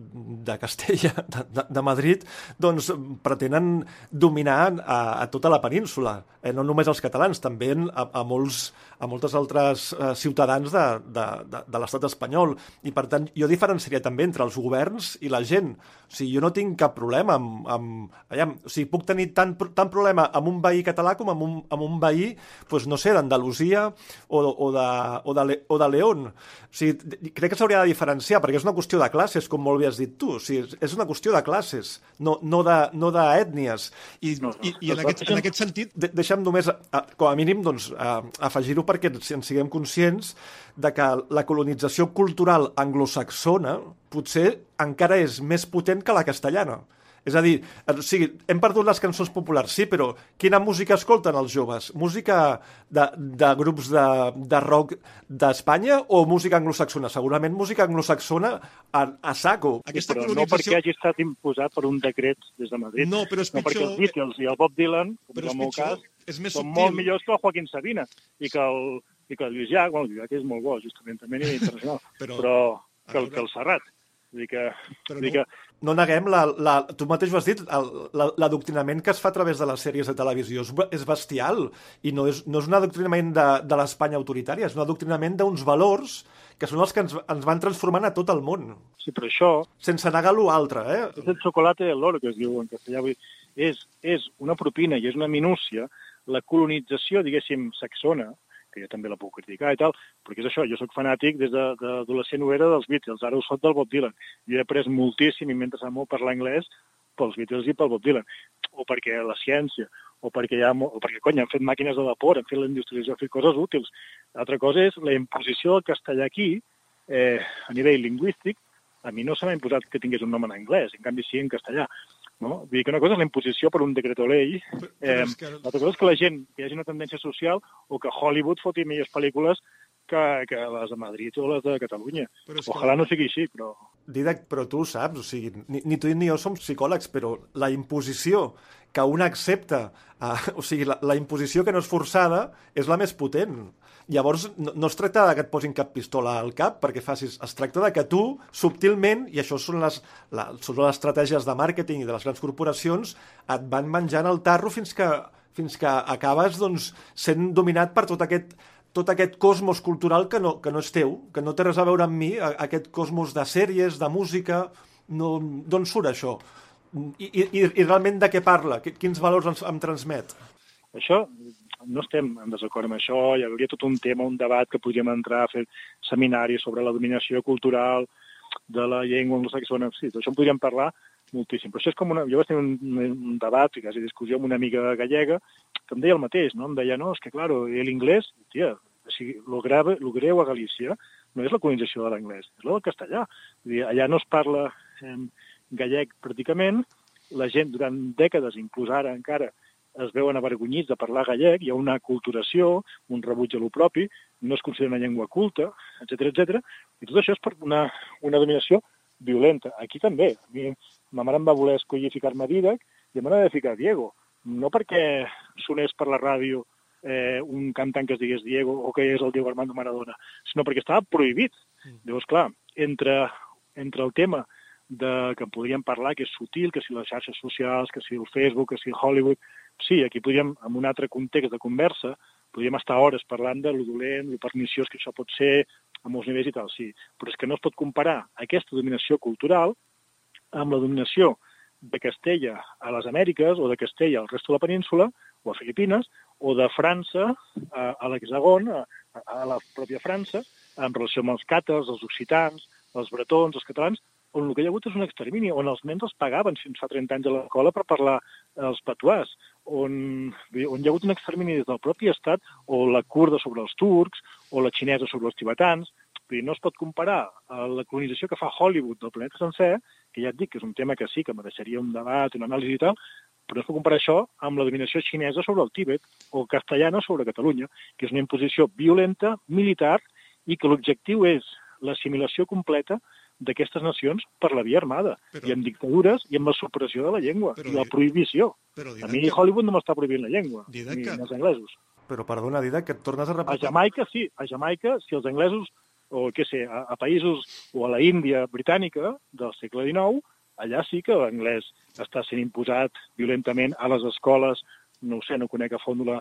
de Castella, de, de, Madrid, doncs pretenen dominar a, a tota la península, eh, no només els catalans, també a, a, molts, a moltes altres eh, ciutadans de, de, de, de l'estat espanyol. I, per tant, jo diferenciaria també entre els governs i la gent. O sigui, jo no tinc cap problema amb... amb aviam, o sigui, puc tenir tant, tant problema amb un veí català com amb un, amb un veí, doncs, no sé, d'Andalusia o, o, de, o, de, o de León. O sigui, crec que s'hauria de diferenciar, perquè és una qüestió de classes, com molt bé has dit tu. O sigui, és una qüestió de classes, no, no d'ètnies. De, I, no, no. I, i en, aquest, en aquest sentit... De, deixa'm només, com a mínim, doncs, afegir-ho perquè en siguem conscients de que la colonització cultural anglosaxona potser encara és més potent que la castellana. És a dir, o sigui, hem perdut les cançons populars, sí, però quina música escolten els joves? Música de, de grups de, de rock d'Espanya o música anglosaxona? Segurament música anglosaxona a, a saco. Aquesta però colonització... no perquè hagi estat imposat per un decret des de Madrid. No, però és pitjor... No perquè els Beatles i el Bob Dylan, com és el meu cas, és més són subtil. molt millors que el Joaquín Sabina i que el, i que el Lluís Llach, bueno, Lluís Llach és molt bo, justament, també a nivell internacional, però, però que, el, que el Serrat. Vull dir que, Però vull dir no- que No neguem, la, la, tu mateix ho has dit, l'adoctrinament que es fa a través de les sèries de televisió és, és bestial i no és, no és un adoctrinament de, de l'Espanya autoritària, és un adoctrinament d'uns valors que són els que ens, ens van transformant a tot el món, sí, però això sense negar l'altre, eh? és el xocolate del loro, que es diu en castellà. Vull dir, és, és una propina i és una minúcia la colonització, diguéssim, saxona, que jo també la puc criticar i tal, perquè és això, jo sóc fanàtic des de- d'adolescent ho era dels Beatles, ara ho soc del Bob Dylan. Jo he après moltíssim i m'he molt parlar anglès pels Beatles i pel Bob Dylan. O perquè la ciència, o perquè, ha, o perquè cony, han fet màquines de vapor, han fet la industrialització, han fet coses útils. L'altra cosa és la imposició del castellà aquí, eh, a nivell lingüístic, a mi no se m'ha imposat que tingués un nom en anglès, en canvi sí en castellà. No? Vull dir que una cosa és la imposició per un decreto ley, eh, que... l'altra cosa és que la gent, que hi hagi una tendència social o que Hollywood foti millors pel·lícules que, que les de Madrid o les de Catalunya. Però és que- Ojalà no sigui així, però... Didac, però tu ho saps, o sigui, ni, ni tu ni jo som psicòlegs, però la imposició que un accepta, eh, o sigui, la, la imposició que no és forçada és la més potent. Llavors, no, no es tracta de que et posin cap pistola al cap perquè facis... Es tracta de que tu, subtilment, i això són les, la, són les estratègies de màrqueting i de les grans corporacions, et van menjant el tarro fins que, fins que acabes doncs, sent dominat per tot aquest, tot aquest cosmos cultural que no, que no és teu, que no té res a veure amb mi, aquest cosmos de sèries, de música... No, D'on surt això? I, i, I realment de què parla? Qui- Quins valors ens, em transmet? Això, no estem en desacord amb això, hi hauria tot un tema, un debat que podríem entrar a fer seminaris sobre la dominació cultural de la llengua anglosaxona, sí, d'això en podríem parlar moltíssim. Però això és com una... Jo vaig tenir un, un debat, i quasi discussió amb una amiga gallega, que em deia el mateix, no? Em deia, no, és que, claro, l'inglès, tia, sigui, lo, grave, lo greu a Galícia no és la colonització de l'anglès, és la del castellà. Dir, allà no es parla eh, gallec pràcticament la gent durant dècades, inclús ara encara, es veuen avergonyits de parlar gallec, hi ha una culturació, un rebuig a lo propi, no es considera una llengua culta, etc etc. i tot això és per una, una dominació violenta. Aquí també. A mi, ma mare em va voler escollir ficar-me Didac i em va de ficar Diego. No perquè sonés per la ràdio eh, un cantant que es digués Diego o que és el Diego Armando Maradona, sinó perquè estava prohibit. Mm. Llavors, clar, entre, entre el tema de, que podríem parlar, que és sutil, que si les xarxes socials, que si el Facebook, que si Hollywood... Sí, aquí podríem, en un altre context de conversa, podríem estar hores parlant de lo dolent, lo perniciós que això pot ser, a molts nivells i tal, sí. Però és que no es pot comparar aquesta dominació cultural amb la dominació de Castella a les Amèriques o de Castella al resto de la península o a Filipines o de França a, a l'hexagon, a, a la pròpia França, en relació amb els càtars, els occitans, els bretons, els catalans, on el que hi ha hagut és un extermini, on els nens els pagaven fins fa 30 anys a l'escola per parlar els patuars, on, on hi ha hagut un extermini des del propi estat, o la kurda sobre els turcs, o la xinesa sobre els tibetans, dir, no es pot comparar a la colonització que fa Hollywood del planeta sencer, que ja et dic que és un tema que sí, que mereixeria un debat, una anàlisi i tal, però no es pot comparar això amb la dominació xinesa sobre el Tíbet o castellana sobre Catalunya, que és una imposició violenta, militar, i que l'objectiu és l'assimilació completa d'aquestes nacions per la via armada, però... i en dictadures i amb la supressió de la llengua, però... i la prohibició. Però, a mi que... Hollywood no m'està prohibint la llengua, Didac ni que... els anglesos. Però perdona, Didac, que et tornes a repetir. A Jamaica, sí. A Jamaica, si els anglesos, o què sé, a, a països, o a la Índia britànica del segle XIX, allà sí que l'anglès està sent imposat violentament a les escoles, no ho sé, no conec a fons la,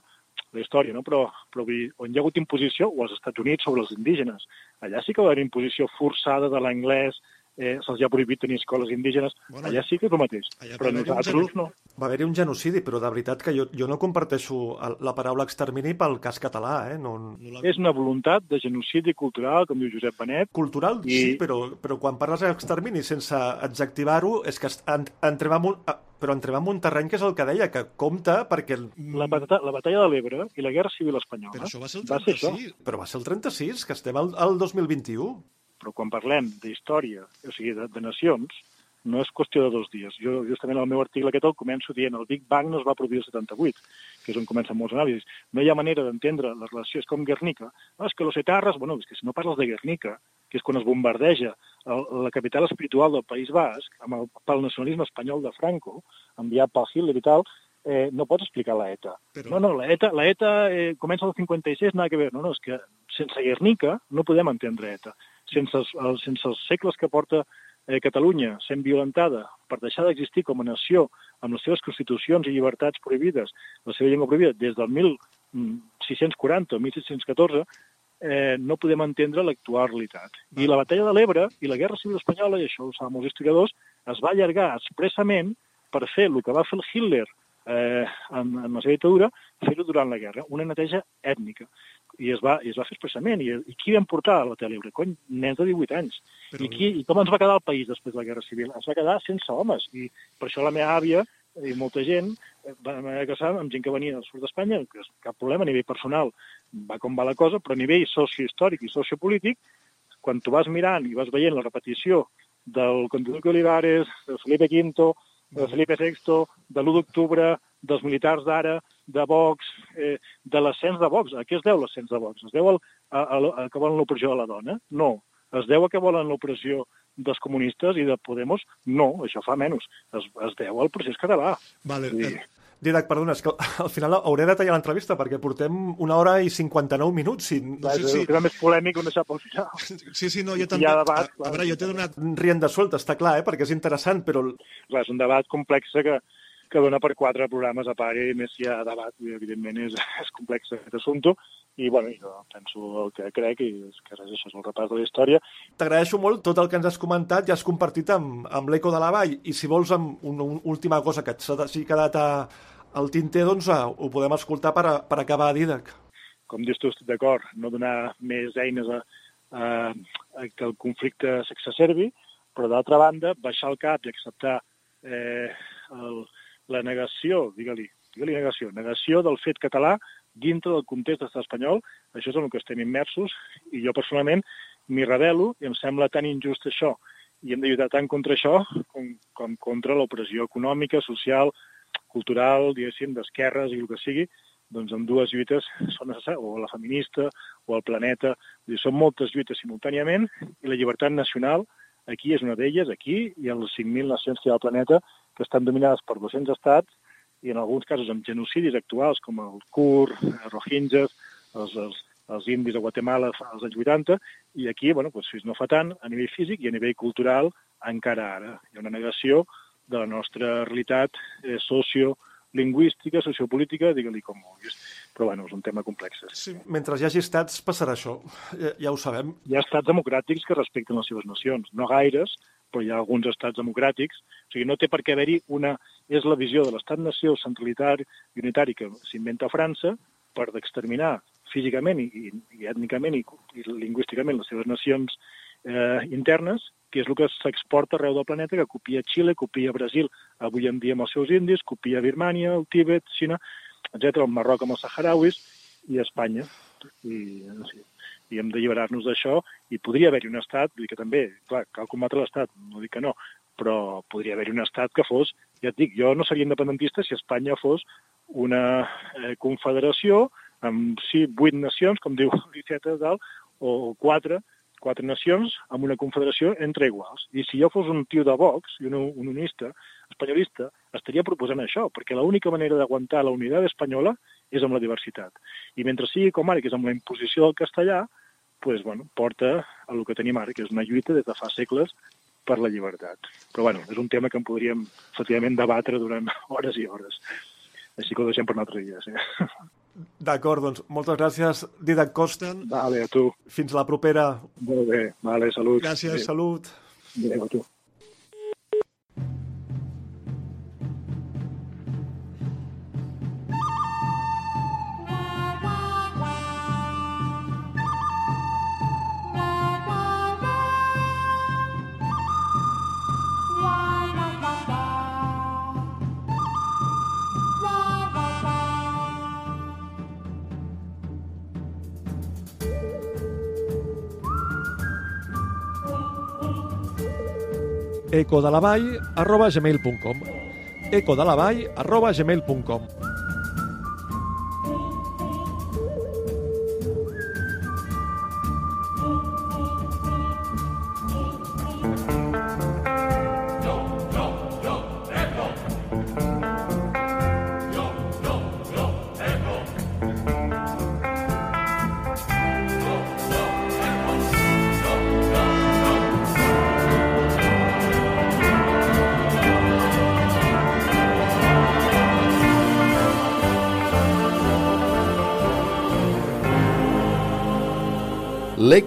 la història, no? però, però on hi ha hagut imposició, o als Estats Units sobre els indígenes, allà sí que va haver imposició forçada de l'anglès, eh, se'ls ha prohibit tenir escoles indígenes, bueno, allà sí que és el mateix, però nosaltres no. Va haver-hi un genocidi, però de veritat que jo, jo no comparteixo la paraula extermini pel cas català, eh? No, no És una voluntat de genocidi cultural, com diu Josep Benet. Cultural, i... sí, però, però quan parles d'extermini sense adjectivar-ho, és que entrem en un, però entrem en un terreny que és el que deia, que compta perquè... La, batalla, la batalla de l'Ebre i la Guerra Civil Espanyola però això va ser el 36. Va ser això. Però va ser el 36, que estem al, al 2021 però quan parlem d'història, o sigui, de, de nacions, no és qüestió de dos dies. Jo, justament, el meu article aquest el començo dient el Big Bang no es va produir el 78, que és on comencen molts anàlisis. No hi ha manera d'entendre la relació. És com Guernica. No, és que los etarres... Bueno, és que si no parles de Guernica, que és quan es bombardeja el, la capital espiritual del País Basc, amb el, pel nacionalisme espanyol de Franco, enviat pel Hitler i tal, eh, no pots explicar la ETA. Però... No, no, la ETA, la ETA eh, comença el 56, nada que ver. No, no, és que sense Guernica no podem entendre ETA sense els, els, sense els segles que porta eh, Catalunya sent violentada per deixar d'existir com a nació amb les seves constitucions i llibertats prohibides, la seva llengua prohibida, des del 1640 o 1614, eh, no podem entendre l'actual realitat. I la batalla de l'Ebre i la Guerra Civil Espanyola, i això ho saben molts historiadors, es va allargar expressament per fer el que va fer el Hitler eh, en, en la seva dictadura, fer-ho durant la guerra, una neteja ètnica i es va, i es va fer expressament. I, i qui vam portar a la Telebre? Cony, nens de 18 anys. Però... I, qui, I com ens va quedar el país després de la Guerra Civil? Ens va quedar sense homes. I per això la meva àvia i molta gent eh, va casar amb gent que venia del sud d'Espanya, que és cap problema a nivell personal, va com va la cosa, però a nivell sociohistòric i sociopolític, quan tu vas mirant i vas veient la repetició del Conde Duque Olivares, de Felipe V, de Felipe VI, de l'1 d'octubre, dels militars d'ara, de Vox, eh, de l'ascens de Vox. A què es deu l'ascens de Vox? Es deu al, a, a, a que volen l'opressió de la dona? No. Es deu a que volen l'opressió dels comunistes i de Podemos? No, això fa menys. Es, es deu al procés català. Vale. I... Eh, Didac, perdona, és que al final hauré de tallar l'entrevista perquè portem una hora i 59 minuts. Si... No sé si... És més polèmic un deixar pel final. Sí, sí, no, jo també... Hi ha debat, a, a veure, jo t'he donat... Rient de suelta, està clar, eh? perquè és interessant, però... Clar, és un debat complex que, que dona per quatre programes a part i més si hi ha debat, i evidentment és, (laughs) és complex aquest assumpte, i bueno, jo penso el que crec i és que res, això és el repàs de la història. T'agraeixo molt tot el que ens has comentat i has compartit amb, amb l'Eco de la Vall, i si vols amb una, una última cosa que s'ha quedat a, al tinter, doncs a, ho podem escoltar per, a, per acabar a Didac. Com dius tu, estic d'acord, no donar més eines a, a, a que el conflicte s'exacerbi, però d'altra banda, baixar el cap i acceptar eh, el, la negació, digue-li, digue-li negació, negació del fet català dintre del context d'estat espanyol, això és en el que estem immersos, i jo personalment m'hi revelo i em sembla tan injust això, i hem de lluitar tant contra això com, com contra l'opressió econòmica, social, cultural, diguéssim, d'esquerres i el que sigui, doncs amb dues lluites són necessàries, o la feminista o el planeta. Dir, són moltes lluites simultàniament i la llibertat nacional aquí és una d'elles, aquí, i a les 5.000 nacions que hi ha al planeta que estan dominades per 200 estats i en alguns casos amb genocidis actuals com el Kur, els Rohingyas, els, els, els indis de Guatemala als anys 80, i aquí, bueno, doncs, fins no fa tant, a nivell físic i a nivell cultural, encara ara. Hi ha una negació de la nostra realitat eh, socio lingüística, sociopolítica, digue-li com vulguis. Però, bueno, és un tema complex. Sí, mentre hi hagi estats, passarà això. Ja, ja ho sabem. Hi ha estats democràtics que respecten les seves nacions. No gaires, però hi ha alguns estats democràtics. O sigui, no té per què haver-hi una... És la visió de l'estat-nació centralitari i unitari que s'inventa a França per d'exterminar físicament i, i, i ètnicament i, i lingüísticament les seves nacions eh, internes, que és el que s'exporta arreu del planeta, que copia Xile, copia Brasil, avui en dia amb els seus indis, copia Birmània, el Tíbet, Xina, etc, el Marroc amb els saharauis i Espanya. I, sí, i hem d'alliberar-nos d'això i podria haver-hi un estat, vull dir que també, clar, cal combatre l'estat, no dic que no, però podria haver-hi un estat que fos, ja et dic, jo no seria independentista si Espanya fos una eh, confederació amb sí, vuit nacions, com diu l'Iceta o quatre, quatre nacions amb una confederació entre iguals. I si jo fos un tio de Vox i un, un unista espanyolista, estaria proposant això, perquè l'única manera d'aguantar la unitat espanyola és amb la diversitat. I mentre sigui com ara, que és amb la imposició del castellà, pues, bueno, porta a el que tenim ara, que és una lluita des de fa segles per la llibertat. Però bueno, és un tema que en podríem efectivament debatre durant (laughs) hores i hores. Així que ho deixem per un altre dia. Sí. D'acord, doncs moltes gràcies, Didac Costa. Vale, a tu. Fins la propera. Molt bé, vale, salut. Gràcies, Adéu. salut. Adéu, a tu. Ecodelavall arroba gmail.com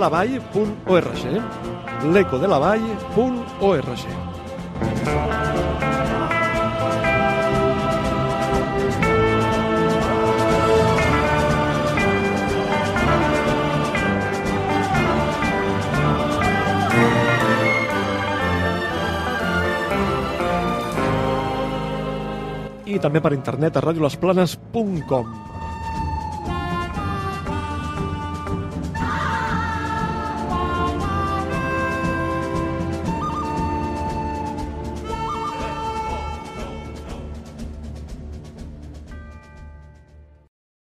l'ecodelavall.org l'ecodelavall.org i també per internet a radiolesplanes.com